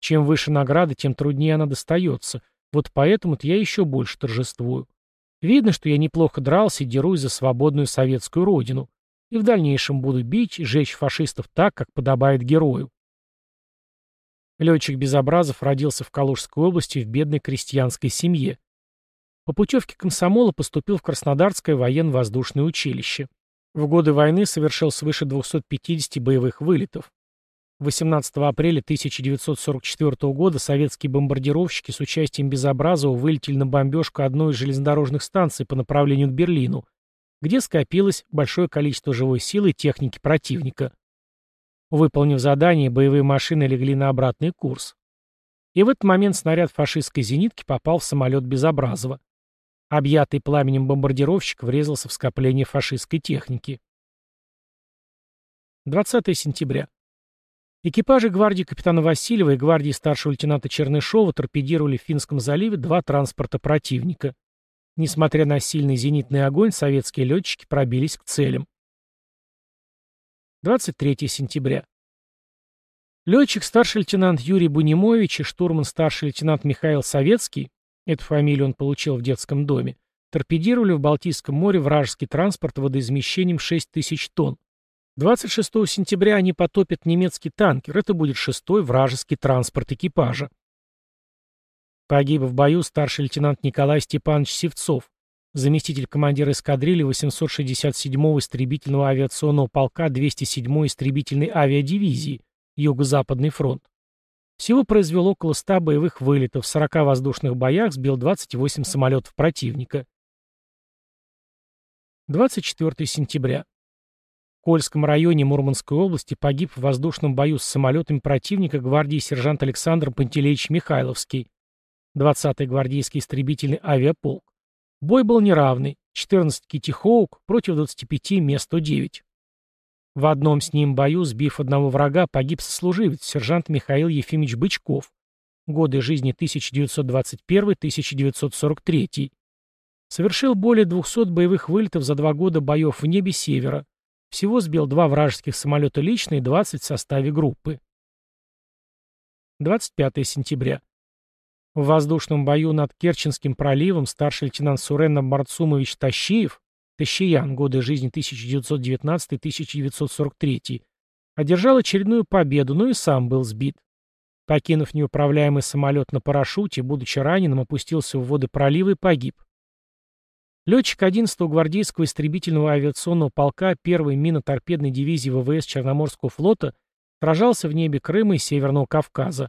Чем выше награда, тем труднее она достается. Вот поэтому-то я еще больше торжествую. Видно, что я неплохо дрался и дерусь за свободную советскую родину. И в дальнейшем буду бить жечь фашистов так, как подобает герою. Летчик Безобразов родился в Калужской области в бедной крестьянской семье. По путевке комсомола поступил в Краснодарское военно-воздушное училище. В годы войны совершил свыше 250 боевых вылетов. 18 апреля 1944 года советские бомбардировщики с участием Безобразова вылетели на бомбежку одной из железнодорожных станций по направлению к Берлину, где скопилось большое количество живой силы и техники противника. Выполнив задание, боевые машины легли на обратный курс. И в этот момент снаряд фашистской зенитки попал в самолет Безобразова. Объятый пламенем бомбардировщик врезался в скопление фашистской техники. 20 сентября. Экипажи гвардии капитана Васильева и гвардии старшего лейтенанта Чернышова торпедировали в Финском заливе два транспорта противника. Несмотря на сильный зенитный огонь, советские летчики пробились к целям. 23 сентября. Летчик старший лейтенант Юрий Бунимович и штурман старший лейтенант Михаил Советский, эту фамилию он получил в детском доме, торпедировали в Балтийском море вражеский транспорт водоизмещением 6 тысяч тонн. 26 сентября они потопят немецкий танкер. Это будет шестой вражеский транспорт экипажа. Погиб в бою старший лейтенант Николай Степанович Севцов, заместитель командира эскадрильи 867-го истребительного авиационного полка 207-й истребительной авиадивизии, Юго-Западный фронт. Всего произвел около 100 боевых вылетов, в 40 воздушных боях сбил 28 самолетов противника. 24 сентября. Кольском районе Мурманской области погиб в воздушном бою с самолетами противника гвардии сержант Александр Пантелеич Михайловский, 20-й гвардейский истребительный авиаполк. Бой был неравный, 14 Китихоук против 25 Ме-109. В одном с ним бою, сбив одного врага, погиб сослуживец, сержант Михаил Ефимович Бычков, годы жизни 1921-1943. Совершил более 200 боевых вылетов за два года боев в небе Севера, всего сбил два вражеских самолета лично и 20 в составе группы. 25 сентября. В воздушном бою над Керченским проливом старший лейтенант Сурен Марцумович Тащиев, Тащиян, годы жизни 1919-1943, одержал очередную победу, но и сам был сбит. Покинув неуправляемый самолет на парашюте, будучи раненым, опустился в воды пролива и погиб. Летчик 11-го гвардейского истребительного авиационного полка 1-й миноторпедной дивизии ВВС Черноморского флота сражался в небе Крыма и Северного Кавказа.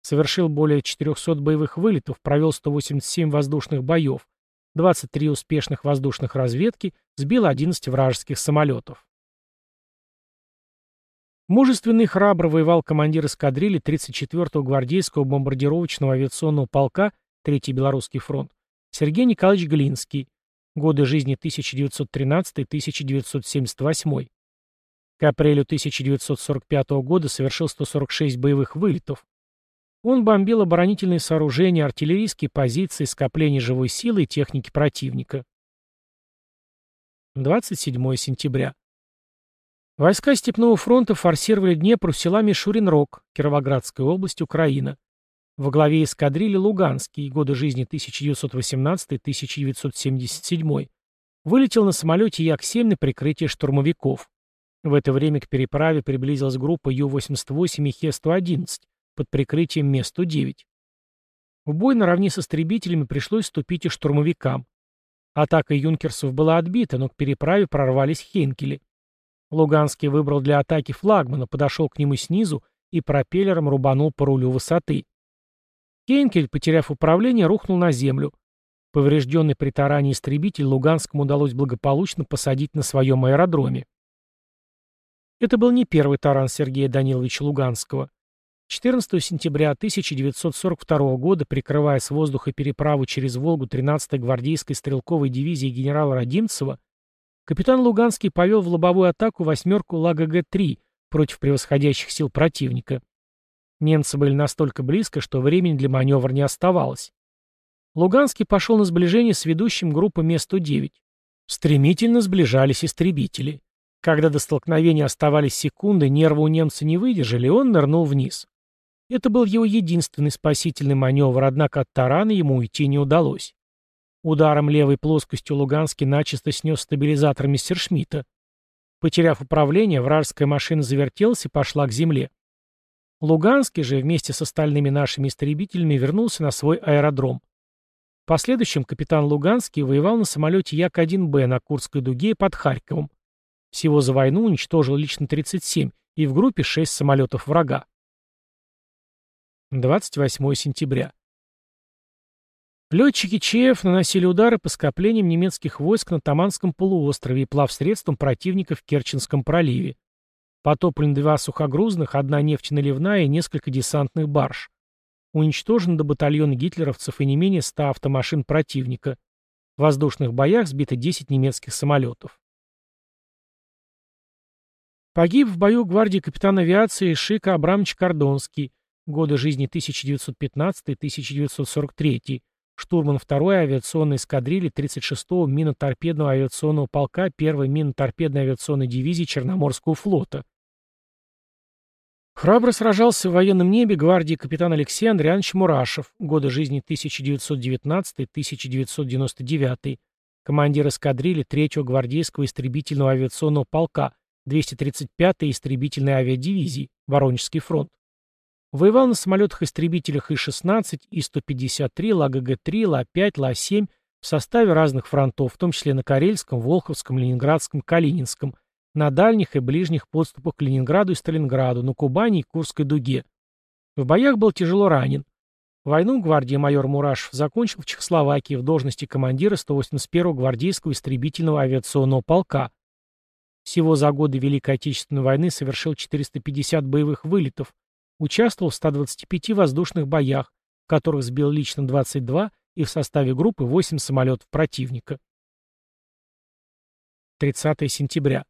Совершил более 400 боевых вылетов, провел 187 воздушных боев, 23 успешных воздушных разведки, сбил 11 вражеских самолетов. Мужественный и храбро воевал командир эскадрильи 34-го гвардейского бомбардировочного авиационного полка 3-й Белорусский фронт Сергей Николаевич Глинский, Годы жизни 1913-1978. К апрелю 1945 года совершил 146 боевых вылетов. Он бомбил оборонительные сооружения, артиллерийские позиции, скопления живой силы и техники противника. 27 сентября. Войска Степного фронта форсировали Днепр в села Мишурин-Рог, Кировоградская область, Украина. Во главе эскадрильи Луганский, годы жизни 1918-1977, вылетел на самолете Як-7 на прикрытие штурмовиков. В это время к переправе приблизилась группа Ю-88 и Хе-111 под прикрытием Ме-109. В бой наравне с истребителями пришлось вступить и штурмовикам. Атака юнкерсов была отбита, но к переправе прорвались хенкели. Луганский выбрал для атаки флагмана, подошел к нему снизу и пропеллером рубанул по рулю высоты. Кейнкель, потеряв управление, рухнул на землю. Поврежденный при таране истребитель Луганскому удалось благополучно посадить на своем аэродроме. Это был не первый таран Сергея Даниловича Луганского. 14 сентября 1942 года, прикрывая с воздуха переправу через Волгу 13-й гвардейской стрелковой дивизии генерала Родимцева, капитан Луганский повел в лобовую атаку восьмерку Лагг-3 против превосходящих сил противника. Немцы были настолько близко, что времени для маневра не оставалось. Луганский пошел на сближение с ведущим группы Ме-109. Стремительно сближались истребители. Когда до столкновения оставались секунды, нервы у немца не выдержали, он нырнул вниз. Это был его единственный спасительный маневр, однако от тарана ему уйти не удалось. Ударом левой плоскостью Луганский начисто снес стабилизатор Мессершмитта. Потеряв управление, вражеская машина завертелась и пошла к земле. Луганский же вместе с остальными нашими истребителями вернулся на свой аэродром. В последующем капитан Луганский воевал на самолете Як-1Б на Курской дуге под Харьковом. Всего за войну уничтожил лично 37 и в группе 6 самолетов врага. 28 сентября. Летчики ЧФ наносили удары по скоплениям немецких войск на Таманском полуострове и плавсредствам противника в Керченском проливе. Потоплены два сухогрузных, одна нефтеналивная и несколько десантных барж. Уничтожено до батальона гитлеровцев и не менее 100 автомашин противника. В воздушных боях сбито 10 немецких самолетов. Погиб в бою гвардии капитан авиации Шика Абрамович Кордонский, годы жизни 1915-1943, штурман 2-й авиационной эскадрильи 36-го миноторпедного авиационного полка 1-й миноторпедной авиационной дивизии Черноморского флота. Храбро сражался в военном небе гвардии капитан Алексей Андрианович Мурашев, годы жизни 1919-1999, командир эскадрильи 3-го гвардейского истребительного авиационного полка 235-й истребительной авиадивизии, Воронежский фронт. Воевал на самолетах-истребителях И-16, И-153, ЛАГГ-3, Ла-5, Ла-7 в составе разных фронтов, в том числе на Карельском, Волховском, Ленинградском, Калининском, на дальних и ближних подступах к Ленинграду и Сталинграду, на Кубани и Курской дуге. В боях был тяжело ранен. Войну гвардии майор Мурашев закончил в Чехословакии в должности командира 181-го гвардейского истребительного авиационного полка. Всего за годы Великой Отечественной войны совершил 450 боевых вылетов, Участвовал в 125 воздушных боях, в которых сбил лично 22 и в составе группы 8 самолетов противника. 30 сентября.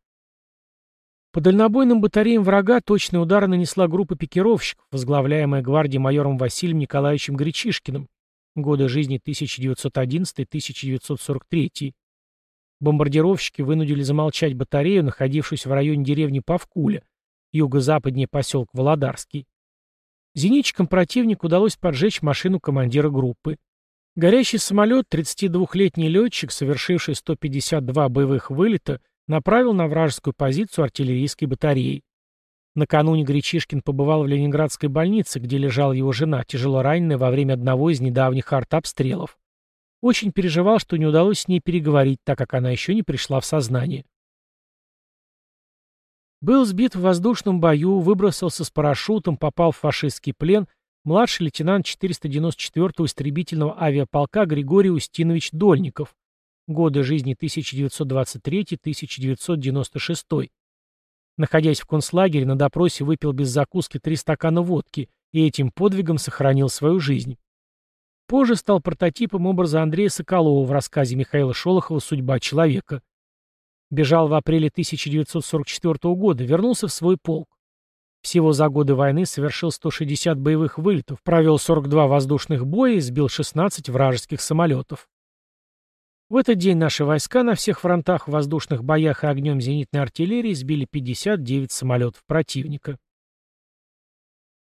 По дальнобойным батареям врага точные удары нанесла группа пикировщиков, возглавляемая гвардией майором Василием Николаевичем Гречишкиным, годы жизни 1911-1943. Бомбардировщики вынудили замолчать батарею, находившуюся в районе деревни Павкуля, юго-западнее поселок Володарский. Зенитчикам противнику удалось поджечь машину командира группы. Горящий самолет, 32-летний летчик, совершивший 152 боевых вылета, направил на вражескую позицию артиллерийской батареи. Накануне Гречишкин побывал в Ленинградской больнице, где лежала его жена, тяжело раненая во время одного из недавних артобстрелов. Очень переживал, что не удалось с ней переговорить, так как она еще не пришла в сознание. Был сбит в воздушном бою, выбросился с парашютом, попал в фашистский плен младший лейтенант 494-го истребительного авиаполка Григорий Устинович Дольников, годы жизни 1923-1996. Находясь в концлагере, на допросе выпил без закуски три стакана водки и этим подвигом сохранил свою жизнь. Позже стал прототипом образа Андрея Соколова в рассказе Михаила Шолохова «Судьба человека». Бежал в апреле 1944 года, вернулся в свой полк. Всего за годы войны совершил 160 боевых вылетов, провел 42 воздушных боя и сбил 16 вражеских самолетов. В этот день наши войска на всех фронтах в воздушных боях и огнем зенитной артиллерии сбили 59 самолетов противника.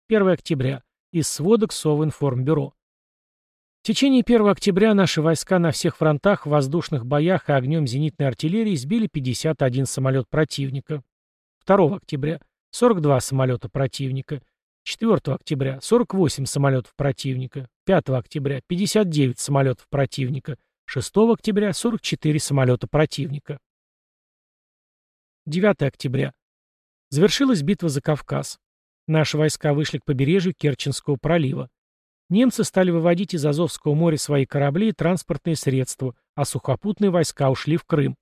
1 октября. Из сводок Совинформбюро. В течение 1 октября наши войска на всех фронтах в воздушных боях и огнем зенитной артиллерии сбили 51 самолет противника. 2 октября – 42 самолета противника. 4 октября – 48 самолетов противника. 5 октября – 59 самолетов противника. 6 октября – 44 самолета противника. 9 октября. Завершилась битва за Кавказ. Наши войска вышли к побережью Керченского пролива. Немцы стали выводить из Азовского моря свои корабли и транспортные средства, а сухопутные войска ушли в Крым.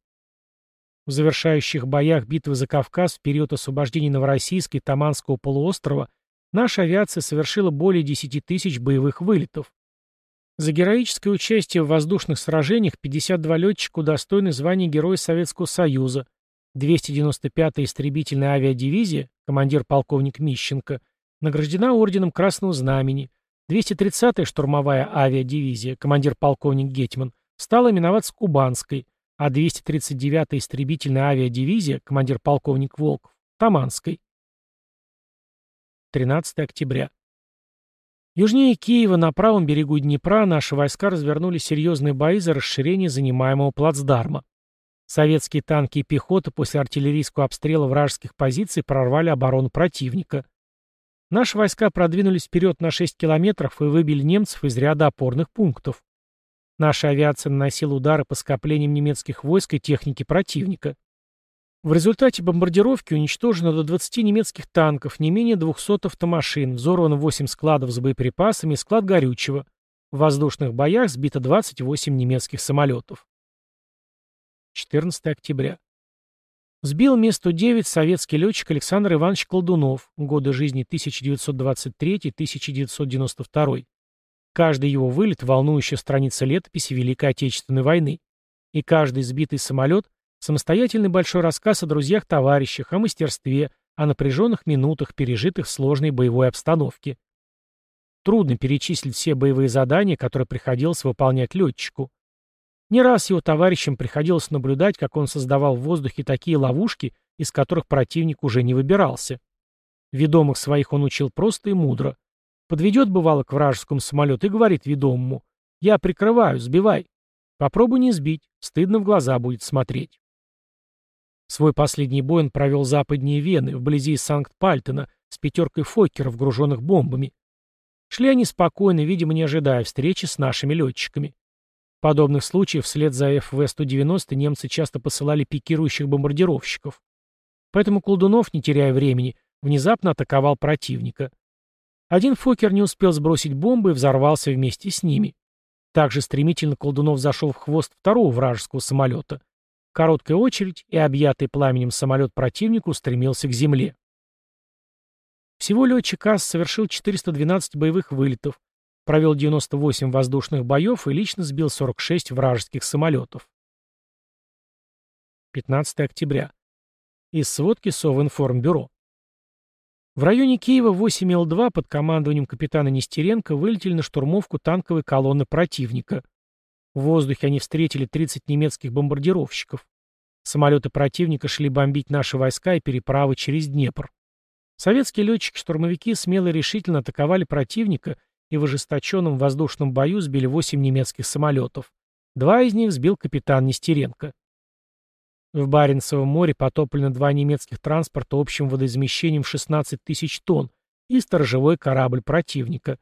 В завершающих боях битвы за Кавказ в период освобождения Новороссийска и Таманского полуострова наша авиация совершила более 10 тысяч боевых вылетов. За героическое участие в воздушных сражениях 52 летчика удостоены звания Героя Советского Союза, 295-я истребительная авиадивизия, командир полковник Мищенко, награждена орденом Красного Знамени, 230-я штурмовая авиадивизия, командир полковник Гетман, стала именоваться Кубанской, а 239-я истребительная авиадивизия, командир полковник Волков, Таманской. 13 октября. Южнее Киева, на правом берегу Днепра, наши войска развернули серьезные бои за расширение занимаемого плацдарма. Советские танки и пехота после артиллерийского обстрела вражеских позиций прорвали оборону противника. Наши войска продвинулись вперед на 6 километров и выбили немцев из ряда опорных пунктов. Наша авиация наносила удары по скоплениям немецких войск и техники противника. В результате бомбардировки уничтожено до 20 немецких танков, не менее 200 автомашин, взорвано 8 складов с боеприпасами и склад горючего. В воздушных боях сбито 28 немецких самолетов. 14 октября. Сбил Ми-109 советский летчик Александр Иванович Колдунов, годы жизни 1923-1992. Каждый его вылет – волнующая страница летописи Великой Отечественной войны. И каждый сбитый самолет – самостоятельный большой рассказ о друзьях-товарищах, о мастерстве, о напряженных минутах, пережитых в сложной боевой обстановке. Трудно перечислить все боевые задания, которые приходилось выполнять летчику. Не раз его товарищам приходилось наблюдать, как он создавал в воздухе такие ловушки, из которых противник уже не выбирался. Ведомых своих он учил просто и мудро. Подведет, бывало, к вражескому самолету и говорит ведомому, «Я прикрываю, сбивай». Попробуй не сбить, стыдно в глаза будет смотреть. Свой последний бой он провел западнее Вены, вблизи Санкт-Пальтена, с пятеркой фоккеров, груженных бомбами. Шли они спокойно, видимо, не ожидая встречи с нашими летчиками. Подобных случаях вслед за ФВ-190 немцы часто посылали пикирующих бомбардировщиков. Поэтому Колдунов, не теряя времени, внезапно атаковал противника. Один Фокер не успел сбросить бомбы и взорвался вместе с ними. Также стремительно Колдунов зашел в хвост второго вражеского самолета. Короткая очередь, и объятый пламенем самолет противника устремился к земле. Всего летчик АС совершил 412 боевых вылетов, провел 98 воздушных боев и лично сбил 46 вражеских самолетов. 15 октября. Из сводки Совинформбюро. В районе Киева 8 Л-2 под командованием капитана Нестеренко вылетели на штурмовку танковой колонны противника. В воздухе они встретили 30 немецких бомбардировщиков. Самолеты противника шли бомбить наши войска и переправы через Днепр. Советские летчики-штурмовики смело и решительно атаковали противника и в ожесточенном воздушном бою сбили 8 немецких самолетов. Два из них сбил капитан Нестеренко. В Баренцевом море потоплено два немецких транспорта общим водоизмещением в 16 тысяч тонн и сторожевой корабль противника.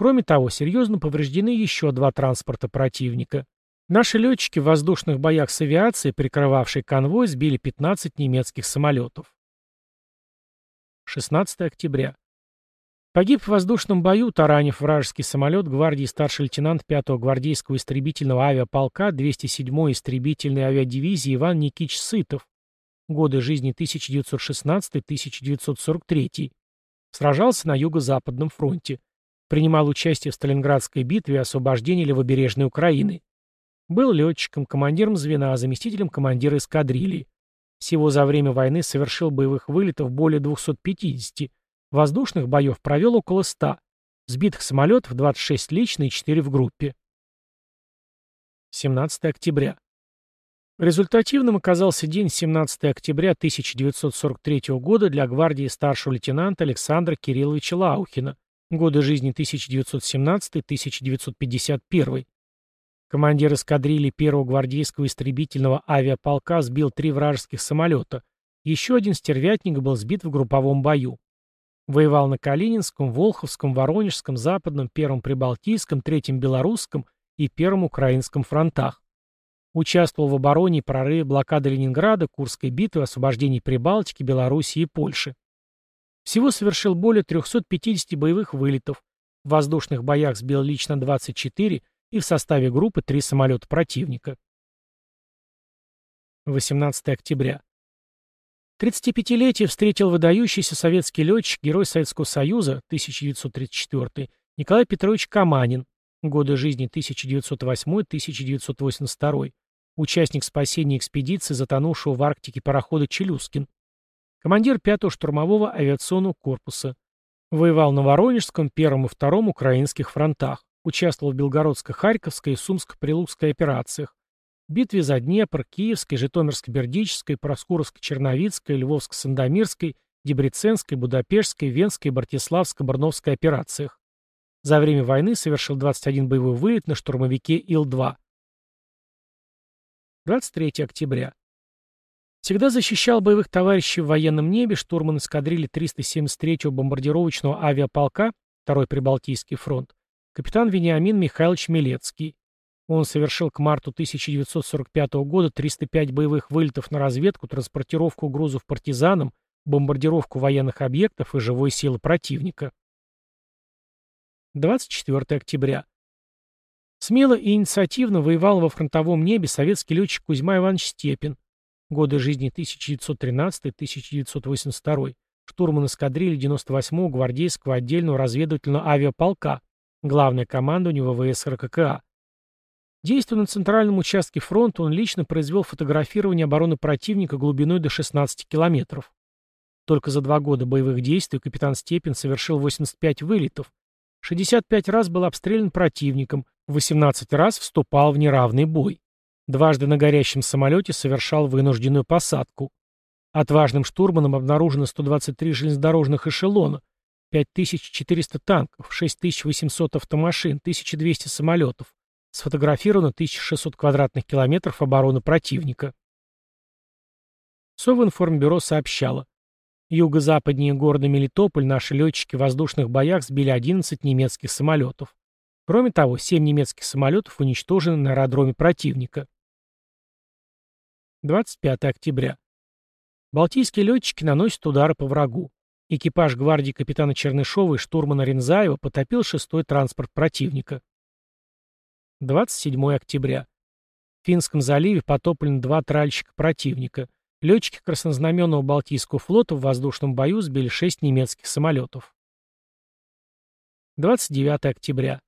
Кроме того, серьезно повреждены еще два транспорта противника. Наши летчики в воздушных боях с авиацией, прикрывавшей конвой, сбили 15 немецких самолетов. 16 октября. Погиб в воздушном бою, таранив вражеский самолет гвардии старший лейтенант 5-го гвардейского истребительного авиаполка 207-й истребительной авиадивизии Иван Никич Сытов. Годы жизни 1916-1943. Сражался на Юго-Западном фронте. Принимал участие в Сталинградской битве и освобождении левобережной Украины. Был летчиком, командиром звена, заместителем командира эскадрильи. Всего за время войны совершил боевых вылетов более 250, воздушных боев провел около 100, сбитых самолетов 26 лично и 4 в группе. 17 октября. Результативным оказался день 17 октября 1943 года для гвардии старшего лейтенанта Александра Кирилловича Лаухина, годы жизни 1917-1951. Командир эскадрильи первого гвардейского истребительного авиаполка сбил три вражеских самолета. Еще один стервятник был сбит в групповом бою. Воевал на Калининском, Волховском, Воронежском, Западном, Первом Прибалтийском, Третьем Белорусском и Первом Украинском фронтах. Участвовал в обороне и прорыве блокады Ленинграда, Курской битвы, освобождении Прибалтики, Белоруссии и Польши. Всего совершил более 350 боевых вылетов. В воздушных боях сбил лично 24, и в составе группы три самолета противника. 18 октября. 35-летие встретил выдающийся советский летчик, герой Советского Союза, 1934, Николай Петрович Каманин, годы жизни 1908-1982, участник спасения экспедиции, затонувшего в Арктике парохода «Челюскин», командир 5-го штурмового авиационного корпуса, воевал на Воронежском, Первом и Втором украинских фронтах. Участвовал в Белгородско-Харьковской и Сумско-Прилуцкой операциях, битве за Днепр, Киевской, Житомирско-Бердичской, Проскуровско-Черновицкой, Львовско-Сандомирской, Дебреценской, Будапештской, Венской Братиславско-Барновской операциях. За время войны совершил 21 боевой вылет на штурмовике Ил-2. 23 октября. Всегда защищал боевых товарищей в военном небе штурман эскадрильи 373-го бомбардировочного авиаполка, второй Прибалтийский фронт, капитан Вениамин Михайлович Милецкий. Он совершил к марту 1945 года 305 боевых вылетов на разведку, транспортировку грузов партизанам, бомбардировку военных объектов и живой силы противника. 24 октября. Смело и инициативно воевал во фронтовом небе советский летчик Кузьма Иванович Степин. Годы жизни 1913-1982. Штурман эскадрильи 98-го гвардейского отдельного разведывательного авиаполка. Главное командование ВВС РККА. Действуя на центральном участке фронта, он лично произвел фотографирование обороны противника глубиной до 16 километров. Только за два года боевых действий капитан Степин совершил 85 вылетов, 65 раз был обстрелян противником, 18 раз вступал в неравный бой. Дважды на горящем самолете совершал вынужденную посадку. Отважным штурманом обнаружено 123 железнодорожных эшелона, 5400 танков, 6800 автомашин, 1200 самолетов. Сфотографировано 1600 квадратных километров обороны противника. Совинформбюро сообщало. Юго-западнее города Мелитополь наши летчики в воздушных боях сбили 11 немецких самолетов. Кроме того, 7 немецких самолетов уничтожены на аэродроме противника. 25 октября. Балтийские летчики наносят удары по врагу. Экипаж гвардии капитана Чернышова и штурмана Рензаева потопил шестой транспорт противника. 27 октября. В Финском заливе потоплены два тральщика противника – Летчики Краснознаменного Балтийского флота в воздушном бою сбили шесть немецких самолетов. 29 октября.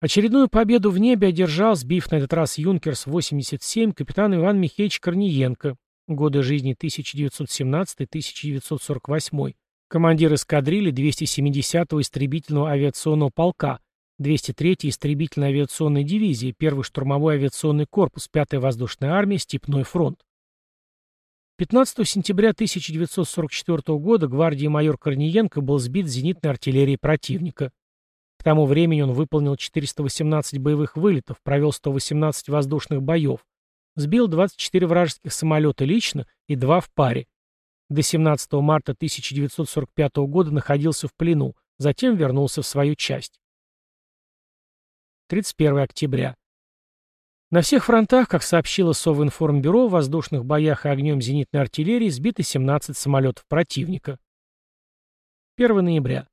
Очередную победу в небе одержал, сбив на этот раз «Юнкерс-87» капитан Иван Михеевич Корниенко, годы жизни 1917-1948, командир эскадрильи 270-го истребительного авиационного полка, 203-й истребительной авиационной дивизии, 1-й штурмовой авиационный корпус 5-й воздушной армии, Степной фронт. 15 сентября 1944 года гвардии майор Корниенко был сбит зенитной артиллерией противника. К тому времени он выполнил 418 боевых вылетов, провел 118 воздушных боев, сбил 24 вражеских самолета лично и два в паре. До 17 марта 1945 года находился в плену, затем вернулся в свою часть. 31 октября. На всех фронтах, как сообщило Совинформбюро, в воздушных боях и огнем зенитной артиллерии сбиты 17 самолетов противника. 1 ноября.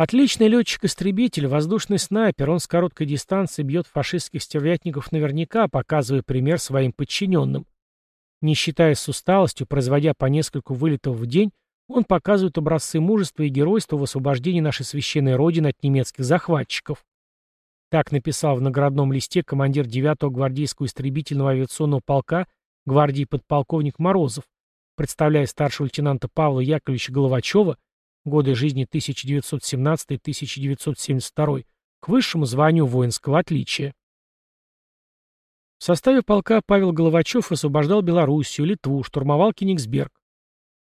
Отличный летчик-истребитель, воздушный снайпер, он с короткой дистанции бьет фашистских стервятников наверняка, показывая пример своим подчиненным. Не считаясь с усталостью, производя по нескольку вылетов в день, он показывает образцы мужества и геройства в освобождении нашей священной Родины от немецких захватчиков. Так написал в наградном листе командир 9-го гвардейского истребительного авиационного полка гвардии подполковник Морозов, представляя старшего лейтенанта Павла Яковлевича Головачева, годы жизни 1917-1972, к высшему званию воинского отличия. В составе полка Павел Головачев освобождал Белоруссию, Литву, штурмовал Кенигсберг.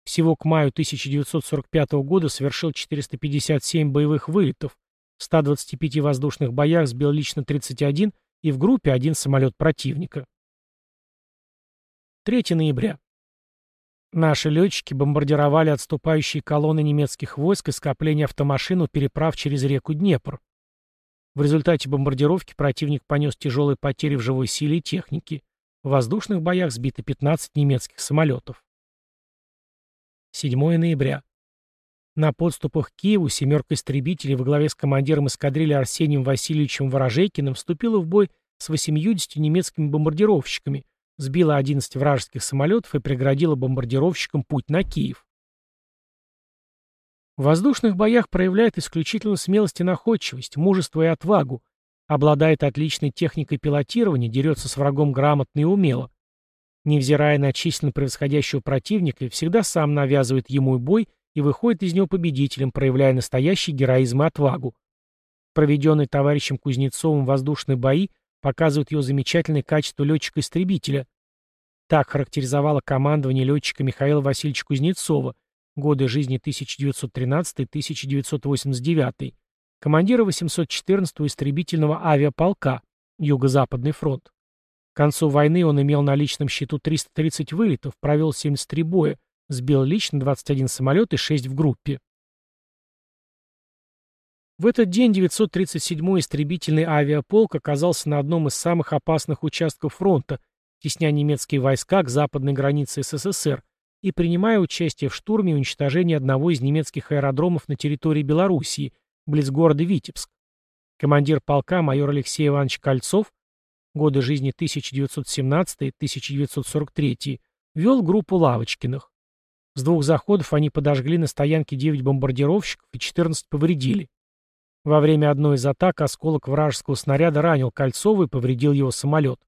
Всего к маю 1945 года совершил 457 боевых вылетов, в 125 воздушных боях сбил лично 31 и в группе один самолет противника. 3 ноября. Наши летчики бомбардировали отступающие колонны немецких войск и скопления автомашин у переправ через реку Днепр. В результате бомбардировки противник понес тяжелые потери в живой силе и технике. В воздушных боях сбито 15 немецких самолетов. 7 ноября. На подступах к Киеву семерка истребителей во главе с командиром эскадрильи Арсением Васильевичем Ворожейкиным вступила в бой с 80 немецкими бомбардировщиками, сбила 11 вражеских самолетов и преградила бомбардировщикам путь на Киев. В воздушных боях проявляет исключительно смелость и находчивость, мужество и отвагу, обладает отличной техникой пилотирования, дерется с врагом грамотно и умело. Невзирая на численно превосходящего противника, всегда сам навязывает ему бой и выходит из него победителем, проявляя настоящий героизм и отвагу. Проведенные товарищем Кузнецовым воздушные бои показывают его замечательные качества летчика-истребителя. Так характеризовало командование летчика Михаила Васильевича Кузнецова, годы жизни 1913-1989, командира 814-го истребительного авиаполка, Юго-Западный фронт. К концу войны он имел на личном счету 330 вылетов, провел 73 боя, Сбил лично 21 самолет и 6 в группе. В этот день 937-й истребительный авиаполк оказался на одном из самых опасных участков фронта, тесня немецкие войска к западной границе СССР и принимая участие в штурме и уничтожении одного из немецких аэродромов на территории Белоруссии, близ города Витебск. Командир полка майор Алексей Иванович Кольцов, годы жизни 1917-1943, вел группу Лавочкиных. С двух заходов они подожгли на стоянке 9 бомбардировщиков и 14 повредили. Во время одной из атак осколок вражеского снаряда ранил Кольцова и повредил его самолет.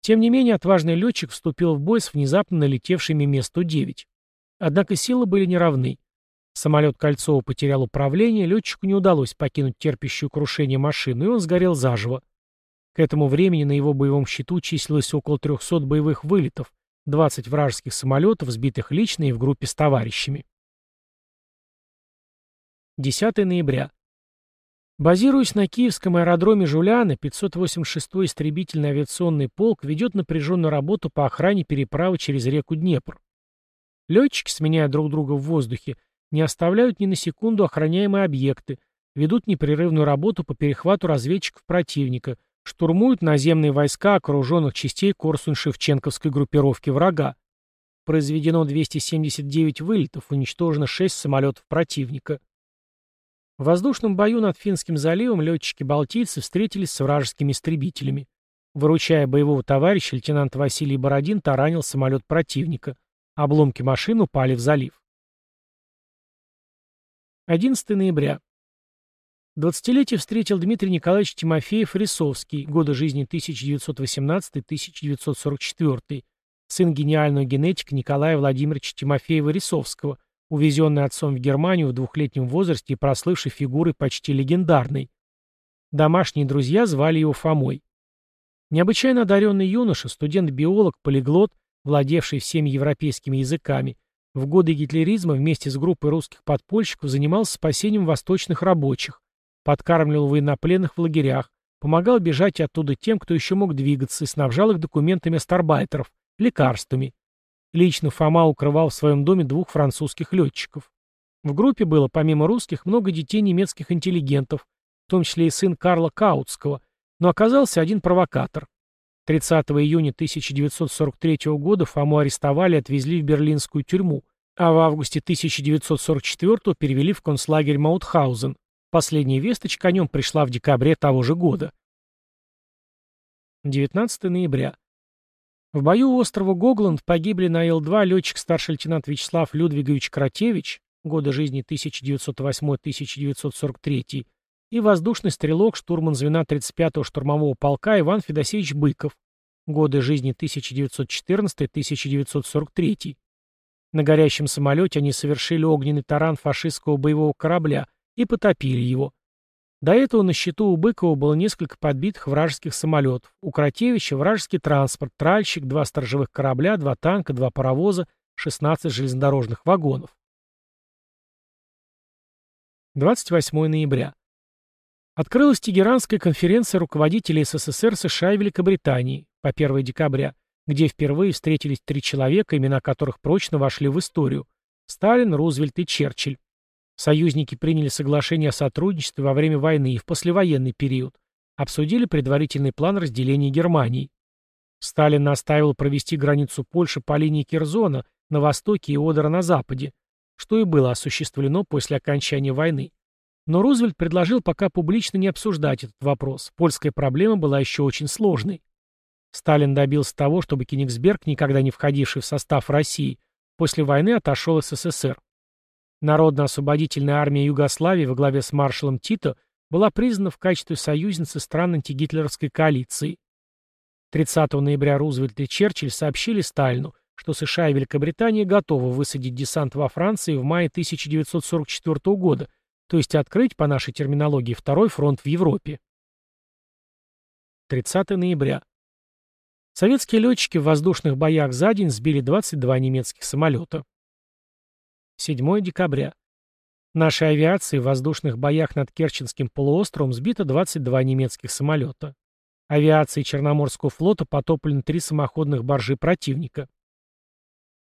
Тем не менее, отважный летчик вступил в бой с внезапно налетевшими Ми-109. Однако силы были неравны. Самолет Кольцова потерял управление, летчику не удалось покинуть терпящую крушение машину, и он сгорел заживо. К этому времени на его боевом счету числилось около 300 боевых вылетов, 20 вражеских самолетов, сбитых лично и в группе с товарищами. 10 ноября. Базируясь на Киевском аэродроме Жуляна, 586-й истребительный авиационный полк ведет напряженную работу по охране переправы через реку Днепр. Летчики, сменяя друг друга в воздухе, не оставляют ни на секунду охраняемые объекты, ведут непрерывную работу по перехвату разведчиков противника, штурмуют наземные войска окруженных частей Корсунь-Шевченковской группировки врага. Произведено 279 вылетов, уничтожено 6 самолетов противника. В воздушном бою над Финским заливом летчики-балтийцы встретились с вражескими истребителями. Выручая боевого товарища, лейтенант Василий Бородин таранил самолет противника. Обломки машин упали в залив. 11 ноября. Двадцатилетие встретил Дмитрий Николаевич Тимофеев-Рисовский, годы жизни 1918-1944, сын гениального генетика Николая Владимировича Тимофеева-Рисовского, увезенный отцом в Германию в двухлетнем возрасте и прослывший фигурой почти легендарной. Домашние друзья звали его Фомой. Необычайно одаренный юноша, студент-биолог, полиглот, владевший всеми европейскими языками, в годы гитлеризма вместе с группой русских подпольщиков занимался спасением восточных рабочих, подкармливал военнопленных в лагерях, помогал бежать оттуда тем, кто еще мог двигаться, и снабжал их документами старбайтеров, лекарствами. Лично Фома укрывал в своем доме двух французских летчиков. В группе было, помимо русских, много детей немецких интеллигентов, в том числе и сын Карла Каутского, но оказался один провокатор. 30 июня 1943 года Фому арестовали и отвезли в берлинскую тюрьму, а в августе 1944 перевели в концлагерь Маутхаузен. Последняя весточка о нем пришла в декабре того же года. 19 ноября. В бою у острова Гогланд погибли на Ил-2 летчик старший лейтенант Вячеслав Людвигович Кратевич, годы жизни 1908-1943, и воздушный стрелок, штурман звена 35-го штурмового полка Иван Федосеевич Быков, годы жизни 1914-1943. На горящем самолете они совершили огненный таран фашистского боевого корабля и потопили его. До этого на счету у Быкова было несколько подбитых вражеских самолетов. У Кратевича вражеский транспорт, тральщик, два сторожевых корабля, два танка, два паровоза, 16 железнодорожных вагонов. 28 ноября. Открылась Тегеранская конференция руководителей СССР, США и Великобритании по 1 декабря, где впервые встретились три человека, имена которых прочно вошли в историю – Сталин, Рузвельт и Черчилль. Союзники приняли соглашение о сотрудничестве во время войны и в послевоенный период. Обсудили предварительный план разделения Германии. Сталин настаивал провести границу Польши по линии Керзона на востоке и Одера на западе, что и было осуществлено после окончания войны. Но Рузвельт предложил пока публично не обсуждать этот вопрос. Польская проблема была еще очень сложной. Сталин добился того, чтобы Кенигсберг, никогда не входивший в состав России, после войны отошел из СССР. Народно-освободительная армия Югославии во главе с маршалом Тито была признана в качестве союзницы стран антигитлеровской коалиции. 30 ноября Рузвельт и Черчилль сообщили Сталину, что США и Великобритания готовы высадить десант во Франции в мае 1944 года, то есть открыть, по нашей терминологии, второй фронт в Европе. 30 ноября. Советские летчики в воздушных боях за день сбили 22 немецких самолета. 7 декабря. Нашей авиации в воздушных боях над Керченским полуостровом сбито 22 немецких самолета. Авиации Черноморского флота потоплены три самоходных баржи противника.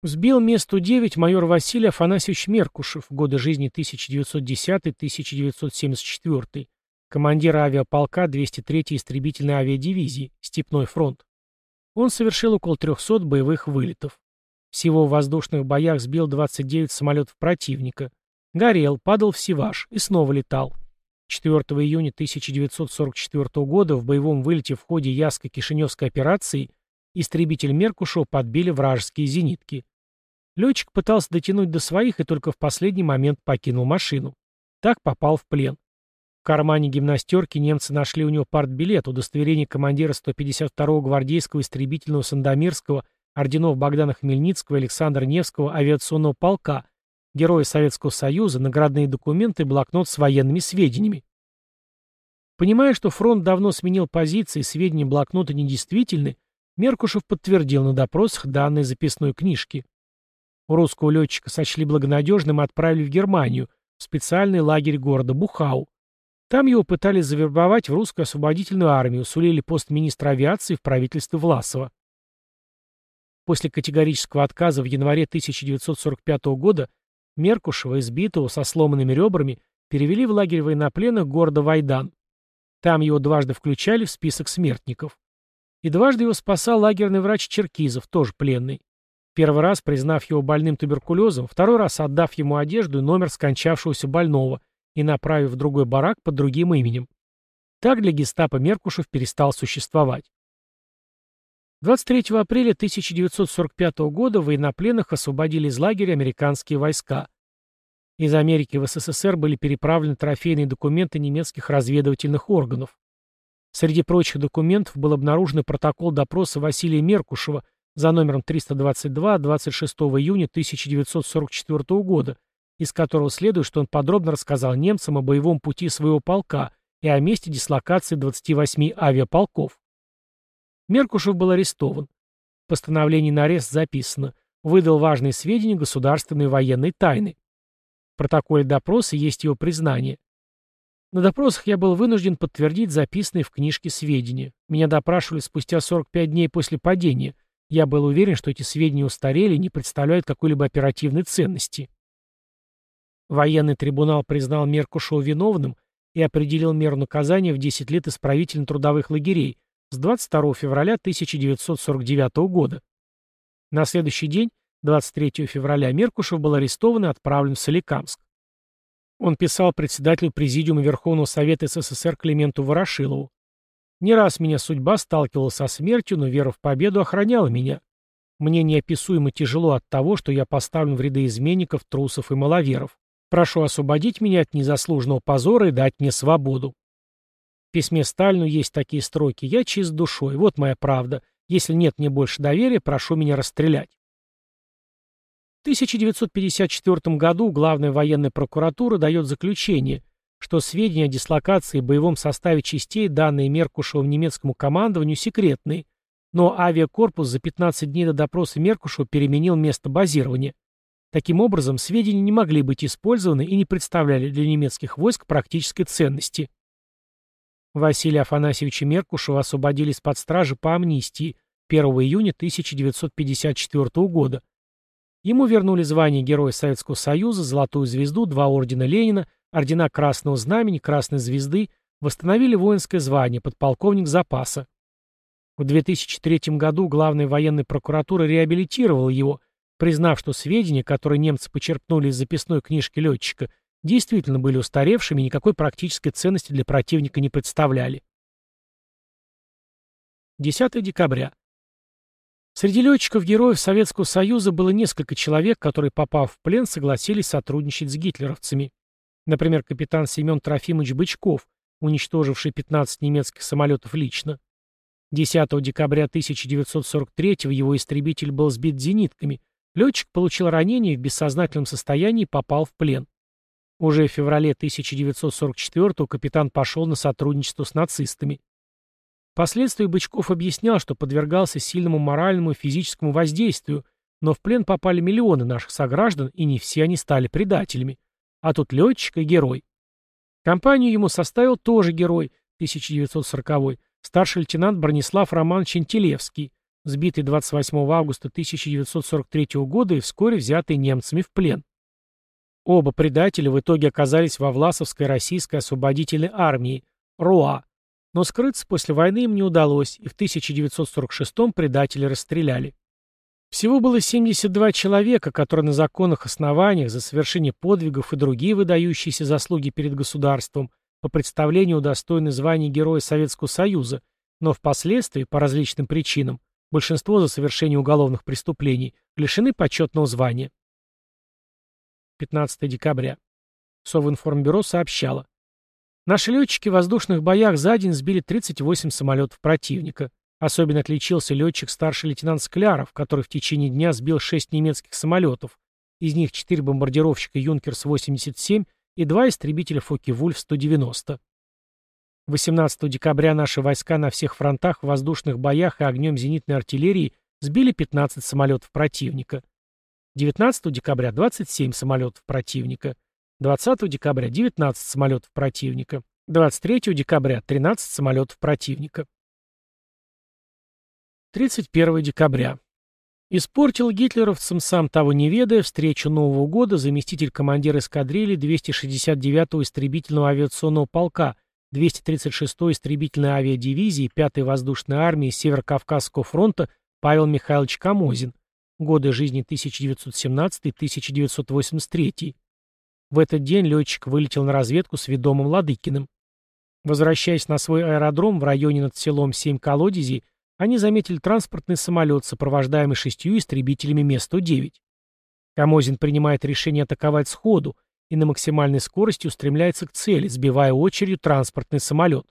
Сбил месту 9 майор Василий Афанасьевич Меркушев, годы жизни 1910-1974, командир авиаполка 203-й истребительной авиадивизии, Степной фронт. Он совершил около 300 боевых вылетов. Всего в воздушных боях сбил 29 самолетов противника. Горел, падал в Сиваш и снова летал. 4 июня 1944 года в боевом вылете в ходе Яско-Кишиневской операции истребитель Меркушева подбили вражеские зенитки. Летчик пытался дотянуть до своих и только в последний момент покинул машину. Так попал в плен. В кармане гимнастерки немцы нашли у него партбилет, удостоверение командира 152-го гвардейского истребительного Сандомирского орденов Богдана Хмельницкого и Александра Невского авиационного полка, героя Советского Союза, наградные документы блокнот с военными сведениями. Понимая, что фронт давно сменил позиции, сведения блокнота недействительны, Меркушев подтвердил на допросах данные записной книжки. Русского летчика сочли благонадежным и отправили в Германию, в специальный лагерь города Бухау. Там его пытались завербовать в русскую освободительную армию, сулили пост министра авиации в правительстве Власова. После категорического отказа в январе 1945 года Меркушева, избитого со сломанными ребрами, перевели в лагерь военнопленных города Вайдан. Там его дважды включали в список смертников. И дважды его спасал лагерный врач Черкизов, тоже пленный. Первый раз признав его больным туберкулезом, второй раз отдав ему одежду и номер скончавшегося больного и направив в другой барак под другим именем. Так для гестапо Меркушев перестал существовать. 23 апреля 1945 года военнопленных освободили из лагеря американские войска. Из Америки в СССР были переправлены трофейные документы немецких разведывательных органов. Среди прочих документов был обнаружен протокол допроса Василия Меркушева за номером 322 26 июня 1944 года, из которого следует, что он подробно рассказал немцам о боевом пути своего полка и о месте дислокации 28 авиаполков. Меркушев был арестован. В постановлении на арест записано «выдал важные сведения государственной военной тайны». В протоколе допроса есть его признание. На допросах я был вынужден подтвердить записанные в книжке сведения. Меня допрашивали спустя 45 дней после падения, я был уверен, что эти сведения устарели и не представляют какой-либо оперативной ценности. Военный трибунал признал Меркушева виновным и определил меру наказания в 10 лет исправительно-трудовых лагерей с 22 февраля 1949 года. На следующий день, 23 февраля, Меркушев был арестован и отправлен в Соликамск. Он писал председателю Президиума Верховного Совета СССР Клименту Ворошилову. Не раз меня судьба сталкивала со смертью, но вера в победу охраняла меня. Мне неописуемо тяжело от того, что я поставлен в ряды изменников, трусов и маловеров. Прошу освободить меня от незаслуженного позора и дать мне свободу. Письме Сталину есть такие строки «Я чист душой, вот моя правда. Если нет мне больше доверия, прошу меня расстрелять». В 1954 году Главная военная прокуратура дает заключение – что сведения о дислокации и боевом составе частей, данные Меркушевым немецкому командованию, секретные, но авиакорпус за 15 дней до допроса Меркушева переменил место базирования. Таким образом, сведения не могли быть использованы и не представляли для немецких войск практической ценности. Василия Афанасьевича Меркушева освободили из-под стражи по амнистии 1 июня 1954 года. Ему вернули звание Героя Советского Союза, Золотую звезду, два ордена Ленина, ордена Красного Знамени, Красной Звезды, восстановили воинское звание подполковник запаса. В 2003 году Главная военная прокуратура реабилитировала его, признав, что сведения, которые немцы почерпнули из записной книжки летчика, действительно были устаревшими и никакой практической ценности для противника не представляли. 10 декабря. Среди летчиков-героев Советского Союза было несколько человек, которые, попав в плен, согласились сотрудничать с гитлеровцами. Например, капитан Семен Трофимович Бычков, уничтоживший 15 немецких самолетов лично. 10 декабря 1943 его истребитель был сбит зенитками. Летчик получил ранение и в бессознательном состоянии попал в плен. Уже в феврале 1944 капитан пошел на сотрудничество с нацистами. Впоследствии Бычков объяснял, что подвергался сильному моральному и физическому воздействию, но в плен попали миллионы наших сограждан, и не все они стали предателями. А тут летчик и герой. Компанию ему составил тоже герой, 1940-й, старший лейтенант Бронислав Роман Чентилевский, сбитый 28 августа 1943 года и вскоре взятый немцами в плен. Оба предателя в итоге оказались во Власовской российской освободительной армии, РУА, но скрыться после войны им не удалось, и в 1946-м предатели расстреляли. Всего было 72 человека, которые на законных основаниях за совершение подвигов и другие выдающиеся заслуги перед государством по представлению удостоены звания Героя Советского Союза, но впоследствии, по различным причинам, большинство за совершение уголовных преступлений, лишены почетного звания. 15 декабря. Совинформбюро сообщало. Наши летчики в воздушных боях за день сбили 38 самолетов противника. Особенно отличился летчик старший лейтенант Скляров, который в течение дня сбил 6 немецких самолетов, из них 4 бомбардировщика «Юнкерс-87» и 2 истребителя «Фокке-Вульф-190». 18 декабря наши войска на всех фронтах в воздушных боях и огнем зенитной артиллерии сбили 15 самолетов противника. 19 декабря 27 самолетов противника. 20 декабря 19 самолетов противника. 23 декабря 13 самолетов противника. 31 декабря. Испортил гитлеровцам, сам того не ведая, встречу Нового года заместитель командира эскадрильи 269-го истребительного авиационного полка 236-й истребительной авиадивизии 5-й воздушной армии Северо-Кавказского фронта Павел Михайлович Камозин, годы жизни 1917-1983. В этот день летчик вылетел на разведку с ведомым Ладыкиным. Возвращаясь на свой аэродром в районе над селом Семь Колодезей, они заметили транспортный самолет, сопровождаемый шестью истребителями Ме-109. Камозин принимает решение атаковать сходу и на максимальной скорости устремляется к цели, сбивая очередью транспортный самолет.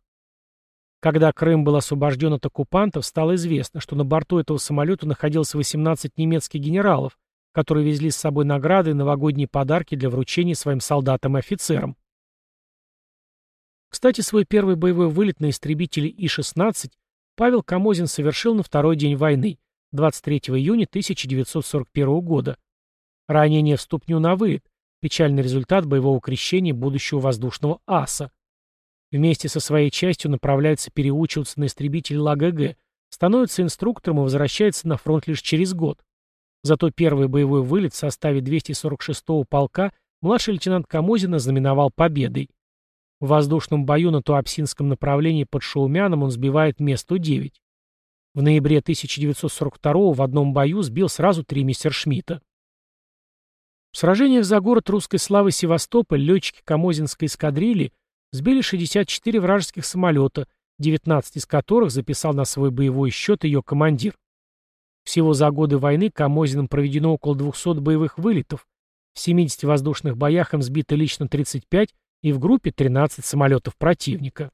Когда Крым был освобожден от оккупантов, стало известно, что на борту этого самолета находилось 18 немецких генералов, которые везли с собой награды и новогодние подарки для вручения своим солдатам и офицерам. Кстати, свой первый боевой вылет на истребителе И-16 Павел Камозин совершил на второй день войны, 23 июня 1941 года. Ранение в ступню на вылет, печальный результат боевого крещения будущего воздушного аса. Вместе со своей частью направляется переучиваться на истребитель ЛАГГ, становится инструктором и возвращается на фронт лишь через год. Зато первый боевой вылет в составе 246-го полка младший лейтенант Камозина знаменовал победой. В воздушном бою на Туапсинском направлении под Шаумяном он сбивает Ме-109. В ноябре 1942 в одном бою сбил сразу три мессершмитта. В сражениях за город русской славы Севастополь летчики Камозинской эскадрильи сбили 64 вражеских самолета, 19 из которых записал на свой боевой счет ее командир. Всего за годы войны Камозиным проведено около 200 боевых вылетов, в 70 воздушных боях им сбито лично 35 и в группе 13 самолетов противника.